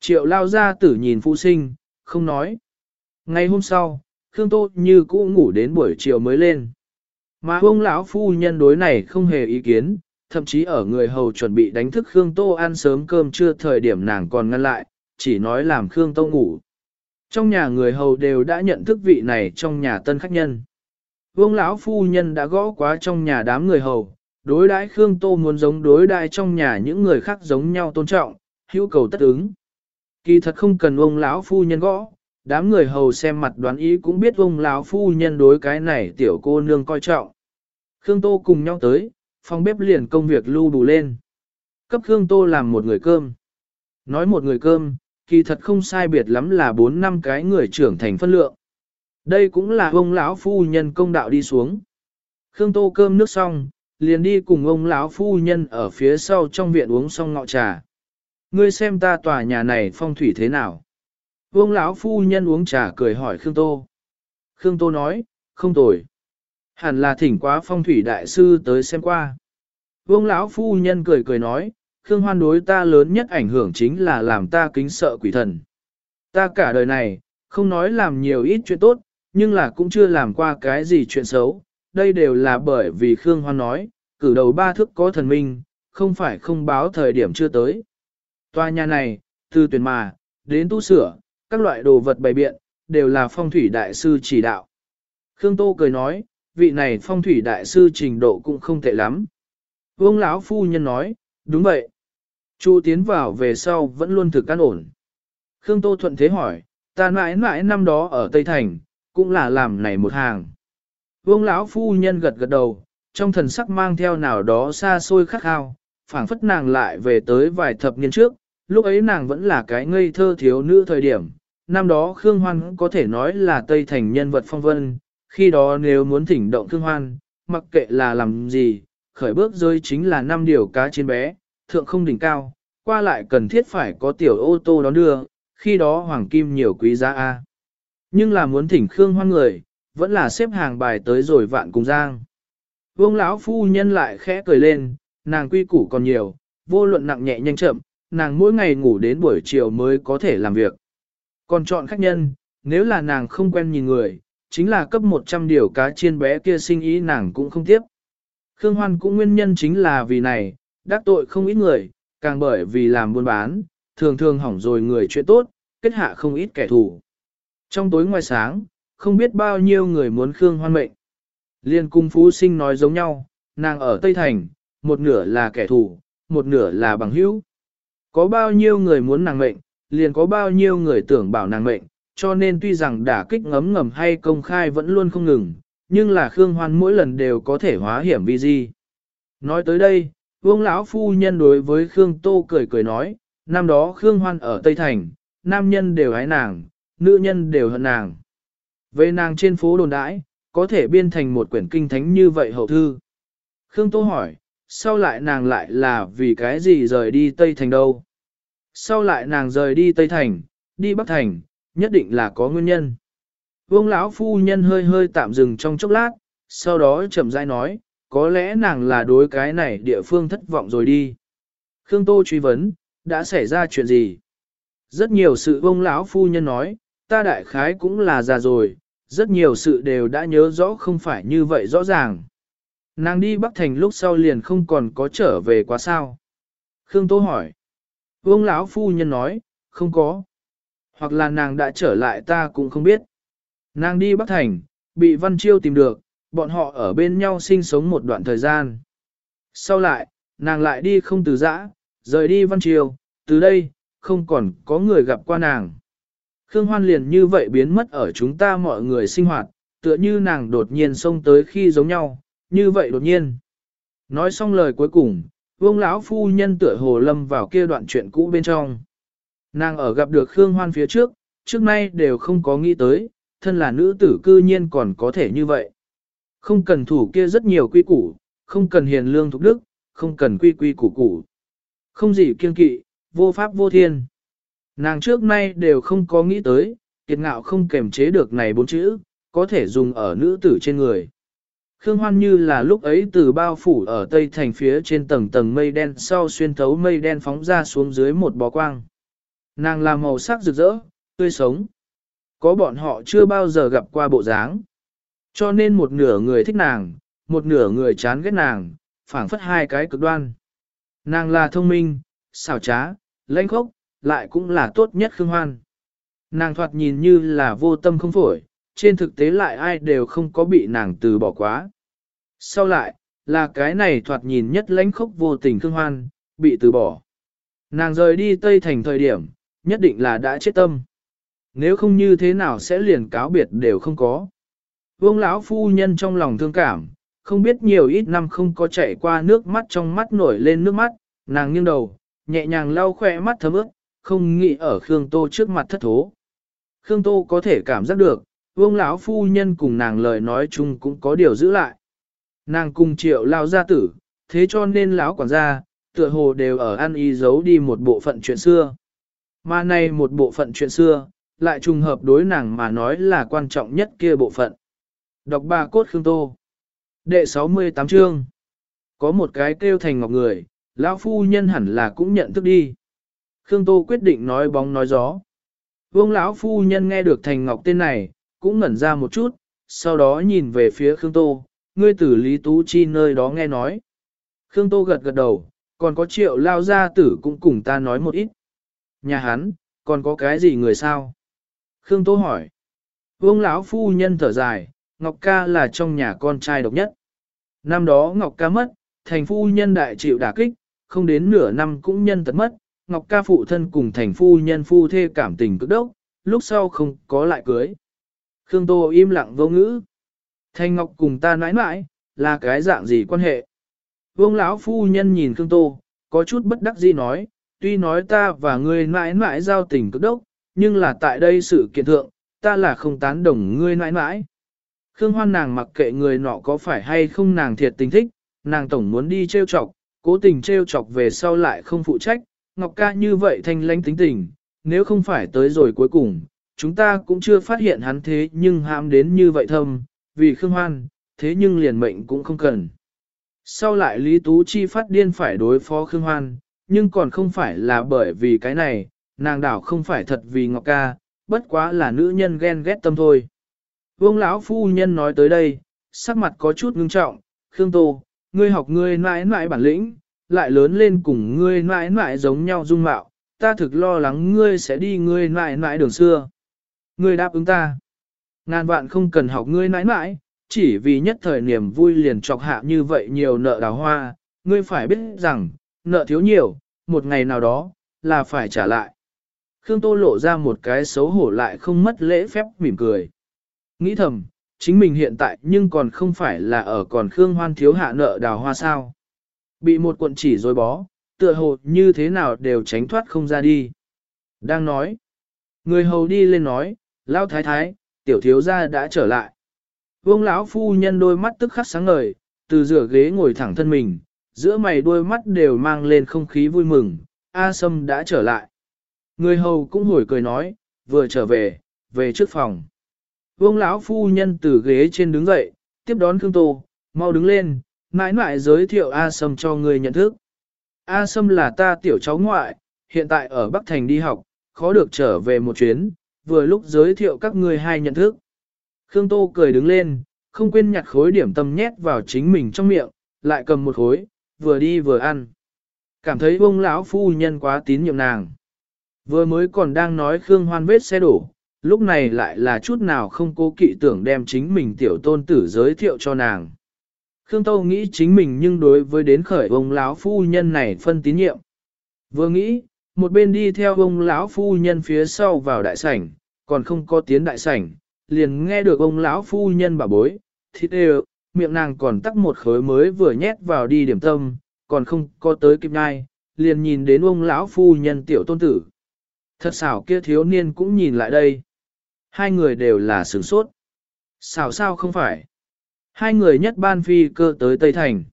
Triệu lao gia tử nhìn phụ sinh, không nói. Ngày hôm sau, Khương Tô như cũ ngủ đến buổi chiều mới lên. Mà ông lão phu nhân đối này không hề ý kiến, thậm chí ở người hầu chuẩn bị đánh thức Khương Tô ăn sớm cơm trưa thời điểm nàng còn ngăn lại, chỉ nói làm Khương Tô ngủ. Trong nhà người hầu đều đã nhận thức vị này trong nhà tân khách nhân. Vương lão phu nhân đã gõ quá trong nhà đám người hầu, đối đãi Khương Tô muốn giống đối đãi trong nhà những người khác giống nhau tôn trọng, hữu cầu tất ứng. Kỳ thật không cần ông lão phu nhân gõ, đám người hầu xem mặt đoán ý cũng biết ông lão phu nhân đối cái này tiểu cô nương coi trọng. Khương Tô cùng nhau tới, phòng bếp liền công việc lưu đủ lên. Cấp Khương Tô làm một người cơm. Nói một người cơm, kỳ thật không sai biệt lắm là 4 năm cái người trưởng thành phân lượng. Đây cũng là ông lão phu nhân công đạo đi xuống. Khương Tô cơm nước xong, liền đi cùng ông lão phu nhân ở phía sau trong viện uống xong ngọ trà. Ngươi xem ta tòa nhà này phong thủy thế nào? Vương lão phu nhân uống trà cười hỏi Khương Tô. Khương Tô nói, không tồi. Hẳn là thỉnh quá phong thủy đại sư tới xem qua. Vương lão phu nhân cười cười nói, Khương Hoan đối ta lớn nhất ảnh hưởng chính là làm ta kính sợ quỷ thần. Ta cả đời này, không nói làm nhiều ít chuyện tốt, nhưng là cũng chưa làm qua cái gì chuyện xấu. Đây đều là bởi vì Khương Hoan nói, cử đầu ba thức có thần minh, không phải không báo thời điểm chưa tới. Tòa nhà này, từ tuyển mà, đến tu sửa, các loại đồ vật bày biện, đều là phong thủy đại sư chỉ đạo. Khương Tô cười nói, vị này phong thủy đại sư trình độ cũng không tệ lắm. Vương lão phu nhân nói, đúng vậy. Chu tiến vào về sau vẫn luôn thực an ổn. Khương Tô Thuận thế hỏi, ta mãi mãi năm đó ở Tây Thành, cũng là làm này một hàng. Vương lão phu nhân gật gật đầu, trong thần sắc mang theo nào đó xa xôi khắc khao, phảng phất nàng lại về tới vài thập niên trước, lúc ấy nàng vẫn là cái ngây thơ thiếu nữ thời điểm. Năm đó Khương Hoan có thể nói là Tây Thành nhân vật phong vân, khi đó nếu muốn thỉnh động Khương hoan, mặc kệ là làm gì, khởi bước rơi chính là năm điều cá trên bé, thượng không đỉnh cao, qua lại cần thiết phải có tiểu ô tô đón đưa, khi đó hoàng kim nhiều quý giá A. Nhưng là muốn thỉnh Khương hoan người, vẫn là xếp hàng bài tới rồi vạn cùng giang. Vương lão phu nhân lại khẽ cười lên, nàng quy củ còn nhiều, vô luận nặng nhẹ nhanh chậm, nàng mỗi ngày ngủ đến buổi chiều mới có thể làm việc. Còn chọn khách nhân, nếu là nàng không quen nhìn người, chính là cấp 100 điều cá chiên bé kia sinh ý nàng cũng không tiếp. Khương Hoan cũng nguyên nhân chính là vì này, đắc tội không ít người, càng bởi vì làm buôn bán, thường thường hỏng rồi người chuyện tốt, kết hạ không ít kẻ thù. Trong tối ngoài sáng, không biết bao nhiêu người muốn Khương Hoan mệnh. Liên cung phú sinh nói giống nhau, nàng ở Tây Thành, một nửa là kẻ thù, một nửa là bằng hữu. Có bao nhiêu người muốn nàng mệnh, liền có bao nhiêu người tưởng bảo nàng mệnh, cho nên tuy rằng đả kích ngấm ngầm hay công khai vẫn luôn không ngừng, nhưng là Khương Hoan mỗi lần đều có thể hóa hiểm vi di. Nói tới đây, vương lão phu nhân đối với Khương Tô cười cười nói, năm đó Khương Hoan ở Tây Thành, nam nhân đều hái nàng, nữ nhân đều hận nàng. Về nàng trên phố đồn đãi, có thể biên thành một quyển kinh thánh như vậy hậu thư. Khương Tô hỏi, sau lại nàng lại là vì cái gì rời đi Tây Thành đâu? Sau lại nàng rời đi Tây Thành, đi Bắc Thành, nhất định là có nguyên nhân. Vương lão phu nhân hơi hơi tạm dừng trong chốc lát, sau đó chậm rãi nói, có lẽ nàng là đối cái này địa phương thất vọng rồi đi. Khương Tô truy vấn, đã xảy ra chuyện gì? Rất nhiều sự vương lão phu nhân nói, ta đại khái cũng là già rồi, rất nhiều sự đều đã nhớ rõ không phải như vậy rõ ràng. Nàng đi Bắc Thành lúc sau liền không còn có trở về quá sao. Khương Tô hỏi. Vương lão phu nhân nói, không có. Hoặc là nàng đã trở lại ta cũng không biết. Nàng đi Bắc Thành, bị Văn Chiêu tìm được, bọn họ ở bên nhau sinh sống một đoạn thời gian. Sau lại, nàng lại đi không từ giã, rời đi Văn Chiêu, từ đây, không còn có người gặp qua nàng. Khương Hoan liền như vậy biến mất ở chúng ta mọi người sinh hoạt, tựa như nàng đột nhiên xông tới khi giống nhau, như vậy đột nhiên. Nói xong lời cuối cùng, vương lão phu nhân tựa hồ lâm vào kia đoạn chuyện cũ bên trong. Nàng ở gặp được Khương Hoan phía trước, trước nay đều không có nghĩ tới, thân là nữ tử cư nhiên còn có thể như vậy. Không cần thủ kia rất nhiều quy củ, không cần hiền lương thục đức, không cần quy quy củ củ. Không gì kiên kỵ, vô pháp vô thiên. Nàng trước nay đều không có nghĩ tới, kiệt ngạo không kềm chế được này bốn chữ, có thể dùng ở nữ tử trên người. Khương Hoan như là lúc ấy từ bao phủ ở tây thành phía trên tầng tầng mây đen sau xuyên thấu mây đen phóng ra xuống dưới một bó quang. Nàng là màu sắc rực rỡ, tươi sống. Có bọn họ chưa bao giờ gặp qua bộ dáng. Cho nên một nửa người thích nàng, một nửa người chán ghét nàng, phảng phất hai cái cực đoan. Nàng là thông minh, xảo trá, lãnh khốc, lại cũng là tốt nhất Khương Hoan. Nàng thoạt nhìn như là vô tâm không phổi, trên thực tế lại ai đều không có bị nàng từ bỏ quá. Sau lại, là cái này thoạt nhìn nhất lãnh khốc vô tình thương Hoan, bị từ bỏ. Nàng rời đi Tây Thành thời điểm, nhất định là đã chết tâm. Nếu không như thế nào sẽ liền cáo biệt đều không có. Vương lão phu nhân trong lòng thương cảm, không biết nhiều ít năm không có chạy qua nước mắt trong mắt nổi lên nước mắt, nàng nghiêng đầu, nhẹ nhàng lau khỏe mắt thấm ướt, không nghĩ ở Khương Tô trước mặt thất thố. Khương Tô có thể cảm giác được, vương lão phu nhân cùng nàng lời nói chung cũng có điều giữ lại. Nàng cùng triệu lao gia tử, thế cho nên lão quản gia, tựa hồ đều ở ăn y giấu đi một bộ phận chuyện xưa. Mà này một bộ phận chuyện xưa, lại trùng hợp đối nàng mà nói là quan trọng nhất kia bộ phận. Đọc ba cốt Khương Tô Đệ 68 chương Có một cái kêu thành ngọc người, lão phu nhân hẳn là cũng nhận thức đi. Khương Tô quyết định nói bóng nói gió. Vương lão phu nhân nghe được thành ngọc tên này, cũng ngẩn ra một chút, sau đó nhìn về phía Khương Tô, ngươi tử Lý Tú Chi nơi đó nghe nói. Khương Tô gật gật đầu, còn có triệu lao gia tử cũng cùng ta nói một ít. Nhà hắn, còn có cái gì người sao? Khương Tô hỏi. Vương lão phu nhân thở dài, Ngọc ca là trong nhà con trai độc nhất. Năm đó Ngọc ca mất, thành phu nhân đại chịu đả kích, không đến nửa năm cũng nhân tật mất, Ngọc ca phụ thân cùng thành phu nhân phu thê cảm tình cực đốc, lúc sau không có lại cưới. Khương Tô im lặng vô ngữ. Thanh Ngọc cùng ta nãi nãi, là cái dạng gì quan hệ? Vương lão phu nhân nhìn Khương Tô, có chút bất đắc dĩ nói, tuy nói ta và ngươi nãi nãi giao tình cực đốc, nhưng là tại đây sự kiện thượng, ta là không tán đồng ngươi nãi nãi. Khương Hoan nàng mặc kệ người nọ có phải hay không nàng thiệt tình thích, nàng tổng muốn đi trêu chọc, cố tình trêu chọc về sau lại không phụ trách, Ngọc ca như vậy thanh lãnh tính tình, nếu không phải tới rồi cuối cùng, chúng ta cũng chưa phát hiện hắn thế nhưng ham đến như vậy thâm, vì Khương Hoan, thế nhưng liền mệnh cũng không cần. Sau lại Lý Tú Chi phát điên phải đối phó Khương Hoan, nhưng còn không phải là bởi vì cái này, nàng đảo không phải thật vì Ngọc ca, bất quá là nữ nhân ghen ghét tâm thôi. Vương lão phu nhân nói tới đây, sắc mặt có chút ngưng trọng, Khương Tô, ngươi học ngươi mãi mãi bản lĩnh, lại lớn lên cùng ngươi mãi mãi giống nhau dung mạo, ta thực lo lắng ngươi sẽ đi ngươi mãi mãi đường xưa. Ngươi đáp ứng ta. Ngàn vạn không cần học ngươi nãi nãi, chỉ vì nhất thời niềm vui liền chọc hạ như vậy nhiều nợ đào hoa, ngươi phải biết rằng, nợ thiếu nhiều, một ngày nào đó, là phải trả lại. Khương Tô lộ ra một cái xấu hổ lại không mất lễ phép mỉm cười. Nghĩ thầm, chính mình hiện tại nhưng còn không phải là ở còn Khương Hoan thiếu hạ nợ đào hoa sao. Bị một cuộn chỉ dối bó, tựa hồ như thế nào đều tránh thoát không ra đi. Đang nói, người hầu đi lên nói, lao thái thái, tiểu thiếu gia đã trở lại. Vương lão phu nhân đôi mắt tức khắc sáng ngời, từ rửa ghế ngồi thẳng thân mình, giữa mày đôi mắt đều mang lên không khí vui mừng, A Sâm đã trở lại. Người hầu cũng hồi cười nói, vừa trở về, về trước phòng. Vương lão phu nhân từ ghế trên đứng dậy, tiếp đón Khương Tô, mau đứng lên, mãi mãi giới thiệu A Sâm cho người nhận thức. A Sâm là ta tiểu cháu ngoại, hiện tại ở Bắc Thành đi học, khó được trở về một chuyến, vừa lúc giới thiệu các ngươi hai nhận thức. Khương Tô cười đứng lên, không quên nhặt khối điểm tâm nhét vào chính mình trong miệng, lại cầm một khối, vừa đi vừa ăn. Cảm thấy bông lão phu nhân quá tín nhiệm nàng. Vừa mới còn đang nói Khương Hoan vết xe đổ, lúc này lại là chút nào không cố kỵ tưởng đem chính mình tiểu tôn tử giới thiệu cho nàng. Khương tô nghĩ chính mình nhưng đối với đến khởi ông lão phu nhân này phân tín nhiệm. Vừa nghĩ, một bên đi theo ông lão phu nhân phía sau vào đại sảnh, còn không có tiến đại sảnh, liền nghe được ông lão phu nhân bà bối, thịt đều, miệng nàng còn tắc một khối mới vừa nhét vào đi điểm tâm, còn không có tới kịp ngai, liền nhìn đến ông lão phu nhân tiểu tôn tử. Thật xảo kia thiếu niên cũng nhìn lại đây. Hai người đều là sửng sốt. Xảo sao không phải. Hai người nhất ban phi cơ tới Tây Thành.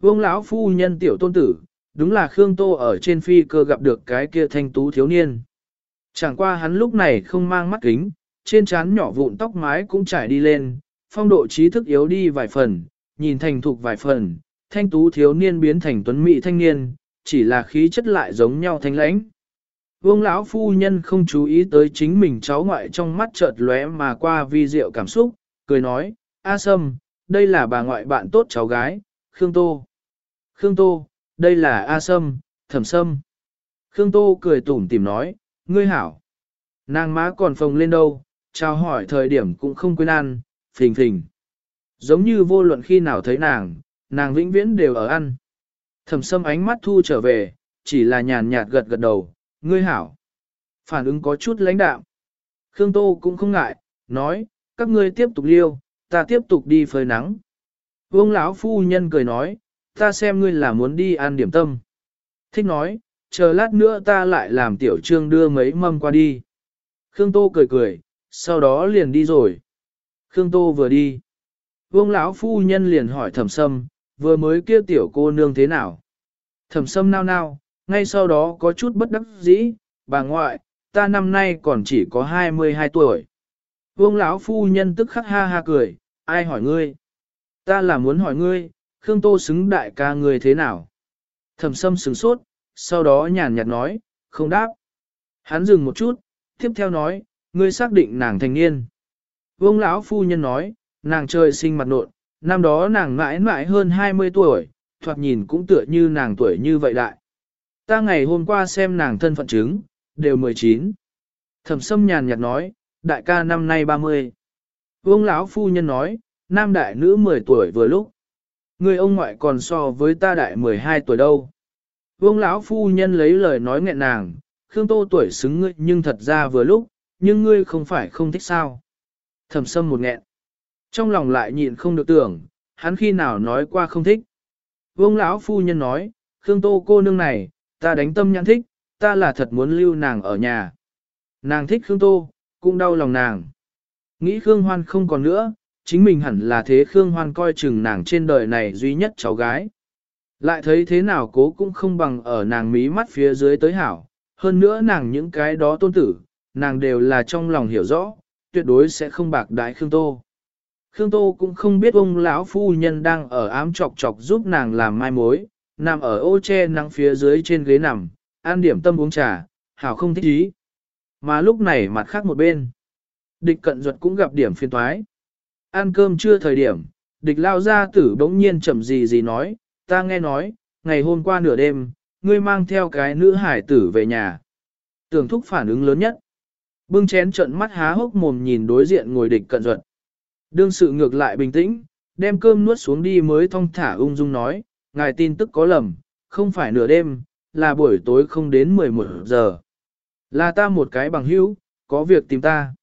Vương lão phu nhân tiểu tôn tử, đúng là Khương Tô ở trên phi cơ gặp được cái kia thanh tú thiếu niên. Chẳng qua hắn lúc này không mang mắt kính, trên trán nhỏ vụn tóc mái cũng trải đi lên, phong độ trí thức yếu đi vài phần, nhìn thành thục vài phần, thanh tú thiếu niên biến thành tuấn mỹ thanh niên, chỉ là khí chất lại giống nhau thanh lãnh. Vương lão phu nhân không chú ý tới chính mình cháu ngoại trong mắt chợt lóe mà qua vi diệu cảm xúc, cười nói, A Sâm, đây là bà ngoại bạn tốt cháu gái, Khương Tô. Khương Tô, đây là A Sâm, Thẩm Sâm. Khương Tô cười tủm tìm nói, ngươi hảo. Nàng má còn phồng lên đâu, chào hỏi thời điểm cũng không quên ăn, phình phình. Giống như vô luận khi nào thấy nàng, nàng vĩnh viễn đều ở ăn. Thẩm Sâm ánh mắt thu trở về, chỉ là nhàn nhạt gật gật đầu, ngươi hảo. Phản ứng có chút lãnh đạm. Khương Tô cũng không ngại, nói, các ngươi tiếp tục liêu, ta tiếp tục đi phơi nắng. Vương lão phu nhân cười nói, ta xem ngươi là muốn đi ăn điểm tâm. Thích nói, chờ lát nữa ta lại làm tiểu trương đưa mấy mâm qua đi. Khương Tô cười cười, sau đó liền đi rồi. Khương Tô vừa đi. Vương lão phu nhân liền hỏi thẩm sâm, vừa mới kia tiểu cô nương thế nào? Thẩm sâm nao nao, ngay sau đó có chút bất đắc dĩ, bà ngoại, ta năm nay còn chỉ có 22 tuổi. Vương lão phu nhân tức khắc ha ha cười, ai hỏi ngươi? Ta là muốn hỏi ngươi, Khương Tô xứng đại ca người thế nào? Thẩm sâm sửng sốt, sau đó nhàn nhạt nói, không đáp. Hắn dừng một chút, tiếp theo nói, ngươi xác định nàng thành niên. Vương lão phu nhân nói, nàng trời sinh mặt nộn, năm đó nàng mãi mãi hơn 20 tuổi, thoạt nhìn cũng tựa như nàng tuổi như vậy đại. Ta ngày hôm qua xem nàng thân phận chứng, đều 19. Thẩm sâm nhàn nhạt nói, đại ca năm nay 30. Vương lão phu nhân nói, nam đại nữ 10 tuổi vừa lúc. Người ông ngoại còn so với ta đại 12 tuổi đâu. Vương lão phu nhân lấy lời nói nghẹn nàng, Khương Tô tuổi xứng ngươi nhưng thật ra vừa lúc, nhưng ngươi không phải không thích sao. Thẩm sâm một nghẹn. Trong lòng lại nhịn không được tưởng, hắn khi nào nói qua không thích. Vương lão phu nhân nói, Khương Tô cô nương này, ta đánh tâm nhãn thích, ta là thật muốn lưu nàng ở nhà. Nàng thích Khương Tô, cũng đau lòng nàng. Nghĩ Khương Hoan không còn nữa, chính mình hẳn là thế Khương Hoan coi chừng nàng trên đời này duy nhất cháu gái. Lại thấy thế nào cố cũng không bằng ở nàng mí mắt phía dưới tới hảo, hơn nữa nàng những cái đó tôn tử, nàng đều là trong lòng hiểu rõ, tuyệt đối sẽ không bạc đại Khương Tô. Khương Tô cũng không biết ông lão phu nhân đang ở ám chọc chọc giúp nàng làm mai mối, nằm ở ô che nắng phía dưới trên ghế nằm, an điểm tâm uống trà, hảo không thích ý. Mà lúc này mặt khác một bên, địch cận duật cũng gặp điểm phiên toái. Ăn cơm chưa thời điểm, địch lao ra tử bỗng nhiên chậm gì gì nói, ta nghe nói, ngày hôm qua nửa đêm, ngươi mang theo cái nữ hải tử về nhà. Tưởng thúc phản ứng lớn nhất. Bưng chén trận mắt há hốc mồm nhìn đối diện ngồi địch cận duật. Đương sự ngược lại bình tĩnh, đem cơm nuốt xuống đi mới thong thả ung dung nói, ngài tin tức có lầm, không phải nửa đêm, là buổi tối không đến 11 giờ. Là ta một cái bằng hữu, có việc tìm ta.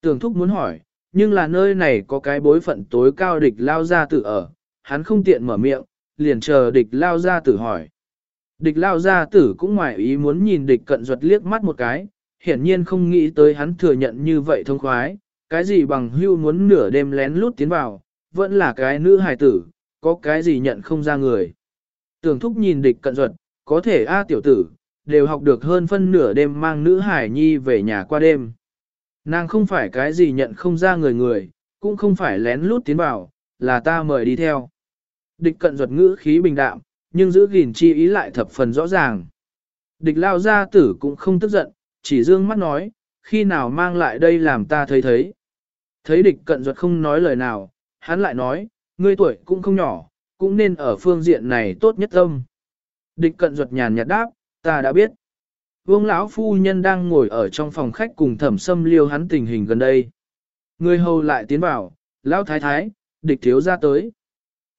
Tưởng thúc muốn hỏi, nhưng là nơi này có cái bối phận tối cao địch lao ra tử ở, hắn không tiện mở miệng, liền chờ địch lao ra tử hỏi. Địch lao ra tử cũng ngoài ý muốn nhìn địch cận duật liếc mắt một cái, hiển nhiên không nghĩ tới hắn thừa nhận như vậy thông khoái, cái gì bằng hưu muốn nửa đêm lén lút tiến vào, vẫn là cái nữ hài tử, có cái gì nhận không ra người. Tưởng thúc nhìn địch cận duật, có thể A tiểu tử, đều học được hơn phân nửa đêm mang nữ hải nhi về nhà qua đêm. Nàng không phải cái gì nhận không ra người người, cũng không phải lén lút tiến vào, là ta mời đi theo. Địch cận ruột ngữ khí bình đạm, nhưng giữ gìn chi ý lại thập phần rõ ràng. Địch lao gia tử cũng không tức giận, chỉ dương mắt nói, khi nào mang lại đây làm ta thấy thấy. Thấy địch cận ruột không nói lời nào, hắn lại nói, ngươi tuổi cũng không nhỏ, cũng nên ở phương diện này tốt nhất tâm. Địch cận ruột nhàn nhạt đáp, ta đã biết. Vương lão phu nhân đang ngồi ở trong phòng khách cùng thẩm sâm liêu hắn tình hình gần đây. Người hầu lại tiến vào, lão thái thái, địch thiếu ra tới.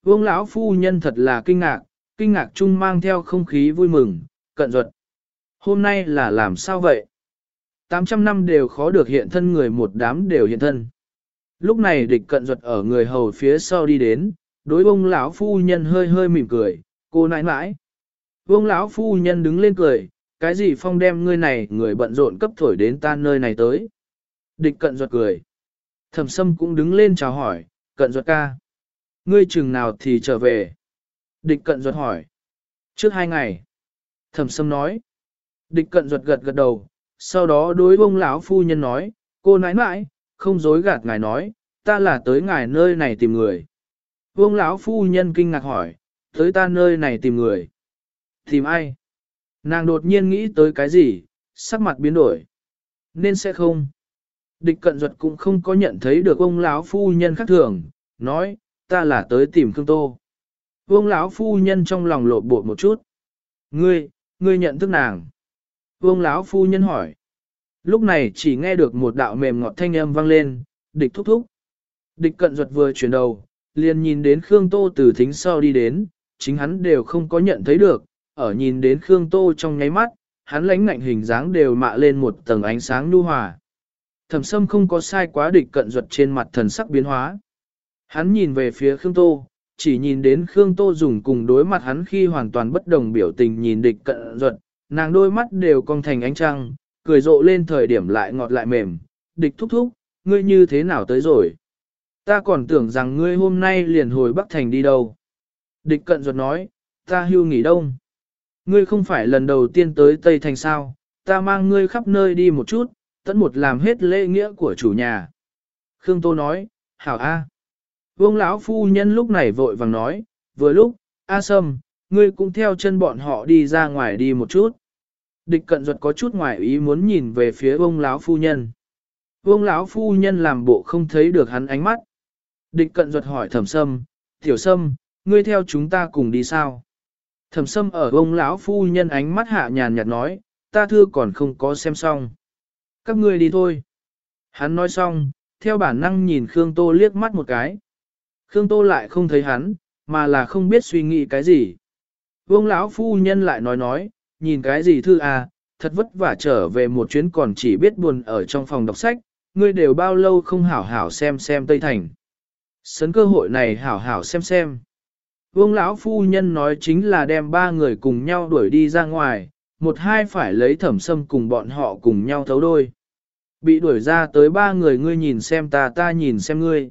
Vương lão phu nhân thật là kinh ngạc, kinh ngạc chung mang theo không khí vui mừng, cận ruột. Hôm nay là làm sao vậy? 800 năm đều khó được hiện thân người một đám đều hiện thân. Lúc này địch cận ruột ở người hầu phía sau đi đến, đối ông lão phu nhân hơi hơi mỉm cười, cô nãi nãi. Vương lão phu nhân đứng lên cười, cái gì phong đem ngươi này người bận rộn cấp thổi đến ta nơi này tới. Địch cận ruột cười. Thẩm sâm cũng đứng lên chào hỏi, cận ruột ca. Ngươi chừng nào thì trở về. Địch cận ruột hỏi. Trước hai ngày. Thẩm sâm nói. Địch cận ruột gật gật đầu, sau đó đối bông lão phu nhân nói, cô nãi nãi, không dối gạt ngài nói, ta là tới ngài nơi này tìm người. Vương lão phu nhân kinh ngạc hỏi, tới ta nơi này tìm người. Tìm ai? Nàng đột nhiên nghĩ tới cái gì, sắc mặt biến đổi. Nên sẽ không. Địch cận duật cũng không có nhận thấy được ông lão phu nhân khác thường, nói, ta là tới tìm Khương Tô. Vương lão phu nhân trong lòng lộ bột một chút. Ngươi, ngươi nhận thức nàng. Vương lão phu nhân hỏi. Lúc này chỉ nghe được một đạo mềm ngọt thanh âm vang lên, địch thúc thúc. Địch cận duật vừa chuyển đầu, liền nhìn đến Khương Tô từ thính sau đi đến, chính hắn đều không có nhận thấy được, ở nhìn đến Khương Tô trong nháy mắt, hắn lãnh ngạnh hình dáng đều mạ lên một tầng ánh sáng nhu hòa. Thẩm sâm không có sai quá địch cận duật trên mặt thần sắc biến hóa. Hắn nhìn về phía Khương Tô, chỉ nhìn đến Khương Tô dùng cùng đối mặt hắn khi hoàn toàn bất đồng biểu tình nhìn địch cận duật, nàng đôi mắt đều cong thành ánh trăng, cười rộ lên thời điểm lại ngọt lại mềm, địch thúc thúc, ngươi như thế nào tới rồi? Ta còn tưởng rằng ngươi hôm nay liền hồi Bắc Thành đi đâu. Địch cận duật nói, ta hưu nghỉ đông. Ngươi không phải lần đầu tiên tới Tây Thành sao, ta mang ngươi khắp nơi đi một chút, tận một làm hết lễ nghĩa của chủ nhà. Khương Tô nói, hảo A. Vương lão phu nhân lúc này vội vàng nói, vừa lúc, A Sâm, ngươi cũng theo chân bọn họ đi ra ngoài đi một chút. Địch cận Duật có chút ngoài ý muốn nhìn về phía Vương lão phu nhân. Vương lão phu nhân làm bộ không thấy được hắn ánh mắt. Địch cận Duật hỏi thẩm sâm, tiểu sâm, ngươi theo chúng ta cùng đi sao? Thẩm sâm ở ông lão phu nhân ánh mắt hạ nhàn nhạt nói, ta thưa còn không có xem xong. Các ngươi đi thôi. Hắn nói xong, theo bản năng nhìn Khương Tô liếc mắt một cái. Khương Tô lại không thấy hắn, mà là không biết suy nghĩ cái gì. Vương lão phu nhân lại nói nói, nhìn cái gì thư à, thật vất vả trở về một chuyến còn chỉ biết buồn ở trong phòng đọc sách, ngươi đều bao lâu không hảo hảo xem xem Tây Thành. Sấn cơ hội này hảo hảo xem xem. Vương lão phu nhân nói chính là đem ba người cùng nhau đuổi đi ra ngoài, một hai phải lấy thẩm sâm cùng bọn họ cùng nhau thấu đôi. Bị đuổi ra tới ba người ngươi nhìn xem ta ta nhìn xem ngươi.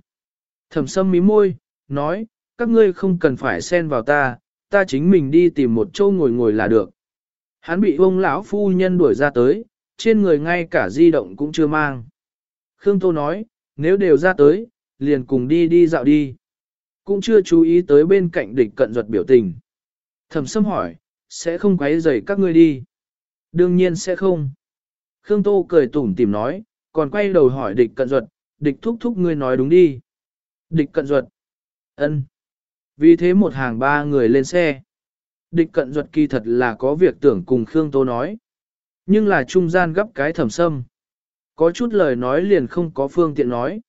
Thẩm sâm mí môi, nói, các ngươi không cần phải xen vào ta, ta chính mình đi tìm một chỗ ngồi ngồi là được. Hắn bị ông lão phu nhân đuổi ra tới, trên người ngay cả di động cũng chưa mang. Khương Tô nói, nếu đều ra tới, liền cùng đi đi dạo đi. Cũng chưa chú ý tới bên cạnh địch cận duật biểu tình. Thẩm sâm hỏi, sẽ không quấy rầy các ngươi đi. Đương nhiên sẽ không. Khương Tô cười tủm tìm nói, còn quay đầu hỏi địch cận duật địch thúc thúc ngươi nói đúng đi. Địch cận duật ân. Vì thế một hàng ba người lên xe. Địch cận duật kỳ thật là có việc tưởng cùng Khương Tô nói. Nhưng là trung gian gấp cái thẩm sâm. Có chút lời nói liền không có phương tiện nói.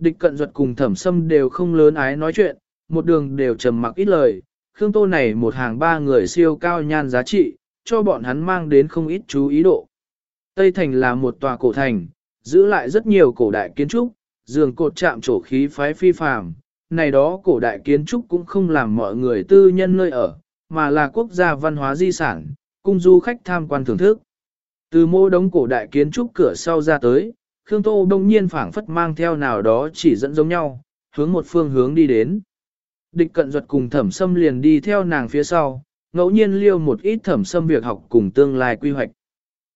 Địch cận duật cùng thẩm sâm đều không lớn ái nói chuyện, một đường đều trầm mặc ít lời. Khương Tô này một hàng ba người siêu cao nhan giá trị, cho bọn hắn mang đến không ít chú ý độ. Tây Thành là một tòa cổ thành, giữ lại rất nhiều cổ đại kiến trúc, giường cột chạm trổ khí phái phi phàm. Này đó cổ đại kiến trúc cũng không làm mọi người tư nhân nơi ở, mà là quốc gia văn hóa di sản, cung du khách tham quan thưởng thức. Từ mô đống cổ đại kiến trúc cửa sau ra tới, Khương Tô đông nhiên phảng phất mang theo nào đó chỉ dẫn giống nhau, hướng một phương hướng đi đến. Địch cận duật cùng thẩm Sâm liền đi theo nàng phía sau, ngẫu nhiên liêu một ít thẩm Sâm việc học cùng tương lai quy hoạch.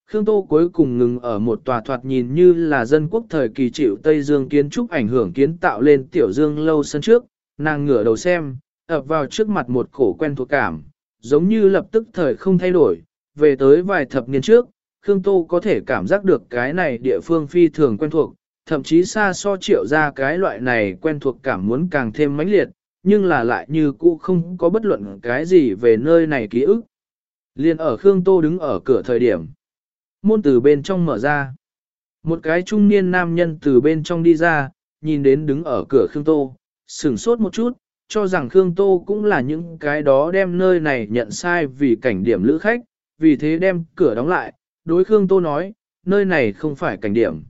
Khương Tô cuối cùng ngừng ở một tòa thoạt nhìn như là dân quốc thời kỳ chịu Tây Dương kiến trúc ảnh hưởng kiến tạo lên tiểu dương lâu sân trước, nàng ngửa đầu xem, ập vào trước mặt một cổ quen thuộc cảm, giống như lập tức thời không thay đổi, về tới vài thập niên trước, Khương Tô có thể cảm giác được cái này địa phương phi thường quen thuộc, thậm chí xa so triệu ra cái loại này quen thuộc cảm muốn càng thêm mãnh liệt, nhưng là lại như cũ không có bất luận cái gì về nơi này ký ức. Liên ở Khương Tô đứng ở cửa thời điểm. Môn từ bên trong mở ra. Một cái trung niên nam nhân từ bên trong đi ra, nhìn đến đứng ở cửa Khương Tô, sửng sốt một chút, cho rằng Khương Tô cũng là những cái đó đem nơi này nhận sai vì cảnh điểm lữ khách, vì thế đem cửa đóng lại, đối Khương Tô nói, nơi này không phải cảnh điểm,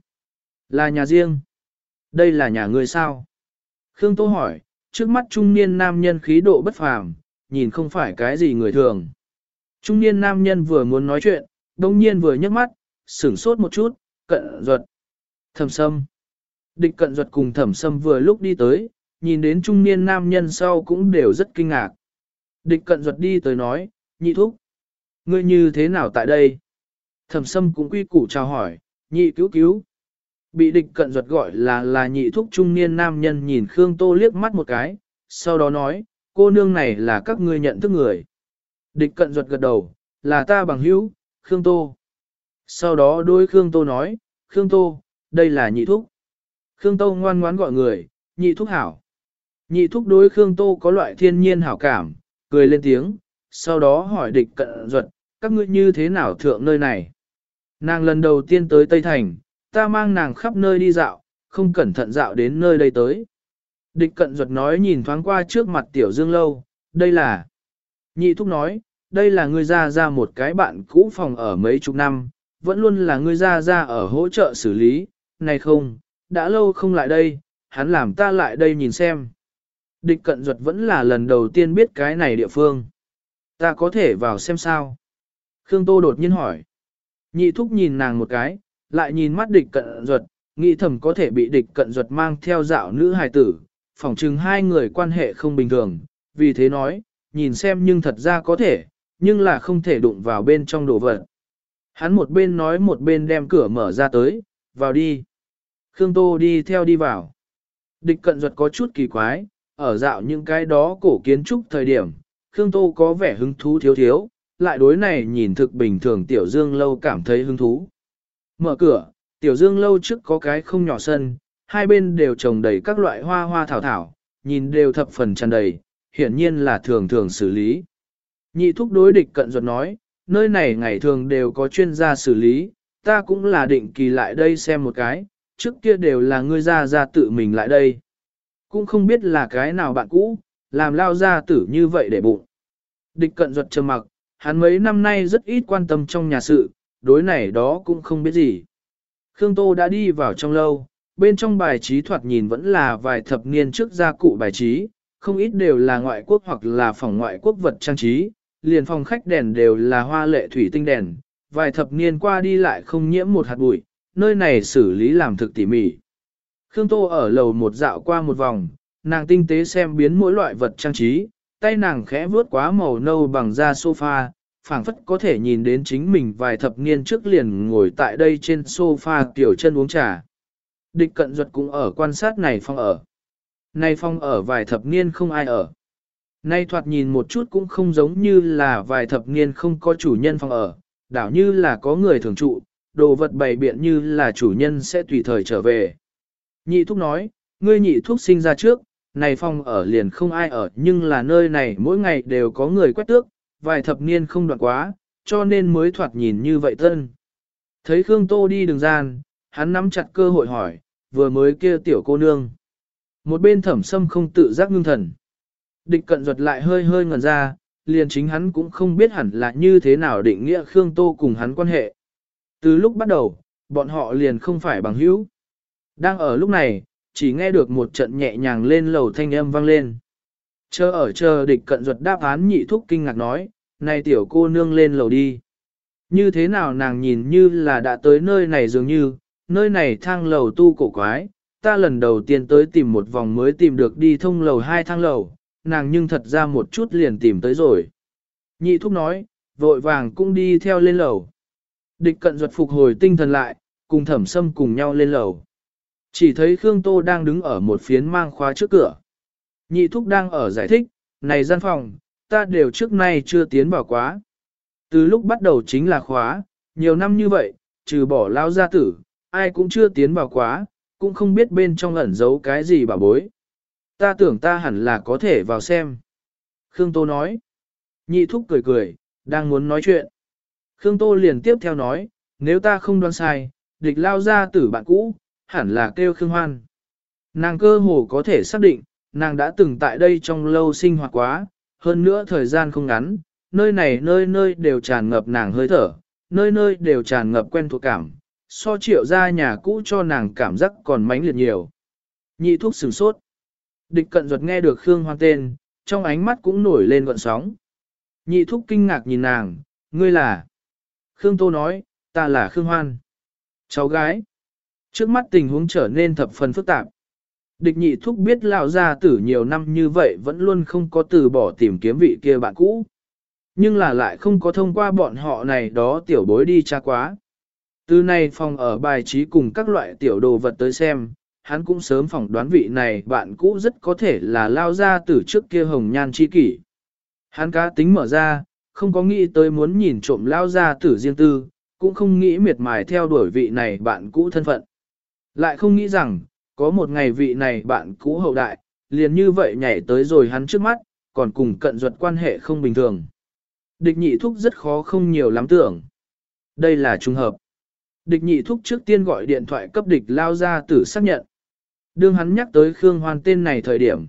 là nhà riêng. Đây là nhà ngươi sao? Khương Tô hỏi, trước mắt trung niên nam nhân khí độ bất phàm, nhìn không phải cái gì người thường. Trung niên nam nhân vừa muốn nói chuyện, đông nhiên vừa nhấc mắt, sửng sốt một chút, cận ruột. Thẩm sâm. Địch cận ruột cùng thẩm sâm vừa lúc đi tới, nhìn đến trung niên nam nhân sau cũng đều rất kinh ngạc. Địch cận ruột đi tới nói, nhị thúc. Ngươi như thế nào tại đây? Thẩm sâm cũng quy củ chào hỏi, nhị cứu cứu. Bị địch cận ruột gọi là là nhị thúc trung niên nam nhân nhìn Khương Tô liếc mắt một cái, sau đó nói, cô nương này là các ngươi nhận thức người. Địch cận ruột gật đầu, là ta bằng hữu, Khương Tô. Sau đó đôi Khương Tô nói, Khương Tô, đây là nhị thúc. Khương Tô ngoan ngoãn gọi người, nhị thúc hảo. Nhị thúc đối Khương Tô có loại thiên nhiên hảo cảm, cười lên tiếng, sau đó hỏi địch cận ruột, các ngươi như thế nào thượng nơi này. Nàng lần đầu tiên tới Tây Thành, ta mang nàng khắp nơi đi dạo, không cẩn thận dạo đến nơi đây tới. Địch cận ruột nói nhìn thoáng qua trước mặt tiểu dương lâu, đây là. Nhị thúc nói, đây là ngươi ra ra một cái bạn cũ phòng ở mấy chục năm, vẫn luôn là ngươi ra ra ở hỗ trợ xử lý, này không, đã lâu không lại đây, hắn làm ta lại đây nhìn xem. Địch cận ruột vẫn là lần đầu tiên biết cái này địa phương. Ta có thể vào xem sao? Khương Tô đột nhiên hỏi. Nhị thúc nhìn nàng một cái, lại nhìn mắt địch cận ruột, nghĩ thầm có thể bị địch cận ruột mang theo dạo nữ hài tử, phỏng chừng hai người quan hệ không bình thường, vì thế nói, nhìn xem nhưng thật ra có thể, nhưng là không thể đụng vào bên trong đồ vật. Hắn một bên nói một bên đem cửa mở ra tới, vào đi. Khương Tô đi theo đi vào. Địch cận ruột có chút kỳ quái, ở dạo những cái đó cổ kiến trúc thời điểm, Khương Tô có vẻ hứng thú thiếu thiếu, lại đối này nhìn thực bình thường Tiểu Dương Lâu cảm thấy hứng thú. Mở cửa, Tiểu Dương Lâu trước có cái không nhỏ sân, hai bên đều trồng đầy các loại hoa hoa thảo thảo, nhìn đều thập phần tràn đầy, hiển nhiên là thường thường xử lý. Nhị thúc đối địch cận ruột nói, nơi này ngày thường đều có chuyên gia xử lý, ta cũng là định kỳ lại đây xem một cái, trước kia đều là ngươi ra ra tự mình lại đây. Cũng không biết là cái nào bạn cũ, làm lao ra tử như vậy để bụng. Địch cận ruột trầm mặc, hắn mấy năm nay rất ít quan tâm trong nhà sự, đối này đó cũng không biết gì. Khương Tô đã đi vào trong lâu, bên trong bài trí thoạt nhìn vẫn là vài thập niên trước gia cụ bài trí, không ít đều là ngoại quốc hoặc là phòng ngoại quốc vật trang trí, liền phòng khách đèn đều là hoa lệ thủy tinh đèn, vài thập niên qua đi lại không nhiễm một hạt bụi, nơi này xử lý làm thực tỉ mỉ. Khương Tô ở lầu một dạo qua một vòng, nàng tinh tế xem biến mỗi loại vật trang trí, tay nàng khẽ vướt quá màu nâu bằng da sofa, phảng phất có thể nhìn đến chính mình vài thập niên trước liền ngồi tại đây trên sofa tiểu chân uống trà. Địch cận duật cũng ở quan sát này phong ở. Này phong ở vài thập niên không ai ở. Nay thoạt nhìn một chút cũng không giống như là vài thập niên không có chủ nhân phòng ở, đảo như là có người thường trụ, đồ vật bày biện như là chủ nhân sẽ tùy thời trở về. Nhị thúc nói, ngươi nhị thúc sinh ra trước, này phòng ở liền không ai ở nhưng là nơi này mỗi ngày đều có người quét tước, vài thập niên không đoạn quá, cho nên mới thoạt nhìn như vậy thân Thấy Khương Tô đi đường gian, hắn nắm chặt cơ hội hỏi, vừa mới kia tiểu cô nương. Một bên thẩm sâm không tự giác ngưng thần. Địch cận ruột lại hơi hơi ngẩn ra, liền chính hắn cũng không biết hẳn là như thế nào định nghĩa Khương Tô cùng hắn quan hệ. Từ lúc bắt đầu, bọn họ liền không phải bằng hữu. Đang ở lúc này, chỉ nghe được một trận nhẹ nhàng lên lầu thanh âm vang lên. Chờ ở chờ địch cận ruột đáp án nhị thúc kinh ngạc nói, này tiểu cô nương lên lầu đi. Như thế nào nàng nhìn như là đã tới nơi này dường như, nơi này thang lầu tu cổ quái, ta lần đầu tiên tới tìm một vòng mới tìm được đi thông lầu hai thang lầu, nàng nhưng thật ra một chút liền tìm tới rồi. Nhị thúc nói, vội vàng cũng đi theo lên lầu. Địch cận ruột phục hồi tinh thần lại, cùng thẩm sâm cùng nhau lên lầu. Chỉ thấy Khương Tô đang đứng ở một phiến mang khóa trước cửa. Nhị thúc đang ở giải thích, này gian phòng, ta đều trước nay chưa tiến vào quá. Từ lúc bắt đầu chính là khóa, nhiều năm như vậy, trừ bỏ lao gia tử, ai cũng chưa tiến vào quá, cũng không biết bên trong ẩn giấu cái gì bà bối. Ta tưởng ta hẳn là có thể vào xem. Khương Tô nói. Nhị thúc cười cười, đang muốn nói chuyện. Khương Tô liền tiếp theo nói, nếu ta không đoán sai, địch lao gia tử bạn cũ, hẳn là kêu Khương Hoan. Nàng cơ hồ có thể xác định, nàng đã từng tại đây trong lâu sinh hoạt quá, hơn nữa thời gian không ngắn, nơi này nơi nơi đều tràn ngập nàng hơi thở, nơi nơi đều tràn ngập quen thuộc cảm, so triệu ra nhà cũ cho nàng cảm giác còn mãnh liệt nhiều. Nhị thuốc sửng sốt. Địch cận ruột nghe được Khương Hoan tên, trong ánh mắt cũng nổi lên gọn sóng. Nhị thúc kinh ngạc nhìn nàng, ngươi là. Khương Tô nói, ta là Khương Hoan. Cháu gái. Trước mắt tình huống trở nên thập phần phức tạp. Địch nhị thúc biết lão gia tử nhiều năm như vậy vẫn luôn không có từ bỏ tìm kiếm vị kia bạn cũ. Nhưng là lại không có thông qua bọn họ này đó tiểu bối đi tra quá. Từ nay phòng ở bài trí cùng các loại tiểu đồ vật tới xem, hắn cũng sớm phỏng đoán vị này bạn cũ rất có thể là lao ra từ trước kia hồng nhan chi kỷ. Hắn cá tính mở ra, không có nghĩ tới muốn nhìn trộm lao ra tử riêng tư, cũng không nghĩ miệt mài theo đuổi vị này bạn cũ thân phận. Lại không nghĩ rằng, có một ngày vị này bạn cũ hậu đại, liền như vậy nhảy tới rồi hắn trước mắt, còn cùng cận duật quan hệ không bình thường. Địch nhị thúc rất khó không nhiều lắm tưởng. Đây là trùng hợp. Địch nhị thúc trước tiên gọi điện thoại cấp địch lao ra tử xác nhận. Đương hắn nhắc tới Khương Hoan tên này thời điểm.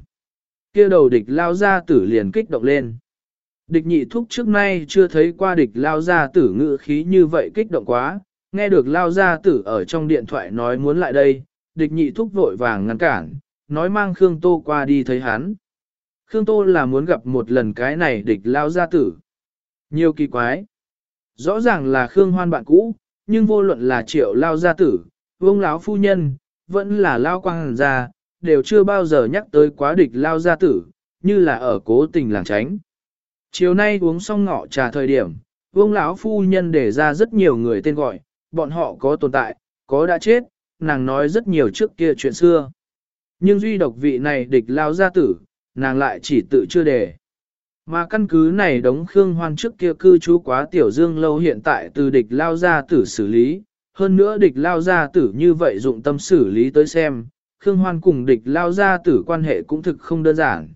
kia đầu địch lao ra tử liền kích động lên. Địch nhị thúc trước nay chưa thấy qua địch lao ra tử ngự khí như vậy kích động quá, nghe được lao gia tử ở trong điện thoại nói muốn lại đây, địch nhị thúc vội vàng ngăn cản, nói mang Khương Tô qua đi thấy hắn. Khương Tô là muốn gặp một lần cái này địch lao gia tử. Nhiều kỳ quái. Rõ ràng là Khương Hoan bạn cũ, nhưng vô luận là triệu lao gia tử, vương lão phu nhân, vẫn là lao quang gia, đều chưa bao giờ nhắc tới quá địch lao gia tử, như là ở cố tình làng tránh. Chiều nay uống xong ngọ trà thời điểm, vương lão phu nhân để ra rất nhiều người tên gọi, bọn họ có tồn tại, có đã chết, nàng nói rất nhiều trước kia chuyện xưa. Nhưng duy độc vị này địch lao gia tử, nàng lại chỉ tự chưa đề. Mà căn cứ này đống Khương Hoan trước kia cư trú quá tiểu dương lâu hiện tại từ địch lao gia tử xử lý, hơn nữa địch lao gia tử như vậy dụng tâm xử lý tới xem, Khương Hoan cùng địch lao gia tử quan hệ cũng thực không đơn giản.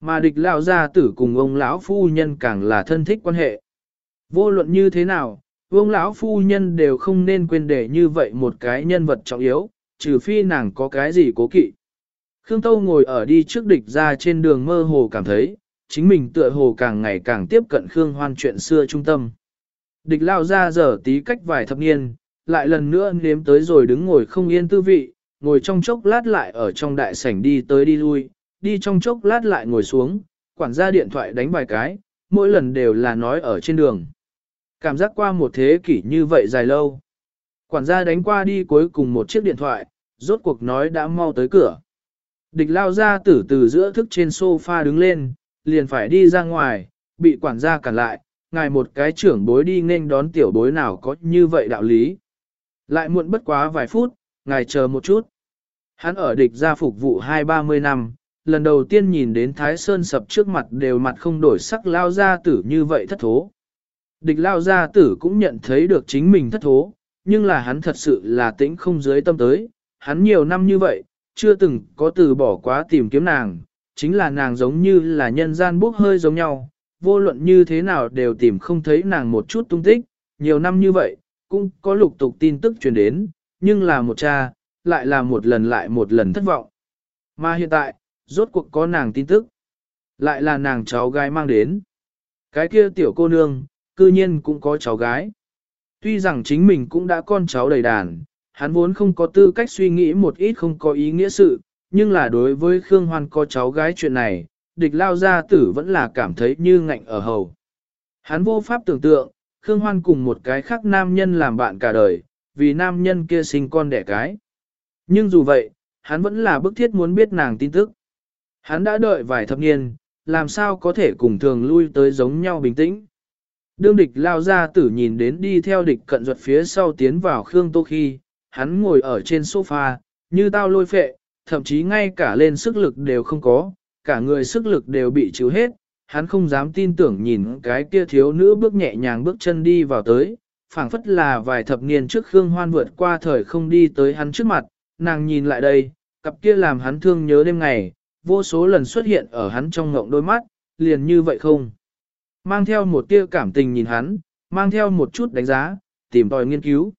Mà địch lao gia tử cùng ông lão phu nhân càng là thân thích quan hệ. Vô luận như thế nào, vương lão phu nhân đều không nên quên để như vậy một cái nhân vật trọng yếu, trừ phi nàng có cái gì cố kỵ. Khương Tâu ngồi ở đi trước địch ra trên đường mơ hồ cảm thấy, chính mình tựa hồ càng ngày càng tiếp cận Khương Hoan chuyện xưa trung tâm. Địch lao ra giờ tí cách vài thập niên, lại lần nữa nếm tới rồi đứng ngồi không yên tư vị, ngồi trong chốc lát lại ở trong đại sảnh đi tới đi lui, đi trong chốc lát lại ngồi xuống, quản gia điện thoại đánh vài cái, mỗi lần đều là nói ở trên đường. Cảm giác qua một thế kỷ như vậy dài lâu. Quản gia đánh qua đi cuối cùng một chiếc điện thoại, rốt cuộc nói đã mau tới cửa. Địch lao ra tử từ giữa thức trên sofa đứng lên, liền phải đi ra ngoài, bị quản gia cản lại, ngài một cái trưởng bối đi nên đón tiểu bối nào có như vậy đạo lý. Lại muộn bất quá vài phút, ngài chờ một chút. Hắn ở địch gia phục vụ hai ba mươi năm, lần đầu tiên nhìn đến Thái Sơn sập trước mặt đều mặt không đổi sắc lao ra tử như vậy thất thố. Địch lao gia tử cũng nhận thấy được chính mình thất thố, nhưng là hắn thật sự là tĩnh không dưới tâm tới, hắn nhiều năm như vậy, chưa từng có từ bỏ quá tìm kiếm nàng, chính là nàng giống như là nhân gian bốc hơi giống nhau, vô luận như thế nào đều tìm không thấy nàng một chút tung tích, nhiều năm như vậy, cũng có lục tục tin tức truyền đến, nhưng là một cha, lại là một lần lại một lần thất vọng. Mà hiện tại, rốt cuộc có nàng tin tức, lại là nàng cháu gái mang đến. Cái kia tiểu cô nương, cư nhiên cũng có cháu gái. Tuy rằng chính mình cũng đã con cháu đầy đàn, hắn vốn không có tư cách suy nghĩ một ít không có ý nghĩa sự, nhưng là đối với Khương Hoan có cháu gái chuyện này, địch lao gia tử vẫn là cảm thấy như ngạnh ở hầu. Hắn vô pháp tưởng tượng, Khương Hoan cùng một cái khác nam nhân làm bạn cả đời, vì nam nhân kia sinh con đẻ cái. Nhưng dù vậy, hắn vẫn là bức thiết muốn biết nàng tin tức. Hắn đã đợi vài thập niên, làm sao có thể cùng thường lui tới giống nhau bình tĩnh. Đương địch lao ra tử nhìn đến đi theo địch cận ruột phía sau tiến vào Khương Tô khi, hắn ngồi ở trên sofa, như tao lôi phệ, thậm chí ngay cả lên sức lực đều không có, cả người sức lực đều bị chịu hết, hắn không dám tin tưởng nhìn cái kia thiếu nữ bước nhẹ nhàng bước chân đi vào tới, phảng phất là vài thập niên trước Khương Hoan vượt qua thời không đi tới hắn trước mặt, nàng nhìn lại đây, cặp kia làm hắn thương nhớ đêm ngày, vô số lần xuất hiện ở hắn trong ngộng đôi mắt, liền như vậy không. Mang theo một tia cảm tình nhìn hắn, mang theo một chút đánh giá, tìm tòi nghiên cứu.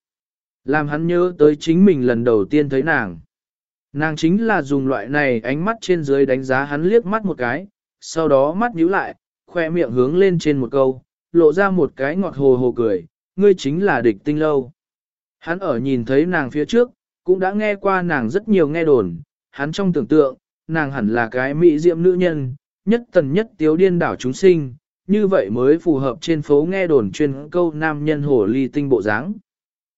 Làm hắn nhớ tới chính mình lần đầu tiên thấy nàng. Nàng chính là dùng loại này ánh mắt trên dưới đánh giá hắn liếc mắt một cái, sau đó mắt nhíu lại, khoe miệng hướng lên trên một câu, lộ ra một cái ngọt hồ hồ cười, ngươi chính là địch tinh lâu. Hắn ở nhìn thấy nàng phía trước, cũng đã nghe qua nàng rất nhiều nghe đồn, hắn trong tưởng tượng, nàng hẳn là cái mỹ diệm nữ nhân, nhất tần nhất tiếu điên đảo chúng sinh, như vậy mới phù hợp trên phố nghe đồn chuyên câu nam nhân hồ ly tinh bộ dáng.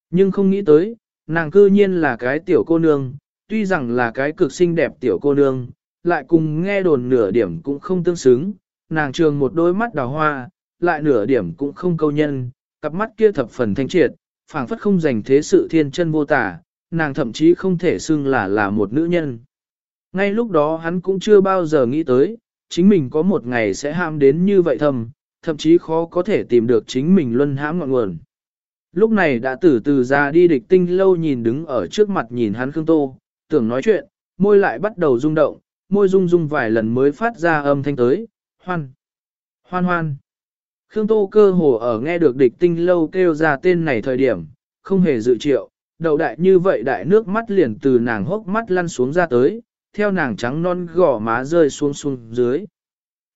Nhưng không nghĩ tới, nàng cư nhiên là cái tiểu cô nương, tuy rằng là cái cực xinh đẹp tiểu cô nương, lại cùng nghe đồn nửa điểm cũng không tương xứng, nàng trường một đôi mắt đào hoa, lại nửa điểm cũng không câu nhân, cặp mắt kia thập phần thanh triệt, phảng phất không dành thế sự thiên chân vô tả, nàng thậm chí không thể xưng là là một nữ nhân. Ngay lúc đó hắn cũng chưa bao giờ nghĩ tới, chính mình có một ngày sẽ ham đến như vậy thầm, thậm chí khó có thể tìm được chính mình luân hãm ngọn nguồn. Lúc này đã từ từ ra đi địch tinh lâu nhìn đứng ở trước mặt nhìn hắn Khương Tô, tưởng nói chuyện, môi lại bắt đầu rung động, môi rung rung vài lần mới phát ra âm thanh tới, hoan, hoan hoan. Khương Tô cơ hồ ở nghe được địch tinh lâu kêu ra tên này thời điểm, không hề dự triệu, đầu đại như vậy đại nước mắt liền từ nàng hốc mắt lăn xuống ra tới, theo nàng trắng non gỏ má rơi xuống xuống dưới.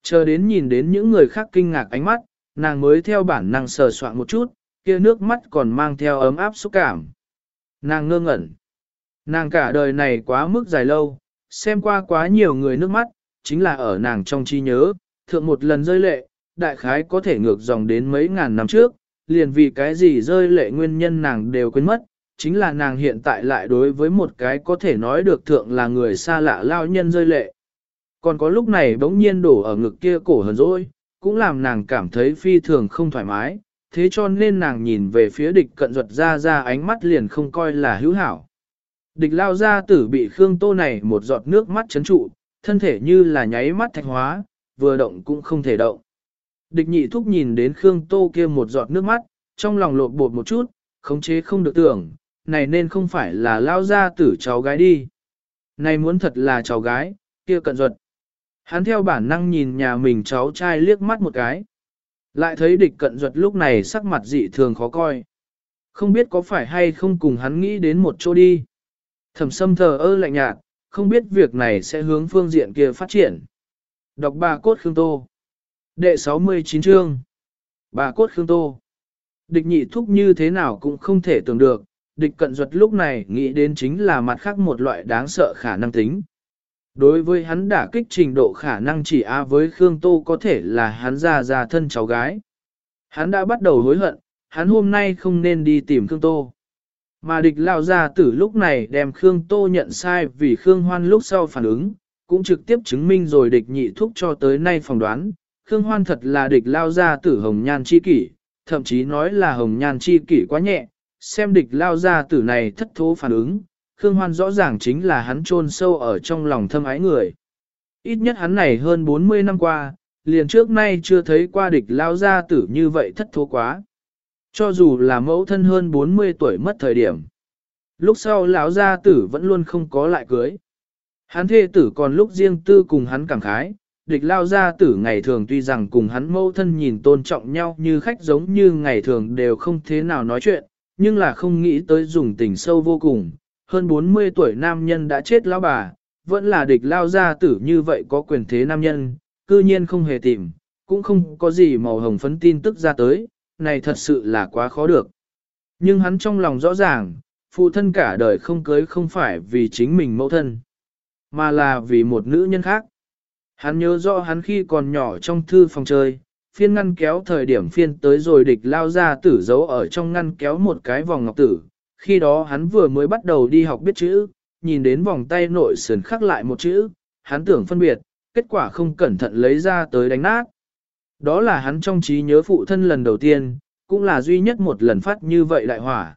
Chờ đến nhìn đến những người khác kinh ngạc ánh mắt, nàng mới theo bản năng sờ soạn một chút, kia nước mắt còn mang theo ấm áp xúc cảm. Nàng ngơ ngẩn. Nàng cả đời này quá mức dài lâu, xem qua quá nhiều người nước mắt, chính là ở nàng trong trí nhớ, thượng một lần rơi lệ, đại khái có thể ngược dòng đến mấy ngàn năm trước, liền vì cái gì rơi lệ nguyên nhân nàng đều quên mất, chính là nàng hiện tại lại đối với một cái có thể nói được thượng là người xa lạ lao nhân rơi lệ. Còn có lúc này bỗng nhiên đổ ở ngực kia cổ hờn dỗi, cũng làm nàng cảm thấy phi thường không thoải mái, thế cho nên nàng nhìn về phía địch cận ruột ra ra ánh mắt liền không coi là hữu hảo. Địch lao ra tử bị Khương Tô này một giọt nước mắt chấn trụ, thân thể như là nháy mắt thạch hóa, vừa động cũng không thể động. Địch nhị thúc nhìn đến Khương Tô kia một giọt nước mắt, trong lòng lột bột một chút, khống chế không được tưởng, này nên không phải là lao ra tử cháu gái đi. Này muốn thật là cháu gái, kia cận ruột. Hắn theo bản năng nhìn nhà mình cháu trai liếc mắt một cái. Lại thấy địch cận ruột lúc này sắc mặt dị thường khó coi. Không biết có phải hay không cùng hắn nghĩ đến một chỗ đi. Thẩm sâm thờ ơ lạnh nhạt, không biết việc này sẽ hướng phương diện kia phát triển. Đọc bà cốt Khương Tô. Đệ 69 chương. Bà cốt Khương Tô. Địch nhị thúc như thế nào cũng không thể tưởng được, địch cận duật lúc này nghĩ đến chính là mặt khác một loại đáng sợ khả năng tính. Đối với hắn đả kích trình độ khả năng chỉ a với Khương Tô có thể là hắn ra ra thân cháu gái. Hắn đã bắt đầu hối hận, hắn hôm nay không nên đi tìm Khương Tô. Mà địch lao ra tử lúc này đem Khương Tô nhận sai vì Khương Hoan lúc sau phản ứng, cũng trực tiếp chứng minh rồi địch nhị thúc cho tới nay phỏng đoán. Khương Hoan thật là địch lao ra tử hồng nhan chi kỷ, thậm chí nói là hồng nhan chi kỷ quá nhẹ, xem địch lao ra tử này thất thố phản ứng, Khương Hoan rõ ràng chính là hắn chôn sâu ở trong lòng thâm ái người. Ít nhất hắn này hơn 40 năm qua, liền trước nay chưa thấy qua địch lao ra tử như vậy thất thố quá. Cho dù là mẫu thân hơn 40 tuổi mất thời điểm. Lúc sau lão gia tử vẫn luôn không có lại cưới. Hắn thê tử còn lúc riêng tư cùng hắn cảm khái, địch lao gia tử ngày thường tuy rằng cùng hắn mâu thân nhìn tôn trọng nhau như khách giống như ngày thường đều không thế nào nói chuyện, nhưng là không nghĩ tới dùng tình sâu vô cùng. Hơn 40 tuổi nam nhân đã chết lão bà, vẫn là địch lao gia tử như vậy có quyền thế nam nhân, cư nhiên không hề tìm, cũng không có gì màu hồng phấn tin tức ra tới, này thật sự là quá khó được. Nhưng hắn trong lòng rõ ràng, phụ thân cả đời không cưới không phải vì chính mình mẫu thân, mà là vì một nữ nhân khác. Hắn nhớ rõ hắn khi còn nhỏ trong thư phòng chơi, phiên ngăn kéo thời điểm phiên tới rồi địch lao ra tử giấu ở trong ngăn kéo một cái vòng ngọc tử. Khi đó hắn vừa mới bắt đầu đi học biết chữ, nhìn đến vòng tay nội sườn khắc lại một chữ, hắn tưởng phân biệt, kết quả không cẩn thận lấy ra tới đánh nát. Đó là hắn trong trí nhớ phụ thân lần đầu tiên, cũng là duy nhất một lần phát như vậy đại hỏa.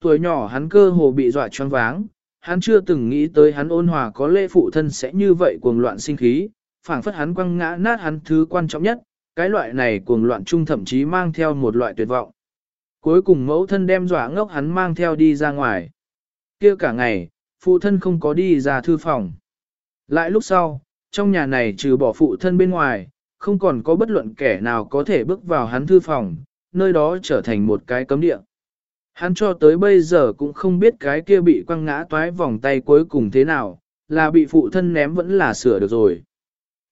Tuổi nhỏ hắn cơ hồ bị dọa choáng váng, hắn chưa từng nghĩ tới hắn ôn hòa có lễ phụ thân sẽ như vậy cuồng loạn sinh khí, phảng phất hắn quăng ngã nát hắn thứ quan trọng nhất, cái loại này cuồng loạn chung thậm chí mang theo một loại tuyệt vọng. Cuối cùng mẫu thân đem dọa ngốc hắn mang theo đi ra ngoài. kia cả ngày, phụ thân không có đi ra thư phòng. Lại lúc sau, trong nhà này trừ bỏ phụ thân bên ngoài, không còn có bất luận kẻ nào có thể bước vào hắn thư phòng, nơi đó trở thành một cái cấm địa. Hắn cho tới bây giờ cũng không biết cái kia bị quăng ngã toái vòng tay cuối cùng thế nào, là bị phụ thân ném vẫn là sửa được rồi.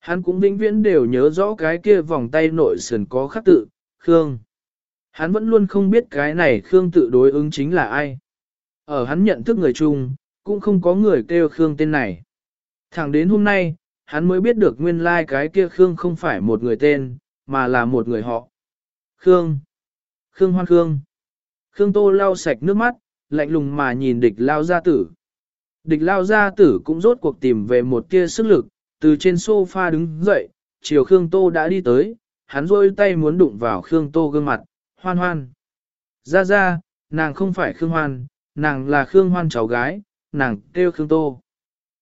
Hắn cũng vĩnh viễn đều nhớ rõ cái kia vòng tay nội sườn có khắc tự, Khương. Hắn vẫn luôn không biết cái này Khương tự đối ứng chính là ai. Ở hắn nhận thức người chung, cũng không có người kêu Khương tên này. Thẳng đến hôm nay, hắn mới biết được nguyên lai like cái kia Khương không phải một người tên, mà là một người họ. Khương. Khương Hoan Khương. Khương Tô lau sạch nước mắt, lạnh lùng mà nhìn địch lao gia tử. Địch lao gia tử cũng rốt cuộc tìm về một tia sức lực, từ trên sofa đứng dậy, chiều Khương Tô đã đi tới, hắn rôi tay muốn đụng vào Khương Tô gương mặt, hoan hoan. Ra ra, nàng không phải Khương Hoan, nàng là Khương Hoan cháu gái, nàng kêu Khương Tô.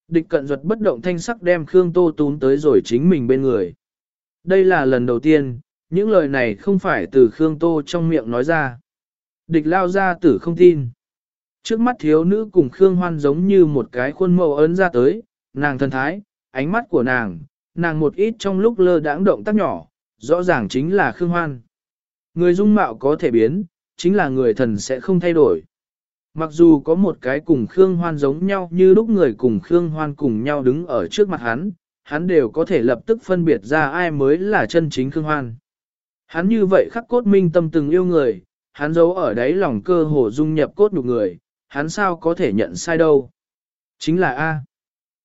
Địch cận duật bất động thanh sắc đem Khương Tô tún tới rồi chính mình bên người. Đây là lần đầu tiên, những lời này không phải từ Khương Tô trong miệng nói ra. Địch lao ra tử không tin. Trước mắt thiếu nữ cùng Khương Hoan giống như một cái khuôn mẫu ấn ra tới, nàng thần thái, ánh mắt của nàng, nàng một ít trong lúc lơ đãng động tác nhỏ, rõ ràng chính là Khương Hoan. Người dung mạo có thể biến, chính là người thần sẽ không thay đổi. Mặc dù có một cái cùng Khương Hoan giống nhau như lúc người cùng Khương Hoan cùng nhau đứng ở trước mặt hắn, hắn đều có thể lập tức phân biệt ra ai mới là chân chính Khương Hoan. Hắn như vậy khắc cốt minh tâm từng yêu người, hắn giấu ở đáy lòng cơ hồ dung nhập cốt nhục người, hắn sao có thể nhận sai đâu. Chính là A.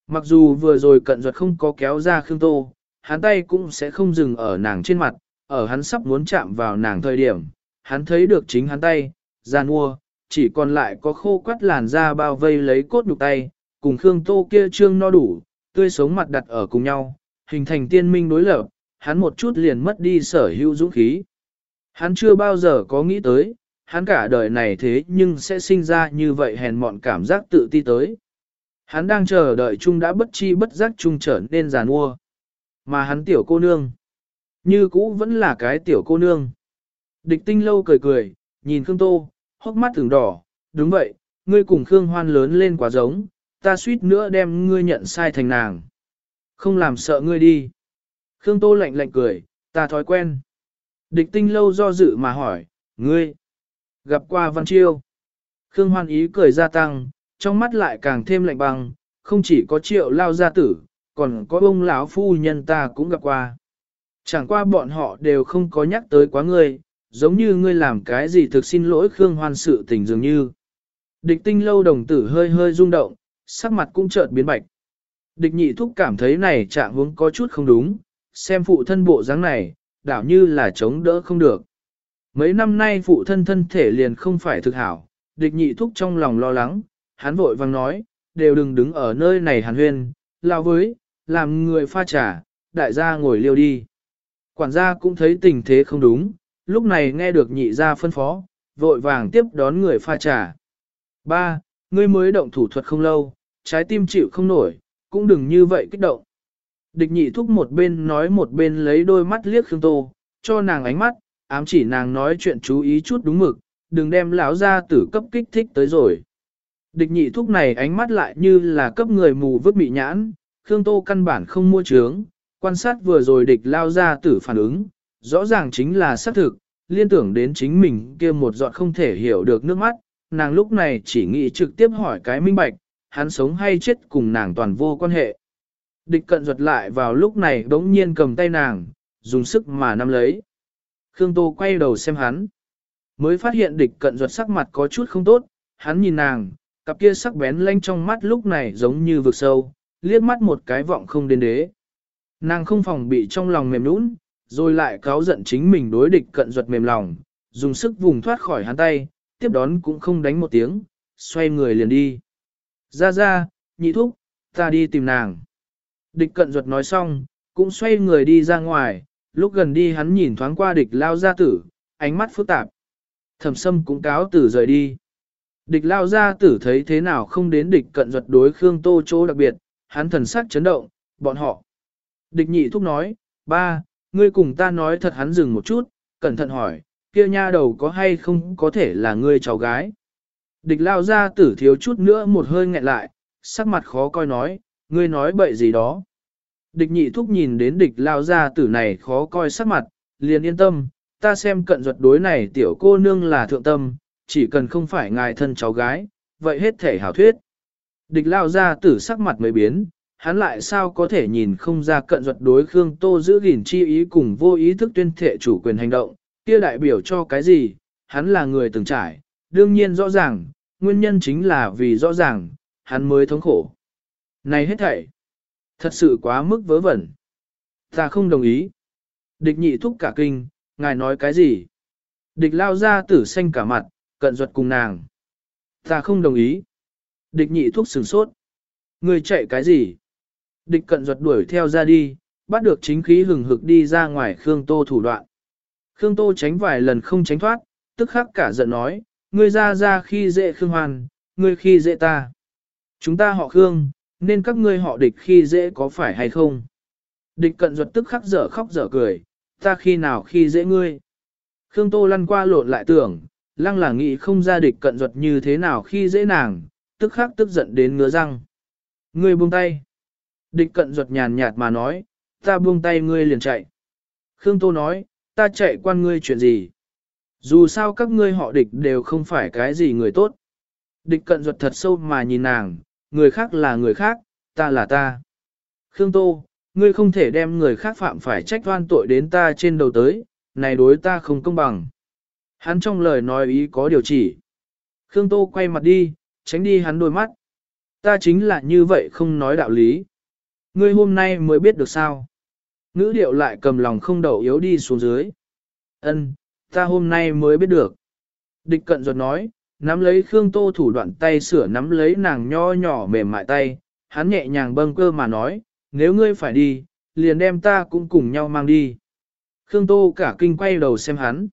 Mặc dù vừa rồi cận ruột không có kéo ra Khương Tô, hắn tay cũng sẽ không dừng ở nàng trên mặt, ở hắn sắp muốn chạm vào nàng thời điểm, hắn thấy được chính hắn tay, gian mua, chỉ còn lại có khô quắt làn da bao vây lấy cốt nhục tay, cùng Khương Tô kia trương no đủ, tươi sống mặt đặt ở cùng nhau, hình thành tiên minh đối lập, hắn một chút liền mất đi sở hữu dũng khí. Hắn chưa bao giờ có nghĩ tới, hắn cả đời này thế nhưng sẽ sinh ra như vậy hèn mọn cảm giác tự ti tới. Hắn đang chờ đợi chung đã bất chi bất giác chung trở nên giàn mua. Mà hắn tiểu cô nương. Như cũ vẫn là cái tiểu cô nương. Địch tinh lâu cười cười, nhìn Khương Tô, hốc mắt thường đỏ. Đúng vậy, ngươi cùng Khương Hoan lớn lên quá giống, ta suýt nữa đem ngươi nhận sai thành nàng. Không làm sợ ngươi đi. Khương Tô lạnh lạnh cười, ta thói quen. Địch tinh lâu do dự mà hỏi, ngươi, gặp qua Văn Chiêu. Khương Hoan ý cười gia tăng, trong mắt lại càng thêm lạnh băng, không chỉ có triệu lao gia tử, còn có ông lão phu nhân ta cũng gặp qua. Chẳng qua bọn họ đều không có nhắc tới quá ngươi, giống như ngươi làm cái gì thực xin lỗi Khương Hoan sự tình dường như. Địch tinh lâu đồng tử hơi hơi rung động, sắc mặt cũng chợt biến bạch. Địch nhị thúc cảm thấy này trạng hướng có chút không đúng, xem phụ thân bộ dáng này, đảo như là chống đỡ không được. Mấy năm nay phụ thân thân thể liền không phải thực hảo, địch nhị thúc trong lòng lo lắng, hắn vội vang nói, đều đừng đứng ở nơi này hàn huyên, lao với, làm người pha trà, đại gia ngồi liêu đi. Quản gia cũng thấy tình thế không đúng, lúc này nghe được nhị gia phân phó, vội vàng tiếp đón người pha trà. Ba, ngươi mới động thủ thuật không lâu, trái tim chịu không nổi, cũng đừng như vậy kích động. Địch nhị thúc một bên nói một bên lấy đôi mắt liếc Khương Tô, cho nàng ánh mắt, ám chỉ nàng nói chuyện chú ý chút đúng mực, đừng đem lão ra tử cấp kích thích tới rồi. Địch nhị thúc này ánh mắt lại như là cấp người mù vứt bị nhãn, Khương Tô căn bản không mua trướng, Quan sát vừa rồi địch lao ra tử phản ứng, rõ ràng chính là xác thực, liên tưởng đến chính mình kia một giọt không thể hiểu được nước mắt, nàng lúc này chỉ nghĩ trực tiếp hỏi cái minh bạch, hắn sống hay chết cùng nàng toàn vô quan hệ. Địch cận ruột lại vào lúc này đống nhiên cầm tay nàng, dùng sức mà nắm lấy. Khương Tô quay đầu xem hắn. Mới phát hiện địch cận ruột sắc mặt có chút không tốt, hắn nhìn nàng, cặp kia sắc bén lanh trong mắt lúc này giống như vực sâu, liếc mắt một cái vọng không đến đế. Nàng không phòng bị trong lòng mềm nũng, rồi lại cáo giận chính mình đối địch cận ruột mềm lòng, dùng sức vùng thoát khỏi hắn tay, tiếp đón cũng không đánh một tiếng, xoay người liền đi. Ra ra, nhị thúc, ta đi tìm nàng. Địch cận ruột nói xong, cũng xoay người đi ra ngoài, lúc gần đi hắn nhìn thoáng qua địch lao gia tử, ánh mắt phức tạp. Thẩm sâm cũng cáo tử rời đi. Địch lao gia tử thấy thế nào không đến địch cận duật đối Khương Tô chỗ đặc biệt, hắn thần sắc chấn động, bọn họ. Địch nhị thúc nói, ba, ngươi cùng ta nói thật hắn dừng một chút, cẩn thận hỏi, kia nha đầu có hay không có thể là ngươi cháu gái. Địch lao gia tử thiếu chút nữa một hơi nghẹn lại, sắc mặt khó coi nói, ngươi nói bậy gì đó. Địch nhị thúc nhìn đến địch lao gia tử này khó coi sắc mặt, liền yên tâm, ta xem cận duật đối này tiểu cô nương là thượng tâm, chỉ cần không phải ngài thân cháu gái, vậy hết thể hảo thuyết. Địch lao ra tử sắc mặt mới biến, hắn lại sao có thể nhìn không ra cận duật đối Khương Tô giữ gìn chi ý cùng vô ý thức tuyên thệ chủ quyền hành động, kia đại biểu cho cái gì, hắn là người từng trải, đương nhiên rõ ràng, nguyên nhân chính là vì rõ ràng, hắn mới thống khổ. Này hết thảy, thật sự quá mức vớ vẩn. Ta không đồng ý. Địch nhị thúc cả kinh, ngài nói cái gì? Địch lao ra tử xanh cả mặt, cận ruột cùng nàng. Ta không đồng ý. Địch nhị thuốc sừng sốt. Người chạy cái gì? Địch cận ruột đuổi theo ra đi, bắt được chính khí hừng hực đi ra ngoài Khương Tô thủ đoạn. Khương Tô tránh vài lần không tránh thoát, tức khắc cả giận nói, ngươi ra ra khi dễ Khương hoàn, ngươi khi dễ ta. Chúng ta họ Khương, nên các ngươi họ địch khi dễ có phải hay không? Địch cận ruột tức khắc dở khóc dở cười, ta khi nào khi dễ ngươi? Khương Tô lăn qua lộn lại tưởng, lăng là nghĩ không ra địch cận ruột như thế nào khi dễ nàng, tức khắc tức giận đến ngứa răng. Ngươi buông tay. Địch cận ruột nhàn nhạt mà nói, ta buông tay ngươi liền chạy. Khương Tô nói, ta chạy quan ngươi chuyện gì? Dù sao các ngươi họ địch đều không phải cái gì người tốt. Địch cận ruột thật sâu mà nhìn nàng, người khác là người khác, ta là ta. Khương Tô, ngươi không thể đem người khác phạm phải trách oan tội đến ta trên đầu tới, này đối ta không công bằng. Hắn trong lời nói ý có điều chỉ. Khương Tô quay mặt đi, tránh đi hắn đôi mắt. Ta chính là như vậy không nói đạo lý. Ngươi hôm nay mới biết được sao. Ngữ điệu lại cầm lòng không đầu yếu đi xuống dưới. Ân, ta hôm nay mới biết được. Địch cận ruột nói, nắm lấy Khương Tô thủ đoạn tay sửa nắm lấy nàng nho nhỏ mềm mại tay, hắn nhẹ nhàng bâng cơ mà nói, nếu ngươi phải đi, liền đem ta cũng cùng nhau mang đi. Khương Tô cả kinh quay đầu xem hắn.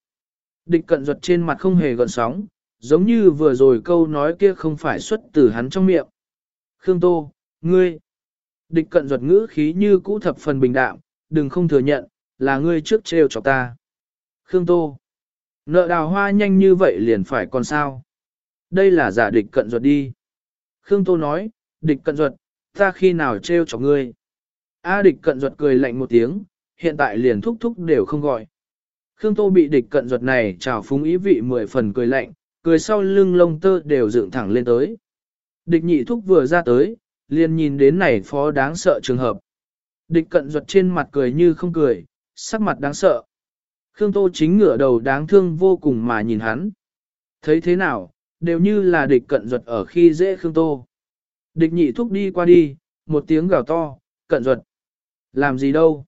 Địch cận ruột trên mặt không hề gợn sóng, giống như vừa rồi câu nói kia không phải xuất từ hắn trong miệng. Khương Tô, ngươi. Địch cận ruột ngữ khí như cũ thập phần bình đạm, đừng không thừa nhận, là ngươi trước trêu chọc ta. Khương Tô. Nợ đào hoa nhanh như vậy liền phải còn sao? Đây là giả địch cận ruột đi. Khương Tô nói, địch cận ruột, ta khi nào trêu chọc ngươi? A địch cận ruột cười lạnh một tiếng, hiện tại liền thúc thúc đều không gọi. Khương Tô bị địch cận ruột này trào phúng ý vị mười phần cười lạnh, cười sau lưng lông tơ đều dựng thẳng lên tới. Địch nhị thúc vừa ra tới, liền nhìn đến này phó đáng sợ trường hợp. Địch cận ruột trên mặt cười như không cười, sắc mặt đáng sợ. Khương Tô chính ngửa đầu đáng thương vô cùng mà nhìn hắn. Thấy thế nào, đều như là địch cận ruột ở khi dễ Khương Tô. Địch nhị thúc đi qua đi, một tiếng gào to, cận ruột. Làm gì đâu?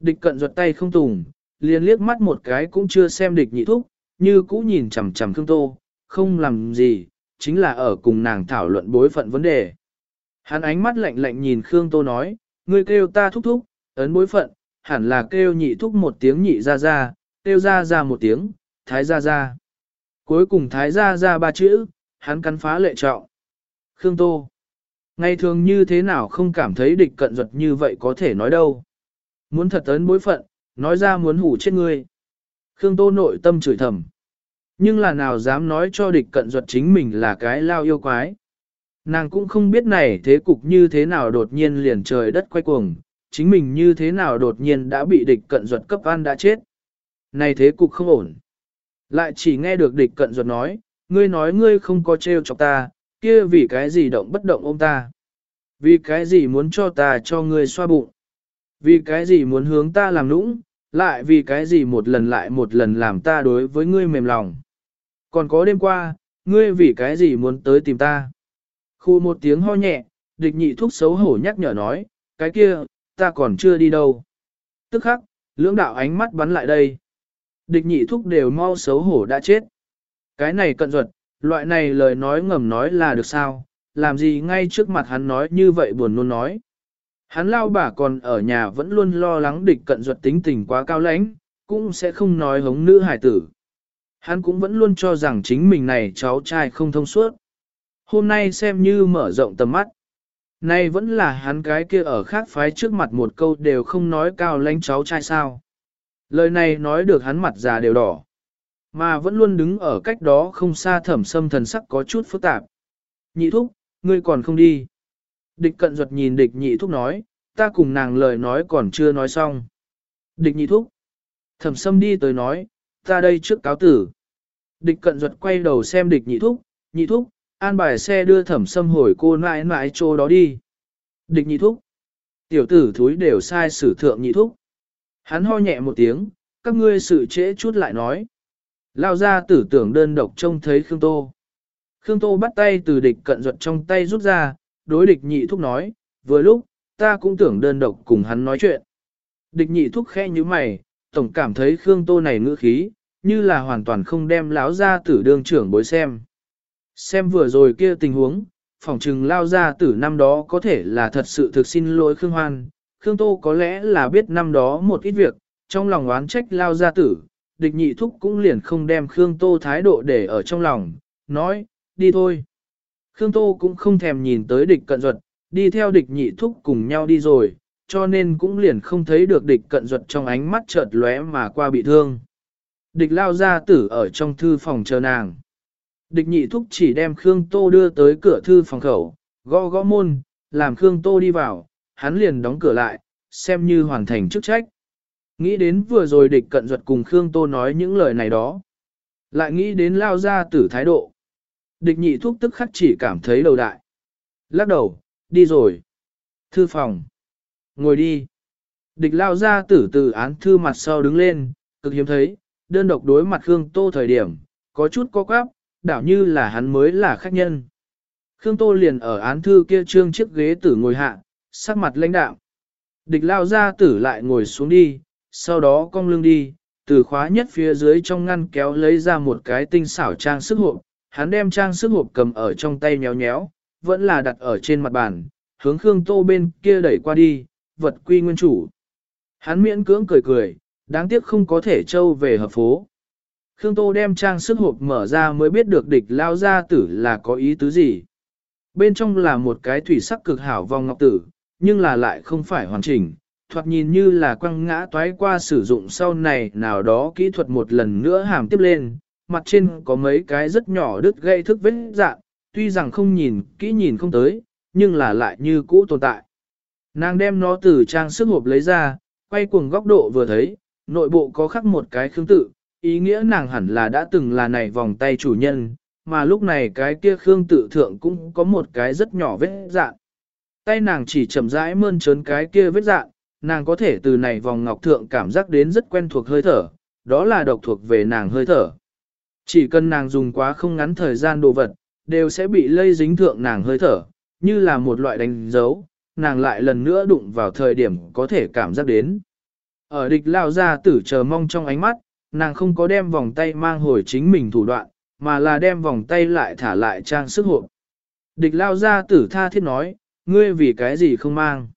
Địch cận ruột tay không tùng, liền liếc mắt một cái cũng chưa xem địch nhị thúc, như cũ nhìn chằm chằm Khương Tô, không làm gì, chính là ở cùng nàng thảo luận bối phận vấn đề. Hắn ánh mắt lạnh lạnh nhìn Khương Tô nói, ngươi kêu ta thúc thúc, ấn bối phận, hẳn là kêu nhị thúc một tiếng nhị ra ra, kêu ra ra một tiếng, thái ra ra. Cuối cùng thái ra ra ba chữ, hắn cắn phá lệ trọng. Khương Tô. Ngày thường như thế nào không cảm thấy địch cận ruột như vậy có thể nói đâu. Muốn thật ấn bối phận, nói ra muốn hủ chết ngươi. Khương Tô nội tâm chửi thầm. Nhưng là nào dám nói cho địch cận duật chính mình là cái lao yêu quái. Nàng cũng không biết này thế cục như thế nào đột nhiên liền trời đất quay cuồng, chính mình như thế nào đột nhiên đã bị địch cận duật cấp an đã chết. Này thế cục không ổn. Lại chỉ nghe được địch cận duật nói, ngươi nói ngươi không có trêu chọc ta, kia vì cái gì động bất động ôm ta. Vì cái gì muốn cho ta cho ngươi xoa bụng. Vì cái gì muốn hướng ta làm nũng, lại vì cái gì một lần lại một lần làm ta đối với ngươi mềm lòng. Còn có đêm qua, ngươi vì cái gì muốn tới tìm ta. Khu một tiếng ho nhẹ, địch nhị thúc xấu hổ nhắc nhở nói, cái kia, ta còn chưa đi đâu. Tức khắc, lưỡng đạo ánh mắt bắn lại đây. Địch nhị thúc đều mau xấu hổ đã chết. Cái này cận ruột, loại này lời nói ngầm nói là được sao, làm gì ngay trước mặt hắn nói như vậy buồn nôn nói. Hắn lao bà còn ở nhà vẫn luôn lo lắng địch cận duật tính tình quá cao lãnh, cũng sẽ không nói hống nữ hải tử. Hắn cũng vẫn luôn cho rằng chính mình này cháu trai không thông suốt. Hôm nay xem như mở rộng tầm mắt. Nay vẫn là hắn cái kia ở khác phái trước mặt một câu đều không nói cao lãnh cháu trai sao. Lời này nói được hắn mặt già đều đỏ. Mà vẫn luôn đứng ở cách đó không xa thẩm sâm thần sắc có chút phức tạp. Nhị thúc, ngươi còn không đi. Địch cận duật nhìn địch nhị thúc nói, ta cùng nàng lời nói còn chưa nói xong. Địch nhị thúc. Thẩm sâm đi tới nói, ta đây trước cáo tử. Địch cận duật quay đầu xem địch nhị thúc, nhị thúc, an bài xe đưa thẩm sâm hồi cô nãi nãi chỗ đó đi. Địch nhị thúc. Tiểu tử thúi đều sai sử thượng nhị thúc. Hắn ho nhẹ một tiếng, các ngươi sự trễ chút lại nói. Lao ra tử tưởng đơn độc trông thấy Khương Tô. Khương Tô bắt tay từ địch cận ruột trong tay rút ra, đối địch nhị thúc nói, vừa lúc, ta cũng tưởng đơn độc cùng hắn nói chuyện. Địch nhị thúc khẽ như mày, tổng cảm thấy Khương Tô này ngữ khí, như là hoàn toàn không đem Lão ra tử đương trưởng bối xem. Xem vừa rồi kia tình huống, phỏng chừng lao ra tử năm đó có thể là thật sự thực xin lỗi Khương Hoan, Khương Tô có lẽ là biết năm đó một ít việc, trong lòng oán trách lao ra tử, địch nhị thúc cũng liền không đem Khương Tô thái độ để ở trong lòng, nói, đi thôi. Khương Tô cũng không thèm nhìn tới địch cận duật, đi theo địch nhị thúc cùng nhau đi rồi, cho nên cũng liền không thấy được địch cận duật trong ánh mắt chợt lóe mà qua bị thương. Địch lao ra tử ở trong thư phòng chờ nàng. Địch nhị thúc chỉ đem Khương Tô đưa tới cửa thư phòng khẩu, gõ gõ môn, làm Khương Tô đi vào, hắn liền đóng cửa lại, xem như hoàn thành chức trách. Nghĩ đến vừa rồi địch cận duật cùng Khương Tô nói những lời này đó. Lại nghĩ đến lao ra tử thái độ. Địch nhị thuốc tức khắc chỉ cảm thấy đầu đại. Lắc đầu, đi rồi. Thư phòng. Ngồi đi. Địch lao ra tử từ án thư mặt sau đứng lên, cực hiếm thấy, đơn độc đối mặt Khương Tô thời điểm, có chút có quáp, đảo như là hắn mới là khách nhân. Khương Tô liền ở án thư kia trương chiếc ghế tử ngồi hạ, sắc mặt lãnh đạo. Địch lao ra tử lại ngồi xuống đi, sau đó cong lưng đi, từ khóa nhất phía dưới trong ngăn kéo lấy ra một cái tinh xảo trang sức hộp, hắn đem trang sức hộp cầm ở trong tay nhéo nhéo, vẫn là đặt ở trên mặt bàn, hướng Khương Tô bên kia đẩy qua đi, vật quy nguyên chủ. Hắn miễn cưỡng cười cười, đáng tiếc không có thể trâu về hợp phố. Khương Tô đem trang sức hộp mở ra mới biết được địch lao ra tử là có ý tứ gì. Bên trong là một cái thủy sắc cực hảo vòng ngọc tử, nhưng là lại không phải hoàn chỉnh, thoạt nhìn như là quăng ngã toái qua sử dụng sau này nào đó kỹ thuật một lần nữa hàm tiếp lên, mặt trên có mấy cái rất nhỏ đứt gây thức vết dạng, tuy rằng không nhìn kỹ nhìn không tới, nhưng là lại như cũ tồn tại. Nàng đem nó từ trang sức hộp lấy ra, quay cuồng góc độ vừa thấy, nội bộ có khắc một cái khương tự, ý nghĩa nàng hẳn là đã từng là này vòng tay chủ nhân, mà lúc này cái kia khương tự thượng cũng có một cái rất nhỏ vết dạng. Tay nàng chỉ chậm rãi mơn trớn cái kia vết dạng, nàng có thể từ này vòng ngọc thượng cảm giác đến rất quen thuộc hơi thở, đó là độc thuộc về nàng hơi thở. Chỉ cần nàng dùng quá không ngắn thời gian đồ vật, đều sẽ bị lây dính thượng nàng hơi thở, như là một loại đánh dấu, nàng lại lần nữa đụng vào thời điểm có thể cảm giác đến. Ở địch lao ra tử chờ mong trong ánh mắt, nàng không có đem vòng tay mang hồi chính mình thủ đoạn, mà là đem vòng tay lại thả lại trang sức hộp. Địch lao ra tử tha thiết nói, ngươi vì cái gì không mang.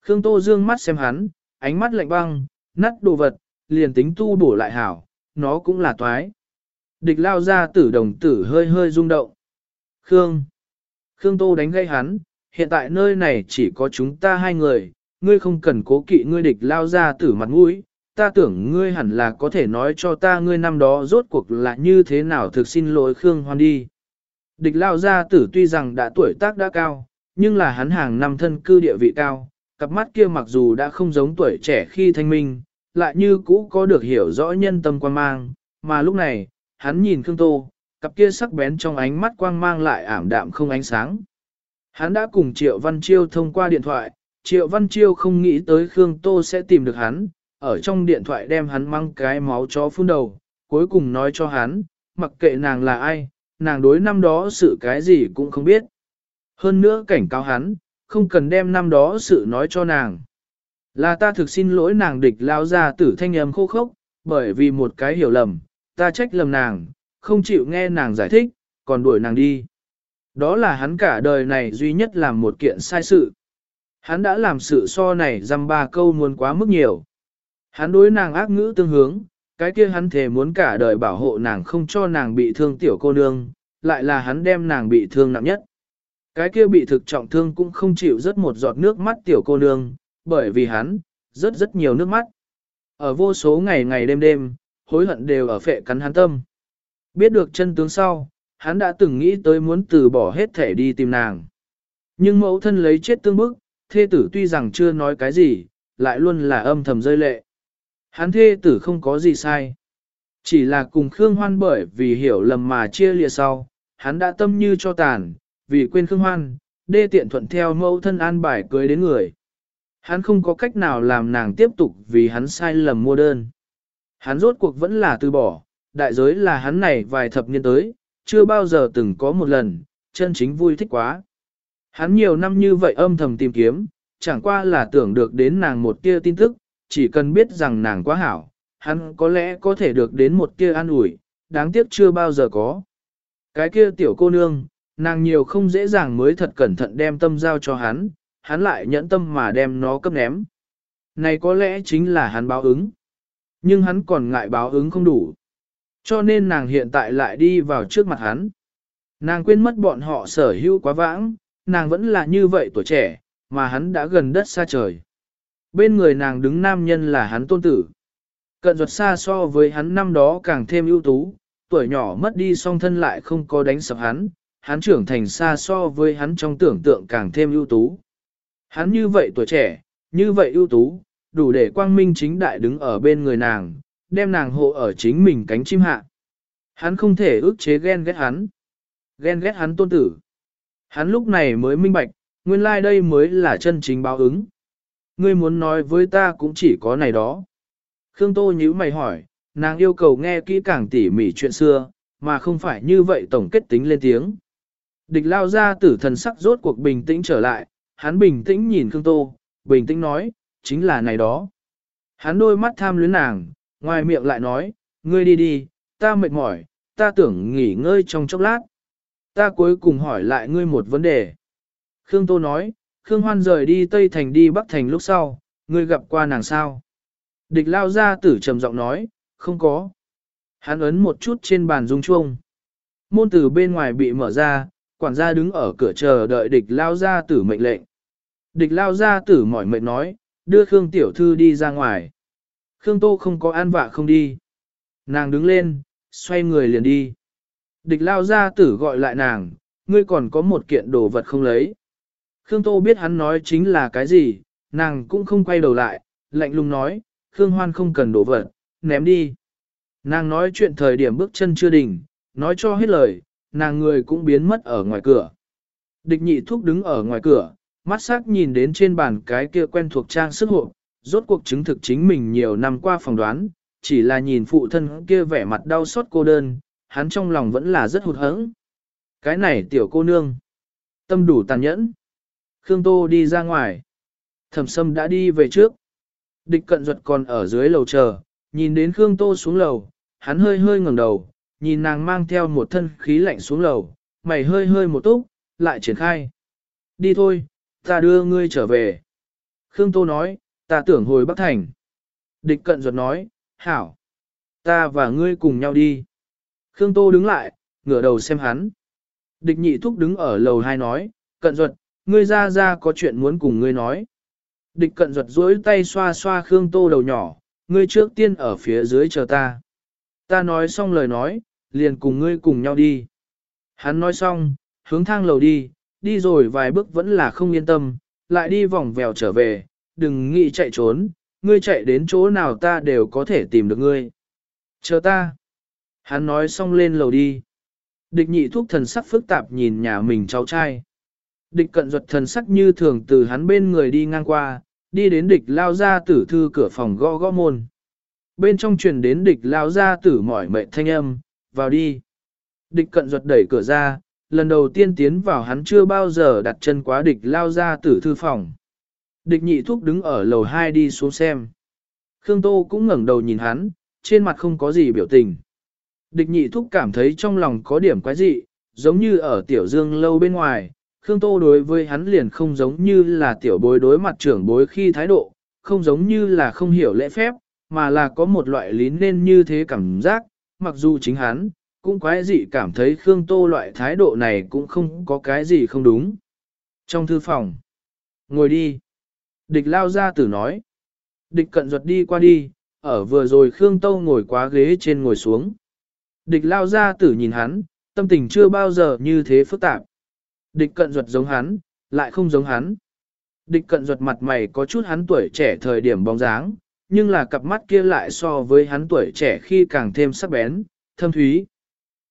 Khương Tô dương mắt xem hắn, ánh mắt lạnh băng, nắt đồ vật, liền tính tu bổ lại hảo, nó cũng là toái. Địch lao ra tử đồng tử hơi hơi rung động. Khương. Khương Tô đánh gây hắn, hiện tại nơi này chỉ có chúng ta hai người, ngươi không cần cố kỵ ngươi địch lao ra tử mặt mũi, ta tưởng ngươi hẳn là có thể nói cho ta ngươi năm đó rốt cuộc là như thế nào thực xin lỗi Khương Hoan đi. Địch lao ra tử tuy rằng đã tuổi tác đã cao, nhưng là hắn hàng năm thân cư địa vị cao, cặp mắt kia mặc dù đã không giống tuổi trẻ khi thanh minh, lại như cũ có được hiểu rõ nhân tâm quan mang, mà lúc này, hắn nhìn Khương Tô, cặp kia sắc bén trong ánh mắt quang mang lại ảm đạm không ánh sáng. Hắn đã cùng Triệu Văn Chiêu thông qua điện thoại, Triệu Văn Chiêu không nghĩ tới Khương Tô sẽ tìm được hắn, ở trong điện thoại đem hắn mang cái máu chó phun đầu, cuối cùng nói cho hắn, mặc kệ nàng là ai, nàng đối năm đó sự cái gì cũng không biết. Hơn nữa cảnh cáo hắn, không cần đem năm đó sự nói cho nàng. Là ta thực xin lỗi nàng địch lao ra tử thanh âm khô khốc, bởi vì một cái hiểu lầm, ta trách lầm nàng, không chịu nghe nàng giải thích, còn đuổi nàng đi. Đó là hắn cả đời này duy nhất làm một kiện sai sự. Hắn đã làm sự so này dăm ba câu muốn quá mức nhiều. Hắn đối nàng ác ngữ tương hướng, cái kia hắn thề muốn cả đời bảo hộ nàng không cho nàng bị thương tiểu cô nương, lại là hắn đem nàng bị thương nặng nhất. Cái kia bị thực trọng thương cũng không chịu rất một giọt nước mắt tiểu cô nương, bởi vì hắn, rất rất nhiều nước mắt. Ở vô số ngày ngày đêm đêm, hối hận đều ở phệ cắn hắn tâm. Biết được chân tướng sau, hắn đã từng nghĩ tới muốn từ bỏ hết thể đi tìm nàng. Nhưng mẫu thân lấy chết tương bức, thê tử tuy rằng chưa nói cái gì, lại luôn là âm thầm rơi lệ. Hắn thê tử không có gì sai. Chỉ là cùng Khương Hoan bởi vì hiểu lầm mà chia lìa sau, hắn đã tâm như cho tàn, vì quên Khương Hoan, đê tiện thuận theo mẫu thân an bài cưới đến người. Hắn không có cách nào làm nàng tiếp tục vì hắn sai lầm mua đơn. Hắn rốt cuộc vẫn là từ bỏ, đại giới là hắn này vài thập niên tới, chưa bao giờ từng có một lần, chân chính vui thích quá. Hắn nhiều năm như vậy âm thầm tìm kiếm, chẳng qua là tưởng được đến nàng một tia tin tức, chỉ cần biết rằng nàng quá hảo, hắn có lẽ có thể được đến một tia an ủi, đáng tiếc chưa bao giờ có. Cái kia tiểu cô nương, nàng nhiều không dễ dàng mới thật cẩn thận đem tâm giao cho hắn, hắn lại nhẫn tâm mà đem nó cấp ném. Này có lẽ chính là hắn báo ứng. Nhưng hắn còn ngại báo ứng không đủ. Cho nên nàng hiện tại lại đi vào trước mặt hắn. Nàng quên mất bọn họ sở hữu quá vãng, nàng vẫn là như vậy tuổi trẻ, mà hắn đã gần đất xa trời. Bên người nàng đứng nam nhân là hắn tôn tử. Cận ruột xa so với hắn năm đó càng thêm ưu tú, tuổi nhỏ mất đi song thân lại không có đánh sập hắn, hắn trưởng thành xa so với hắn trong tưởng tượng càng thêm ưu tú. Hắn như vậy tuổi trẻ, như vậy ưu tú, đủ để quang minh chính đại đứng ở bên người nàng, đem nàng hộ ở chính mình cánh chim hạ. Hắn không thể ước chế ghen ghét hắn. Ghen ghét hắn tôn tử. Hắn lúc này mới minh bạch, nguyên lai like đây mới là chân chính báo ứng. Ngươi muốn nói với ta cũng chỉ có này đó. Khương Tô nhíu mày hỏi, nàng yêu cầu nghe kỹ càng tỉ mỉ chuyện xưa, mà không phải như vậy tổng kết tính lên tiếng. Địch lao ra tử thần sắc rốt cuộc bình tĩnh trở lại, hắn bình tĩnh nhìn Khương Tô, bình tĩnh nói, chính là này đó. Hắn đôi mắt tham luyến nàng, ngoài miệng lại nói, ngươi đi đi, ta mệt mỏi, ta tưởng nghỉ ngơi trong chốc lát. Ta cuối cùng hỏi lại ngươi một vấn đề. Khương Tô nói, Khương Hoan rời đi Tây Thành đi Bắc Thành lúc sau, ngươi gặp qua nàng sao? Địch lao ra tử trầm giọng nói, không có. Hắn ấn một chút trên bàn dung chuông. Môn tử bên ngoài bị mở ra, quản gia đứng ở cửa chờ đợi địch lao ra tử mệnh lệnh. Địch lao ra tử mỏi mệt nói, đưa Khương tiểu thư đi ra ngoài. Khương Tô không có an vạ không đi. Nàng đứng lên, xoay người liền đi. Địch lao ra tử gọi lại nàng, ngươi còn có một kiện đồ vật không lấy. Khương Tô biết hắn nói chính là cái gì, nàng cũng không quay đầu lại, lạnh lùng nói, Khương Hoan không cần đồ vật, ném đi. Nàng nói chuyện thời điểm bước chân chưa đỉnh, nói cho hết lời, nàng người cũng biến mất ở ngoài cửa. Địch nhị thúc đứng ở ngoài cửa, mắt sắc nhìn đến trên bàn cái kia quen thuộc trang sức hộ, rốt cuộc chứng thực chính mình nhiều năm qua phỏng đoán, chỉ là nhìn phụ thân kia vẻ mặt đau xót cô đơn, hắn trong lòng vẫn là rất hụt hẫng. Cái này tiểu cô nương, tâm đủ tàn nhẫn. Khương Tô đi ra ngoài. Thẩm Sâm đã đi về trước. Địch cận duật còn ở dưới lầu chờ, nhìn đến Khương Tô xuống lầu, hắn hơi hơi ngẩng đầu, nhìn nàng mang theo một thân khí lạnh xuống lầu, mày hơi hơi một túc, lại triển khai. Đi thôi, ta đưa ngươi trở về. Khương Tô nói, ta tưởng hồi Bắc Thành. Địch cận ruột nói, hảo, ta và ngươi cùng nhau đi. Khương Tô đứng lại, ngửa đầu xem hắn. Địch nhị thúc đứng ở lầu hai nói, cận ruột, ngươi ra ra có chuyện muốn cùng ngươi nói. Địch cận ruột duỗi tay xoa xoa Khương Tô đầu nhỏ, ngươi trước tiên ở phía dưới chờ ta. Ta nói xong lời nói, liền cùng ngươi cùng nhau đi. Hắn nói xong, hướng thang lầu đi, đi rồi vài bước vẫn là không yên tâm, lại đi vòng vèo trở về, đừng nghĩ chạy trốn, ngươi chạy đến chỗ nào ta đều có thể tìm được ngươi. Chờ ta. Hắn nói xong lên lầu đi. Địch nhị thuốc thần sắc phức tạp nhìn nhà mình cháu trai. Địch cận ruột thần sắc như thường từ hắn bên người đi ngang qua, đi đến địch lao ra tử thư cửa phòng gõ gõ môn. Bên trong truyền đến địch lao ra tử mỏi mệt thanh âm, vào đi. Địch cận ruột đẩy cửa ra, lần đầu tiên tiến vào hắn chưa bao giờ đặt chân quá địch lao ra tử thư phòng. Địch nhị thúc đứng ở lầu 2 đi xuống xem. Khương Tô cũng ngẩng đầu nhìn hắn, trên mặt không có gì biểu tình. Địch nhị thúc cảm thấy trong lòng có điểm quái dị, giống như ở tiểu dương lâu bên ngoài, Khương Tô đối với hắn liền không giống như là tiểu bối đối mặt trưởng bối khi thái độ, không giống như là không hiểu lễ phép, mà là có một loại lý nên như thế cảm giác, mặc dù chính hắn, cũng quái dị cảm thấy Khương Tô loại thái độ này cũng không có cái gì không đúng. Trong thư phòng, ngồi đi. Địch lao ra tử nói. Địch cận ruột đi qua đi, ở vừa rồi Khương Tô ngồi quá ghế trên ngồi xuống. Địch lao ra tử nhìn hắn, tâm tình chưa bao giờ như thế phức tạp. Địch cận ruột giống hắn, lại không giống hắn. Địch cận ruột mặt mày có chút hắn tuổi trẻ thời điểm bóng dáng, nhưng là cặp mắt kia lại so với hắn tuổi trẻ khi càng thêm sắc bén, thâm thúy.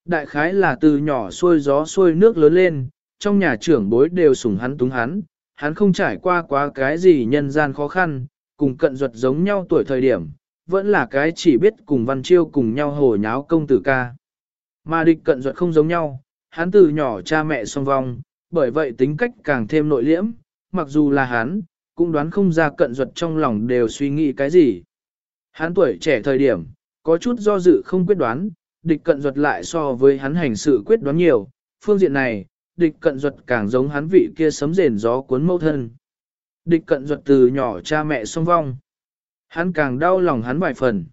Đại khái là từ nhỏ xuôi gió xuôi nước lớn lên, trong nhà trưởng bối đều sủng hắn túng hắn, hắn không trải qua quá cái gì nhân gian khó khăn, cùng cận ruột giống nhau tuổi thời điểm, vẫn là cái chỉ biết cùng văn chiêu cùng nhau hồ nháo công tử ca. Mà địch cận ruột không giống nhau, hắn từ nhỏ cha mẹ song vong, bởi vậy tính cách càng thêm nội liễm, mặc dù là hắn, cũng đoán không ra cận ruột trong lòng đều suy nghĩ cái gì. Hắn tuổi trẻ thời điểm, có chút do dự không quyết đoán, địch cận duật lại so với hắn hành sự quyết đoán nhiều, phương diện này, địch cận duật càng giống hắn vị kia sấm rền gió cuốn mâu thân. Địch cận duật từ nhỏ cha mẹ song vong. Hắn càng đau lòng hắn vài phần.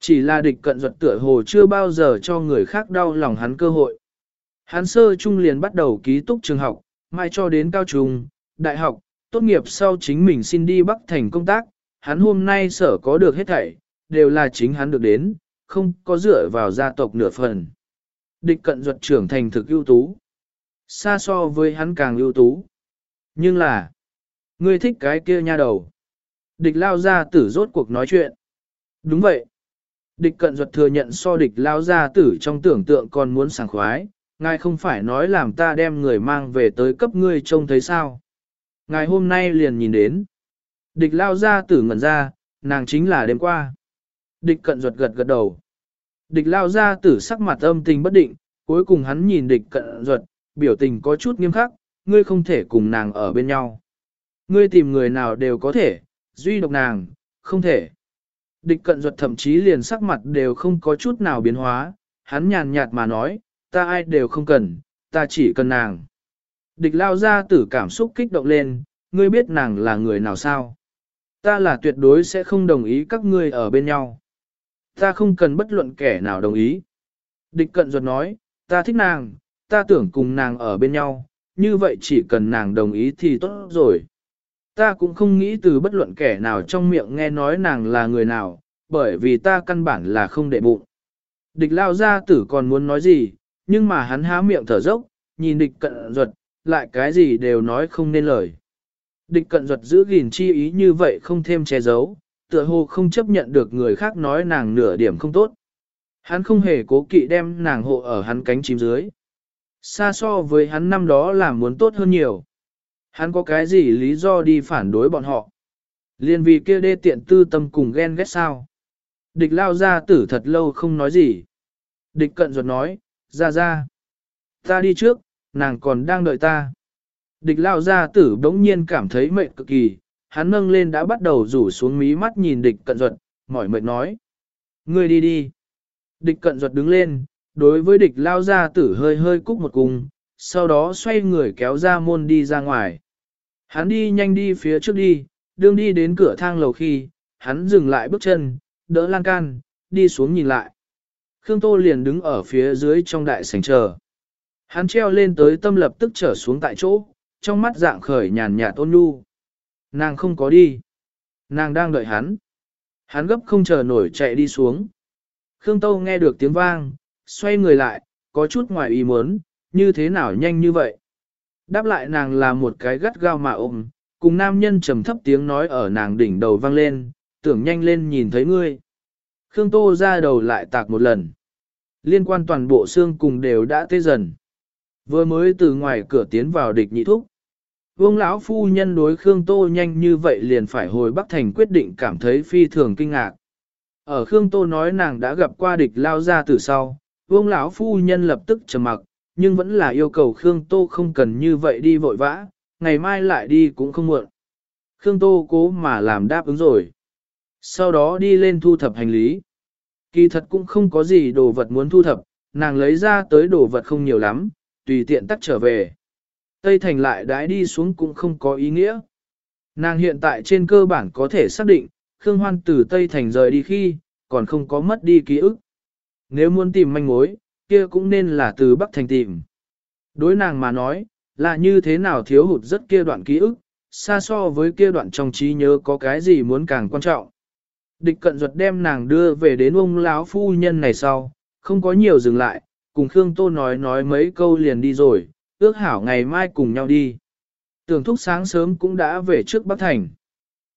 Chỉ là địch cận duật tựa hồ chưa bao giờ cho người khác đau lòng hắn cơ hội. Hắn sơ trung liền bắt đầu ký túc trường học, mai cho đến cao trung, đại học, tốt nghiệp sau chính mình xin đi Bắc Thành công tác, hắn hôm nay sở có được hết thảy, đều là chính hắn được đến, không có dựa vào gia tộc nửa phần. Địch cận duật trưởng thành thực ưu tú. Xa so với hắn càng ưu tú. Nhưng là, ngươi thích cái kia nha đầu. Địch lao ra tử rốt cuộc nói chuyện. Đúng vậy. Địch cận duật thừa nhận so địch lao ra tử trong tưởng tượng còn muốn sảng khoái, ngài không phải nói làm ta đem người mang về tới cấp ngươi trông thấy sao. Ngài hôm nay liền nhìn đến. Địch lao ra tử ngẩn ra, nàng chính là đêm qua. Địch cận ruột gật gật đầu. Địch lao ra tử sắc mặt âm tình bất định, cuối cùng hắn nhìn địch cận ruột, biểu tình có chút nghiêm khắc, ngươi không thể cùng nàng ở bên nhau. Ngươi tìm người nào đều có thể, duy độc nàng, không thể. Địch cận ruột thậm chí liền sắc mặt đều không có chút nào biến hóa, hắn nhàn nhạt mà nói, ta ai đều không cần, ta chỉ cần nàng. Địch lao ra tử cảm xúc kích động lên, ngươi biết nàng là người nào sao? Ta là tuyệt đối sẽ không đồng ý các ngươi ở bên nhau. Ta không cần bất luận kẻ nào đồng ý. Địch cận ruột nói, ta thích nàng, ta tưởng cùng nàng ở bên nhau, như vậy chỉ cần nàng đồng ý thì tốt rồi. Ta cũng không nghĩ từ bất luận kẻ nào trong miệng nghe nói nàng là người nào, bởi vì ta căn bản là không đệ bụng. Địch lao gia tử còn muốn nói gì, nhưng mà hắn há miệng thở dốc, nhìn địch cận ruột, lại cái gì đều nói không nên lời. Địch cận ruột giữ gìn chi ý như vậy không thêm che giấu, tựa hồ không chấp nhận được người khác nói nàng nửa điểm không tốt. Hắn không hề cố kỵ đem nàng hộ ở hắn cánh chim dưới. Xa so với hắn năm đó là muốn tốt hơn nhiều. Hắn có cái gì lý do đi phản đối bọn họ? Liên vì kia đê tiện tư tâm cùng ghen ghét sao? Địch lao ra tử thật lâu không nói gì. Địch cận ruột nói, ra ra. Ta đi trước, nàng còn đang đợi ta. Địch lao ra tử bỗng nhiên cảm thấy mệt cực kỳ, hắn nâng lên đã bắt đầu rủ xuống mí mắt nhìn địch cận duật, mỏi mệt nói. Ngươi đi đi. Địch cận duật đứng lên, đối với địch lao ra tử hơi hơi cúc một cung, sau đó xoay người kéo ra môn đi ra ngoài. Hắn đi nhanh đi phía trước đi, đương đi đến cửa thang lầu khi, hắn dừng lại bước chân, đỡ lan can, đi xuống nhìn lại. Khương Tô liền đứng ở phía dưới trong đại sảnh chờ. Hắn treo lên tới tâm lập tức trở xuống tại chỗ, trong mắt dạng khởi nhàn nhạt ôn nhu. Nàng không có đi. Nàng đang đợi hắn. Hắn gấp không chờ nổi chạy đi xuống. Khương Tô nghe được tiếng vang, xoay người lại, có chút ngoài ý muốn, như thế nào nhanh như vậy. Đáp lại nàng là một cái gắt gao mà ôm, cùng nam nhân trầm thấp tiếng nói ở nàng đỉnh đầu vang lên, tưởng nhanh lên nhìn thấy ngươi. Khương Tô ra đầu lại tạc một lần. Liên quan toàn bộ xương cùng đều đã tê dần. Vừa mới từ ngoài cửa tiến vào địch nhị thúc. Vương lão phu nhân đối Khương Tô nhanh như vậy liền phải hồi Bắc Thành quyết định cảm thấy phi thường kinh ngạc. Ở Khương Tô nói nàng đã gặp qua địch lao ra từ sau, Vương lão phu nhân lập tức trầm mặc, nhưng vẫn là yêu cầu Khương Tô không cần như vậy đi vội vã, ngày mai lại đi cũng không muộn. Khương Tô cố mà làm đáp ứng rồi. Sau đó đi lên thu thập hành lý. Kỳ thật cũng không có gì đồ vật muốn thu thập, nàng lấy ra tới đồ vật không nhiều lắm, tùy tiện tắt trở về. Tây Thành lại đãi đi xuống cũng không có ý nghĩa. Nàng hiện tại trên cơ bản có thể xác định, Khương Hoan từ Tây Thành rời đi khi, còn không có mất đi ký ức. Nếu muốn tìm manh mối, kia cũng nên là từ Bắc Thành tìm. Đối nàng mà nói, là như thế nào thiếu hụt rất kia đoạn ký ức, xa so với kia đoạn trong trí nhớ có cái gì muốn càng quan trọng. Địch cận ruột đem nàng đưa về đến ông lão phu nhân này sau, không có nhiều dừng lại, cùng Khương Tô nói nói mấy câu liền đi rồi, ước hảo ngày mai cùng nhau đi. Tưởng thúc sáng sớm cũng đã về trước Bắc Thành.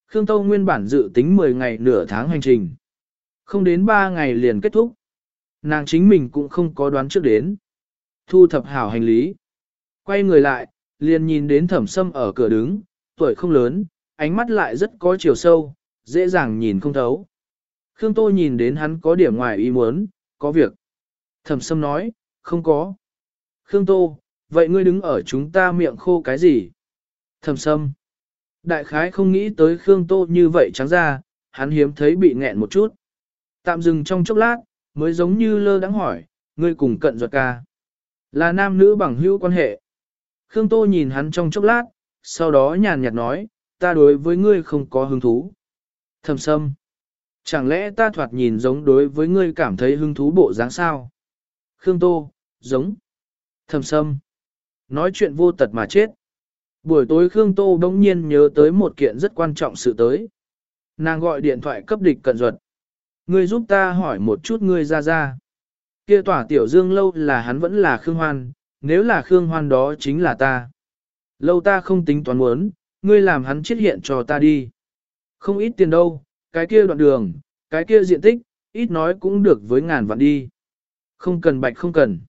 Khương Tô nguyên bản dự tính 10 ngày nửa tháng hành trình. Không đến 3 ngày liền kết thúc. Nàng chính mình cũng không có đoán trước đến. Thu thập hảo hành lý. Quay người lại, liền nhìn đến thẩm sâm ở cửa đứng, tuổi không lớn, ánh mắt lại rất có chiều sâu, dễ dàng nhìn không thấu. Khương Tô nhìn đến hắn có điểm ngoài ý muốn, có việc. Thẩm sâm nói, không có. Khương Tô, vậy ngươi đứng ở chúng ta miệng khô cái gì? Thầm sâm. Đại khái không nghĩ tới Khương Tô như vậy trắng ra, hắn hiếm thấy bị nghẹn một chút. Tạm dừng trong chốc lát, mới giống như lơ đắng hỏi, ngươi cùng cận ruột ca. Là nam nữ bằng hữu quan hệ. Khương Tô nhìn hắn trong chốc lát, sau đó nhàn nhạt nói, ta đối với ngươi không có hứng thú. Thầm sâm. Chẳng lẽ ta thoạt nhìn giống đối với ngươi cảm thấy hứng thú bộ dáng sao? Khương Tô, giống. Thầm sâm. Nói chuyện vô tật mà chết. Buổi tối Khương Tô bỗng nhiên nhớ tới một kiện rất quan trọng sự tới. Nàng gọi điện thoại cấp địch cận ruột. Ngươi giúp ta hỏi một chút ngươi ra ra. Kia tỏa tiểu dương lâu là hắn vẫn là Khương Hoan, nếu là Khương Hoan đó chính là ta. Lâu ta không tính toán muốn, ngươi làm hắn chết hiện cho ta đi. Không ít tiền đâu, cái kia đoạn đường, cái kia diện tích, ít nói cũng được với ngàn vạn đi. Không cần bạch không cần.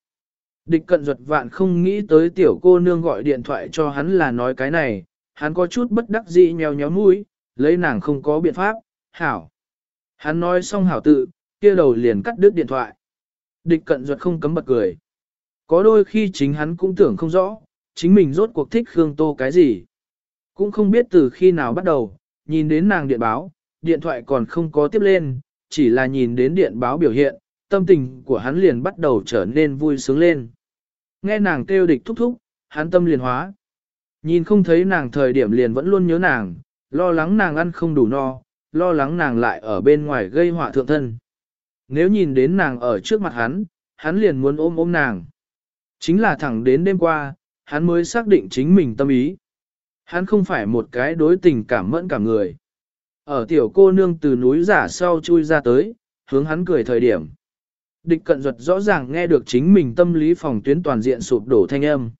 Địch cận duật vạn không nghĩ tới tiểu cô nương gọi điện thoại cho hắn là nói cái này, hắn có chút bất đắc dĩ nhèo nhéo mũi, lấy nàng không có biện pháp, hảo. Hắn nói xong hảo tự, kia đầu liền cắt đứt điện thoại. Địch cận duật không cấm bật cười. Có đôi khi chính hắn cũng tưởng không rõ, chính mình rốt cuộc thích Khương Tô cái gì. Cũng không biết từ khi nào bắt đầu, nhìn đến nàng điện báo, điện thoại còn không có tiếp lên, chỉ là nhìn đến điện báo biểu hiện, tâm tình của hắn liền bắt đầu trở nên vui sướng lên. Nghe nàng kêu địch thúc thúc, hắn tâm liền hóa. Nhìn không thấy nàng thời điểm liền vẫn luôn nhớ nàng, lo lắng nàng ăn không đủ no, lo lắng nàng lại ở bên ngoài gây họa thượng thân. Nếu nhìn đến nàng ở trước mặt hắn, hắn liền muốn ôm ôm nàng. Chính là thẳng đến đêm qua, hắn mới xác định chính mình tâm ý. Hắn không phải một cái đối tình cảm mẫn cả người. Ở tiểu cô nương từ núi giả sau chui ra tới, hướng hắn cười thời điểm. Địch cận duật rõ ràng nghe được chính mình tâm lý phòng tuyến toàn diện sụp đổ thanh âm.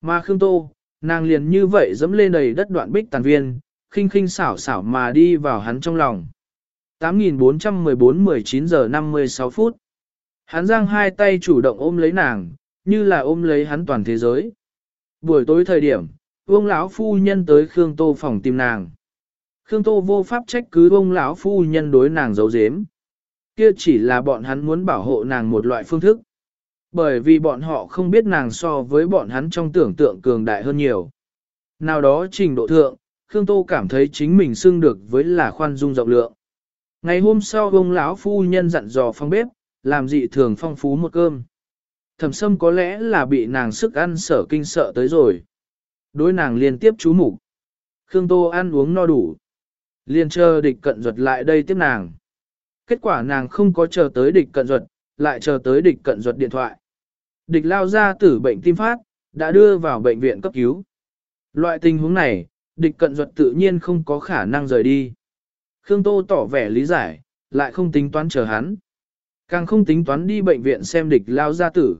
Mà Khương Tô, nàng liền như vậy dẫm lên đầy đất đoạn bích tàn viên, khinh khinh xảo xảo mà đi vào hắn trong lòng. 8.414.19 giờ 56 phút. Hắn giang hai tay chủ động ôm lấy nàng, như là ôm lấy hắn toàn thế giới. Buổi tối thời điểm, Vương lão phu nhân tới Khương Tô phòng tìm nàng. Khương Tô vô pháp trách cứ ông lão phu nhân đối nàng giấu giếm. Kia chỉ là bọn hắn muốn bảo hộ nàng một loại phương thức. Bởi vì bọn họ không biết nàng so với bọn hắn trong tưởng tượng cường đại hơn nhiều. Nào đó trình độ thượng, Khương Tô cảm thấy chính mình xưng được với là khoan dung rộng lượng. Ngày hôm sau ông lão phu nhân dặn dò phong bếp, làm dị thường phong phú một cơm. Thẩm sâm có lẽ là bị nàng sức ăn sở kinh sợ tới rồi. Đối nàng liên tiếp chú mục Khương Tô ăn uống no đủ. Liên chờ địch cận ruột lại đây tiếp nàng. Kết quả nàng không có chờ tới địch cận duật, lại chờ tới địch cận duật điện thoại. Địch lao ra tử bệnh tim phát, đã đưa vào bệnh viện cấp cứu. Loại tình huống này, địch cận duật tự nhiên không có khả năng rời đi. Khương Tô tỏ vẻ lý giải, lại không tính toán chờ hắn. Càng không tính toán đi bệnh viện xem địch lao gia tử.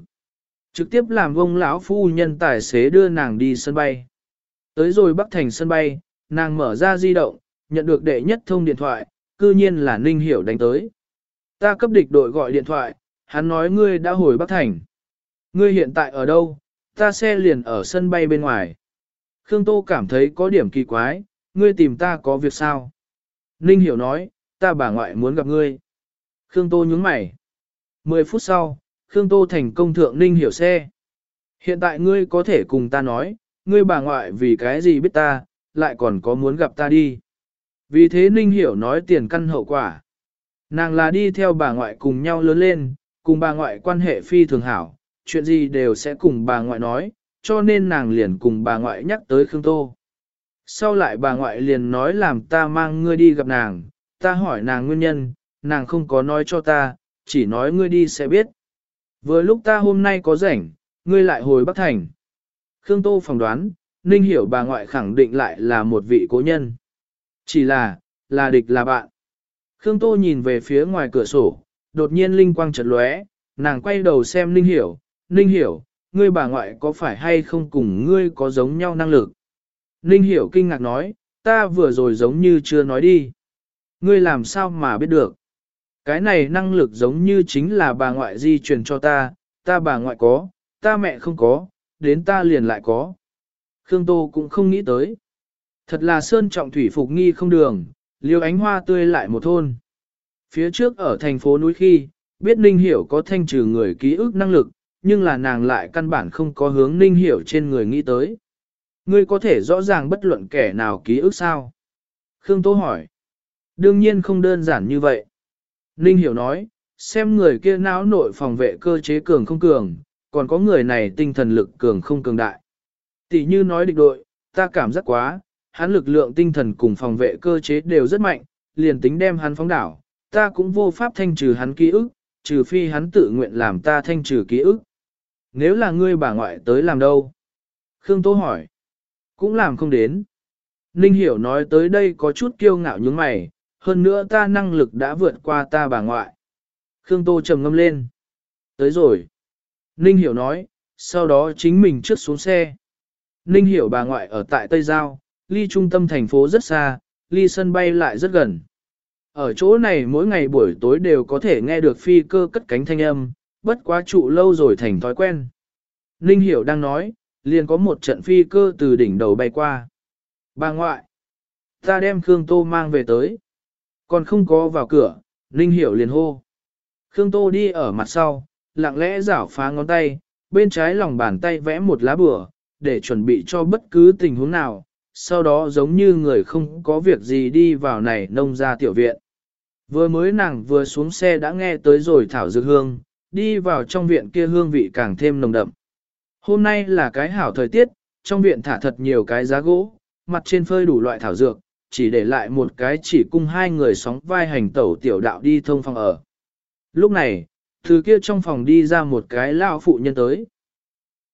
Trực tiếp làm ông lão phu nhân tài xế đưa nàng đi sân bay. Tới rồi Bắc Thành sân bay, nàng mở ra di động, nhận được đệ nhất thông điện thoại, cư nhiên là Ninh Hiểu đánh tới. Ta cấp địch đội gọi điện thoại, hắn nói ngươi đã hồi Bắc Thành. Ngươi hiện tại ở đâu, ta xe liền ở sân bay bên ngoài. Khương Tô cảm thấy có điểm kỳ quái, ngươi tìm ta có việc sao? Ninh Hiểu nói, ta bà ngoại muốn gặp ngươi. Khương Tô nhướng mày. Mười phút sau, Khương Tô thành công thượng Ninh Hiểu xe. Hiện tại ngươi có thể cùng ta nói, ngươi bà ngoại vì cái gì biết ta, lại còn có muốn gặp ta đi. Vì thế Ninh Hiểu nói tiền căn hậu quả. Nàng là đi theo bà ngoại cùng nhau lớn lên, cùng bà ngoại quan hệ phi thường hảo, chuyện gì đều sẽ cùng bà ngoại nói, cho nên nàng liền cùng bà ngoại nhắc tới Khương Tô. Sau lại bà ngoại liền nói làm ta mang ngươi đi gặp nàng, ta hỏi nàng nguyên nhân, nàng không có nói cho ta, chỉ nói ngươi đi sẽ biết. Vừa lúc ta hôm nay có rảnh, ngươi lại hồi Bắc Thành. Khương Tô phỏng đoán, Ninh hiểu bà ngoại khẳng định lại là một vị cố nhân. Chỉ là, là địch là bạn. Khương Tô nhìn về phía ngoài cửa sổ, đột nhiên linh quang chợt lóe, nàng quay đầu xem Ninh hiểu, Ninh hiểu, ngươi bà ngoại có phải hay không cùng ngươi có giống nhau năng lực? Ninh hiểu kinh ngạc nói, ta vừa rồi giống như chưa nói đi. Ngươi làm sao mà biết được? Cái này năng lực giống như chính là bà ngoại di truyền cho ta, ta bà ngoại có, ta mẹ không có, đến ta liền lại có. Khương Tô cũng không nghĩ tới. Thật là sơn trọng thủy phục nghi không đường, liêu ánh hoa tươi lại một thôn. Phía trước ở thành phố núi khi, biết Ninh Hiểu có thanh trừ người ký ức năng lực, nhưng là nàng lại căn bản không có hướng Ninh Hiểu trên người nghĩ tới. Ngươi có thể rõ ràng bất luận kẻ nào ký ức sao? Khương Tô hỏi. Đương nhiên không đơn giản như vậy. Ninh Hiểu nói, xem người kia não nội phòng vệ cơ chế cường không cường, còn có người này tinh thần lực cường không cường đại. Tỷ như nói địch đội, ta cảm giác quá, hắn lực lượng tinh thần cùng phòng vệ cơ chế đều rất mạnh, liền tính đem hắn phóng đảo, ta cũng vô pháp thanh trừ hắn ký ức, trừ phi hắn tự nguyện làm ta thanh trừ ký ức. Nếu là ngươi bà ngoại tới làm đâu? Khương Tô hỏi. Cũng làm không đến. Ninh Hiểu nói tới đây có chút kiêu ngạo nhướng mày, hơn nữa ta năng lực đã vượt qua ta bà ngoại. Khương Tô trầm ngâm lên. Tới rồi. Ninh Hiểu nói, sau đó chính mình trước xuống xe. Ninh Hiểu bà ngoại ở tại Tây Giao, ly trung tâm thành phố rất xa, ly sân bay lại rất gần. Ở chỗ này mỗi ngày buổi tối đều có thể nghe được phi cơ cất cánh thanh âm, bất quá trụ lâu rồi thành thói quen. Ninh Hiểu đang nói, liền có một trận phi cơ từ đỉnh đầu bay qua. Bà ngoại, ta đem Khương Tô mang về tới. Còn không có vào cửa, Ninh Hiểu liền hô. Khương Tô đi ở mặt sau, lặng lẽ rảo phá ngón tay, bên trái lòng bàn tay vẽ một lá bừa, để chuẩn bị cho bất cứ tình huống nào, sau đó giống như người không có việc gì đi vào này nông ra tiểu viện. Vừa mới nàng vừa xuống xe đã nghe tới rồi thảo dược hương, đi vào trong viện kia hương vị càng thêm nồng đậm. Hôm nay là cái hảo thời tiết, trong viện thả thật nhiều cái giá gỗ, mặt trên phơi đủ loại thảo dược, chỉ để lại một cái chỉ cung hai người sóng vai hành tẩu tiểu đạo đi thông phòng ở. Lúc này, từ kia trong phòng đi ra một cái lao phụ nhân tới.